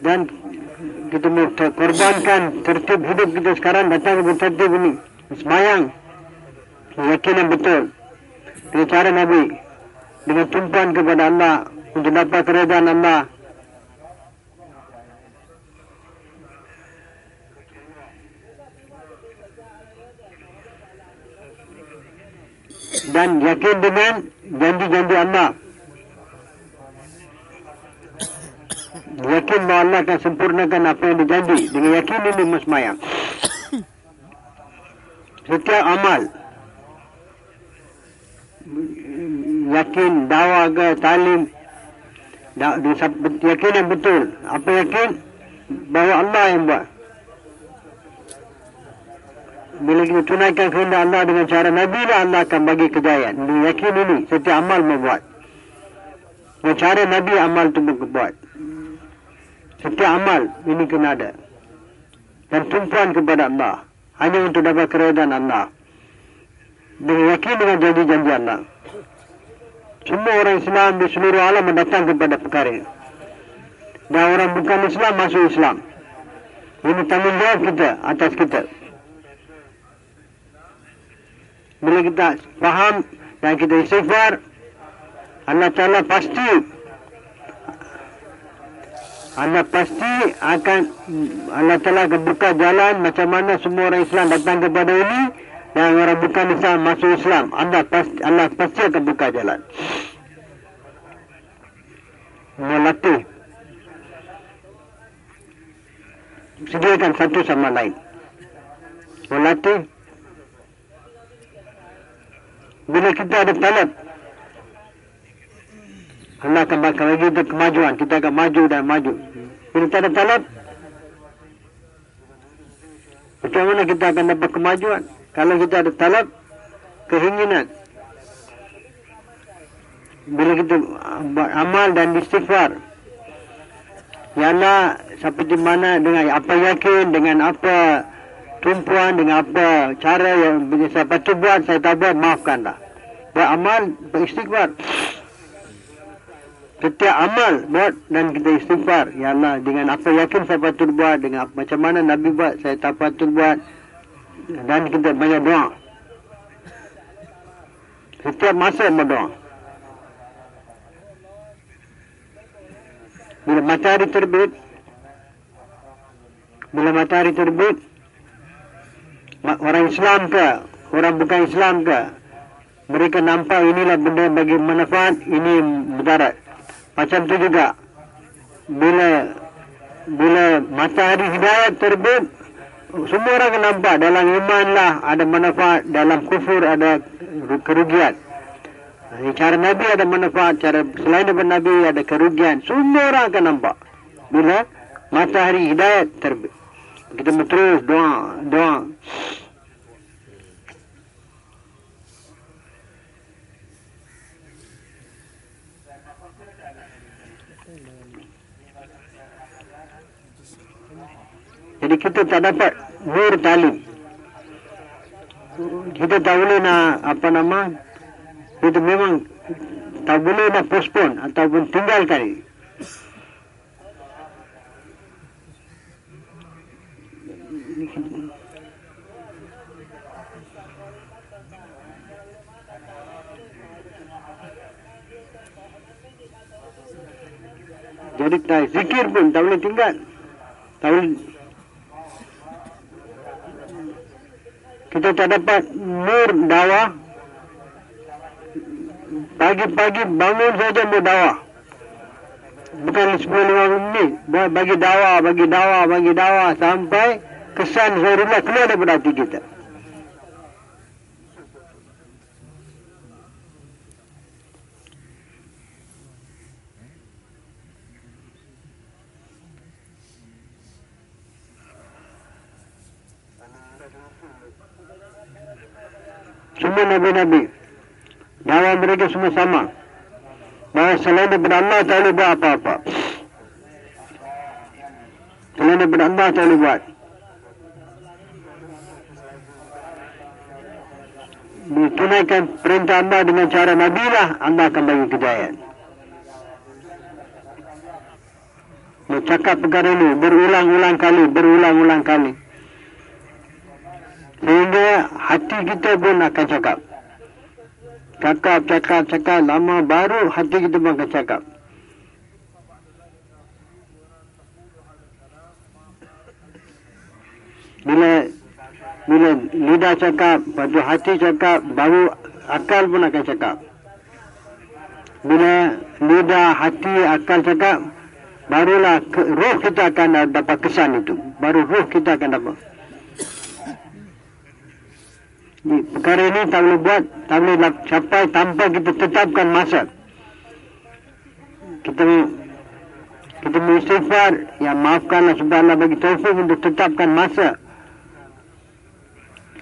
dan kita ter- korbankan tertib hidup kita sekarang datang ke tertib ini. Semayang. Yakin yang betul. Dengan cara Nabi. Dengan tumpuan kepada Allah untuk dapat keredaan Allah dan yakin dengan janji-janji Allah. Yakin bahawa Allah akan sempurnakan apa yang dijanji dengan yakin ini musmayang setiap amal yakin dakwah ke talim yakin yang betul. Apa yakin? Bahawa Allah yang buat bila kita tunaikan kehendak Allah dengan cara Nabi lah Allah akan bagi kejayaan. Dengan yakin ini setiap amal membuat dengan cara Nabi amal itu membuat setiap amal ini kena ada. Dan tumpuan kepada Allah. Hanya untuk dapat keredaan Allah. Dengan yakin dengan janji-janji Allah. Semua orang Islam di seluruh alam mendatang kepada perkara. Ini dan orang bukan Islam masuk Islam. Ini tanggungjawab kita atas kita bila kita faham dan kita istighfar Allah Ta'ala pasti Allah pasti akan Allah Ta'ala akan buka jalan macam mana semua orang Islam datang kepada ini dan orang bukan Islam masuk Islam. Allah pasti, Allah pasti akan buka jalan. Melatih sediakan satu sama lain. Melatih bila kita ada talab Allah akan bakal lagi itu kemajuan. Kita akan maju dan maju. Bila kita ada talab macam mana kita akan dapat kemajuan? Kalau kita ada talab keinginan. Bila kita amal dan istighfar ialah seperti mana dengan apa yakin dengan apa tumpuan dengan apa cara yang saya patut buat saya tak buat maafkanlah. Buat amal beristighfar. Setiap amal buat dan kita istighfar ya Allah dengan apa yakin saya patut buat dengan apa, macam mana Nabi buat saya tak patut buat dan kita banyak doa. Setiap masa berdoa bila matahari terbit bila matahari terbit orang Islam ke? Orang bukan Islam ke? Mereka nampak inilah benda bagi manfaat ini mudarat. Macam tu juga. Bila bila matahari hidayat terbit semua orang nampak dalam iman lah ada manfaat dalam kufur ada kerugian. Cara Nabi ada manfaat cara selain daripada Nabi ada kerugian. Semua orang akan nampak. Bila matahari hidayat terbit kita terus doa doa Jadi kita tak dapat nur talim. Kita tak boleh nak apa nama. Kita memang tak boleh nak postpone ataupun tinggalkan Jadi tak zikir pun tak boleh tinggal. Tak boleh. Kita tak dapat nur dakwah. Pagi-pagi bangun saja mau dakwah. Bukan 10-15 minit. Bagi dakwah bagi dakwah bagi dakwah. Sampai kesan Zahirullah keluar daripada hati kita semua Nabi-Nabi. Dakwah mereka semua sama. Bahawa selain daripada Allah tak boleh buat apa-apa. Selain daripada Allah tak boleh buat. Ditunaikan perintah Allah dengan cara Nabi lah Allah akan bagi kejayaan. Bercakap perkara ini berulang-ulang kali, berulang-ulang kali. Sehingga hati kita pun akan cakap. Cakap, cakap, cakap. Lama baru hati kita pun akan cakap. Bila bila lidah cakap, pada hati cakap, baru akal pun akan cakap. Bila lidah, hati, akal cakap, barulah ke, roh kita akan dapat kesan itu. Baru roh kita akan dapat. Ini, perkara ini tak boleh buat, tak boleh capai tanpa kita tetapkan masa. Kita kita mengistighfar, ya maafkanlah subhanallah bagi taufik untuk tetapkan masa.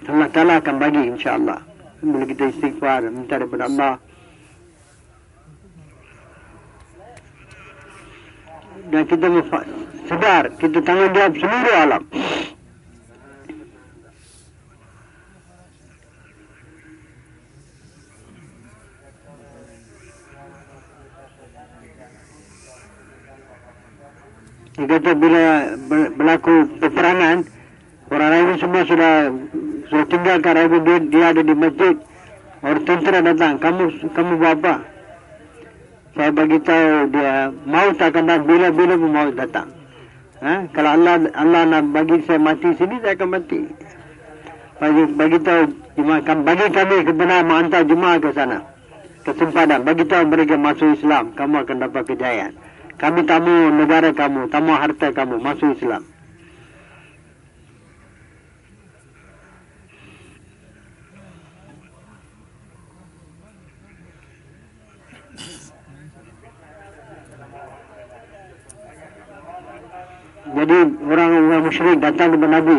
Allah Ta'ala akan bagi insyaAllah. Bila kita istighfar, minta daripada Allah. Dan kita sedar, kita tanggungjawab seluruh alam. Kata bila berlaku peperangan, orang lain semua sudah sudah tinggalkan Rabu dia, dia ada di masjid. Orang tentera datang, kamu kamu buat apa? Saya bagi tahu dia mau tak akan bila bila pun mau datang. Ha? Kalau Allah Allah nak bagi saya mati sini saya akan mati. Bagi bagi tahu bagi kami kebenaran menghantar jemaah ke sana. Kesempatan bagi tahu mereka masuk Islam, kamu akan dapat kejayaan. Kami tamu negara kamu, tamu harta kamu masuk Islam. Jadi orang-orang musyrik datang kepada Nabi.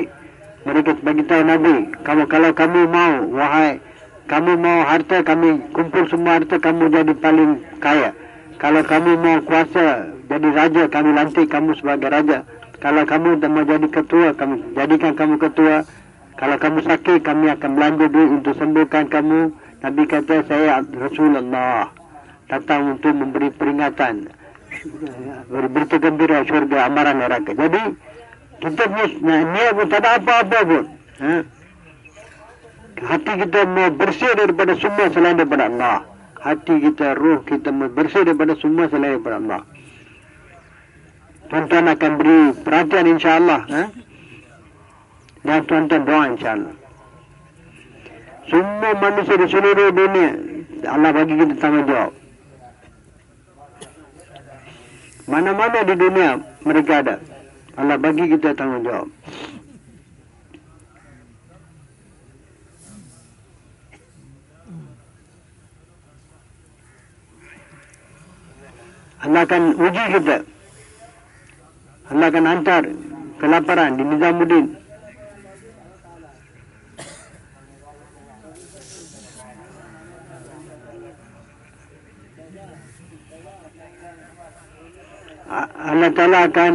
Mereka bagi tahu Nabi, kamu kalau kamu mau, wahai kamu mau harta kami kumpul semua harta kamu jadi paling kaya. Kalau kamu mau kuasa jadi raja, kami lantik kamu sebagai raja. Kalau kamu mau jadi ketua, kami jadikan kamu ketua. Kalau kamu sakit, kami akan belanja duit untuk sembuhkan kamu. Nabi kata saya Rasulullah datang untuk memberi peringatan berita gembira syurga amaran neraka. Jadi kita punya niat pun tak ada apa-apa pun. Ha? Hati kita mau bersih daripada semua selain daripada Allah. Hati kita, roh kita bersih daripada semua selain daripada Allah. Tuan-tuan akan beri perhatian insyaAllah. Ha? Dan tuan-tuan doa insyaAllah. Semua manusia di seluruh dunia, Allah bagi kita tanggungjawab. Mana-mana di dunia mereka ada. Allah bagi kita tanggungjawab. Allah akan uji kita. Allah akan hantar kelaparan di Nizamuddin. Allah Ta'ala akan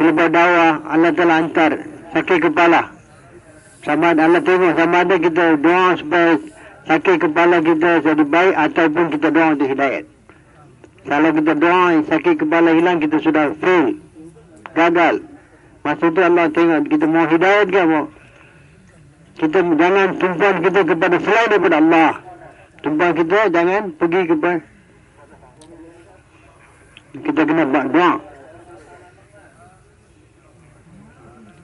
bila berdakwah Allah Ta'ala hantar sakit kepala sama Allah tengok sama ada kita doa supaya sakit kepala kita jadi baik ataupun kita doa untuk hidayat kalau kita doa sakit kepala hilang kita sudah fail gagal. Masa itu Allah tengok kita mau hidayat ke mau kita jangan tumpuan kita kepada selain daripada Allah. Tumpuan kita jangan pergi kepada kita kena buat doa.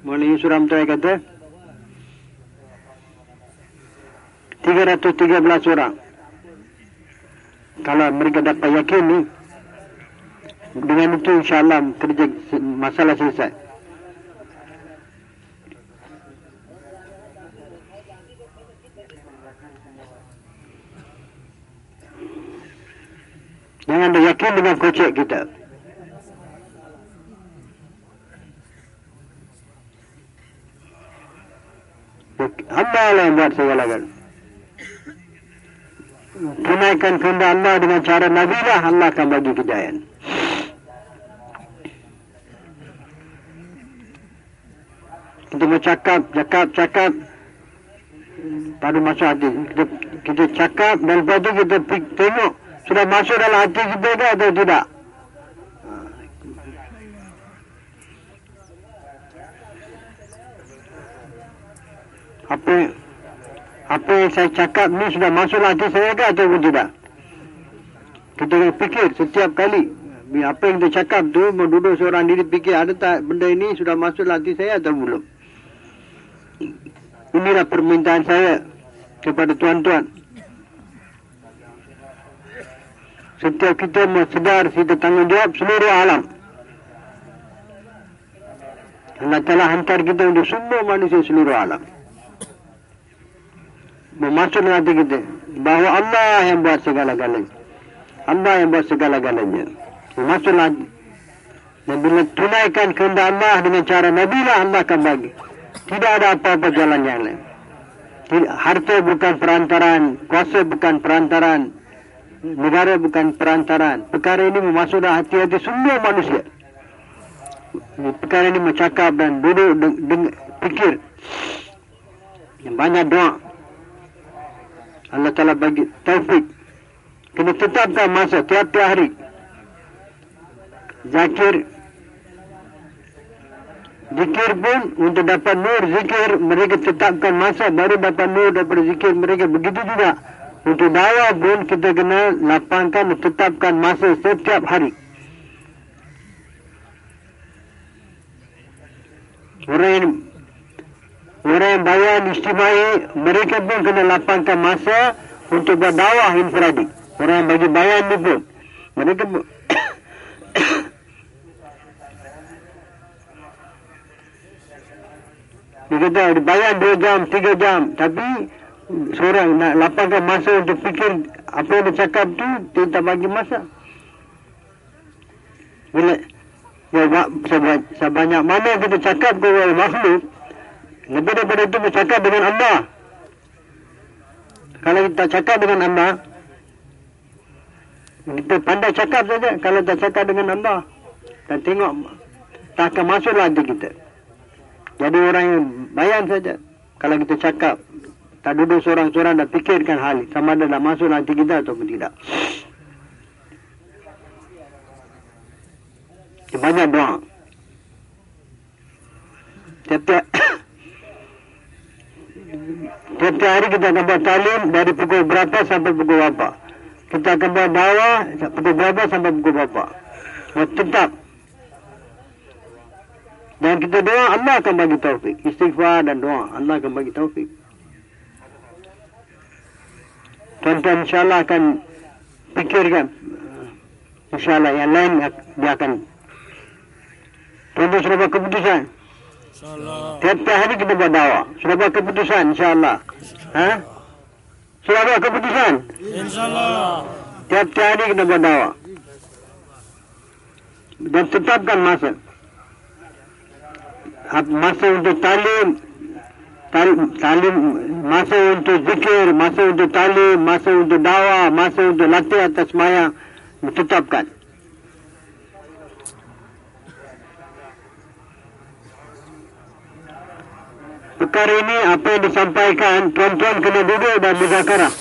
Maulana Suram Tuai kata? 313 orang. Kalau mereka dapat yakin ni dengan itu insyaAllah kerja masalah selesai. Jangan yakin dengan kocek kita. Allah lah yang buat segala kan tunaikan kehendak Allah dengan cara Nabi lah Allah akan bagi kejayaan. Kita bercakap cakap cakap. Pada masa hati kita, kita cakap dan lepas tu kita tengok sudah masuk dalam hati kita ke atau tidak. Ha. Apa apa yang saya cakap ni sudah masuk hati saya ke ataupun tidak? Kita kena fikir setiap kali apa yang kita cakap tu duduk seorang diri fikir ada tak benda ini sudah masuk hati saya atau belum? Inilah permintaan saya kepada tuan-tuan. Setiap kita sedar kita tanggungjawab seluruh alam. Allah telah hantar kita untuk semua manusia seluruh alam memasukkan hati kita bahawa Allah yang buat segala-galanya. Allah yang buat segala-galanya. Memasukkan hati. Dan bila tunaikan kehendak Allah dengan cara Nabi lah Allah akan bagi. Tidak ada apa-apa jalan yang lain. Harta bukan perantaran, kuasa bukan perantaran, negara bukan perantaran. Perkara ini memasukkan hati-hati semua manusia. Perkara ini mencakap dan duduk dengan fikir. Banyak doa. Allah Ta'ala bagi taufik. Kena tetapkan masa tiap-tiap hari. Zakir. Zikir pun untuk dapat nur zikir mereka tetapkan masa baru dapat nur daripada zikir mereka. Begitu juga. Untuk dakwah pun kita kena lapangkan tetapkan masa setiap hari. Orang yang orang yang bayar istimai mereka pun kena lapangkan masa untuk berdakwah infradi orang yang bagi bayar ni pun. Mereka pun [coughs] dia kata bayar 2 jam 3 jam. Tapi seorang nak lapangkan masa untuk fikir apa yang dia cakap tu dia tak bagi masa. Bila sebanyak mana kita cakap kepada makhluk lebih daripada itu bercakap dengan Allah. Kalau kita cakap dengan Allah, kita pandai cakap saja. Kalau kita cakap dengan Allah, kita tengok tak akan masuk hati kita. Jadi orang yang bayan saja. Kalau kita cakap, tak duduk seorang-seorang dan fikirkan hal sama ada dah masuk hati kita atau tidak. Banyak doa. Tiap-tiap Setiap hari kita akan buat talim dari pukul berapa sampai pukul berapa. Kita akan buat dakwah pukul berapa sampai pukul berapa. Dan tetap. Dan kita doa Allah akan bagi taufik. Istighfar dan doa Allah akan bagi taufik. Tuan-tuan insyaAllah akan fikirkan. InsyaAllah yang lain dia akan. Tuan-tuan sudah keputusan. Tiap-tiap hari kita buat dakwah. Sudah buat keputusan insyaAllah. Ha? Sudah buat keputusan? InsyaAllah. Tiap-tiap hari kita buat dakwah. Dan tetapkan masa. Masa untuk talim. Talim, masa untuk zikir, masa untuk talim, masa untuk dakwah, masa untuk latih atas mayang. Tetapkan. Perkara ini apa yang disampaikan tuan-tuan kena duduk dan muzakarah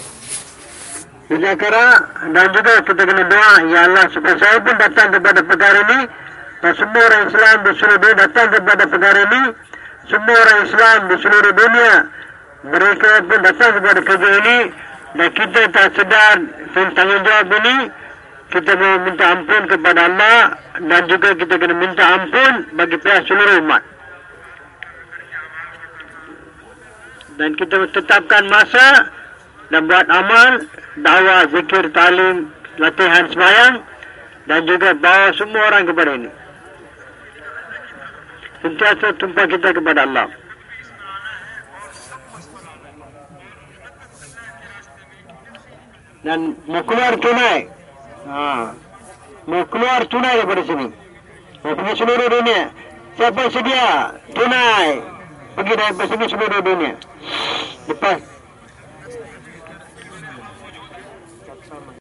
muzakarah dan juga kita kena doa ya Allah supaya saya pun datang kepada perkara ini dan semua orang Islam di seluruh dunia datang kepada perkara ini. Semua orang Islam di seluruh dunia mereka pun datang kepada kerja ini dan kita tak sedar tanggungjawab ini. Kita mau minta ampun kepada Allah dan juga kita kena minta ampun bagi pihak seluruh umat dan kita tetapkan masa dan buat amal dakwah zikir talim latihan semayang dan juga bawa semua orang kepada ini. Sentiasa tumpah kita kepada Allah. Dan mau keluar tunai. Ha. mau keluar tunai daripada sini. Mau pergi seluruh dunia. Siapa sedia? Tunai pergi dari sini seluruh dunia lepas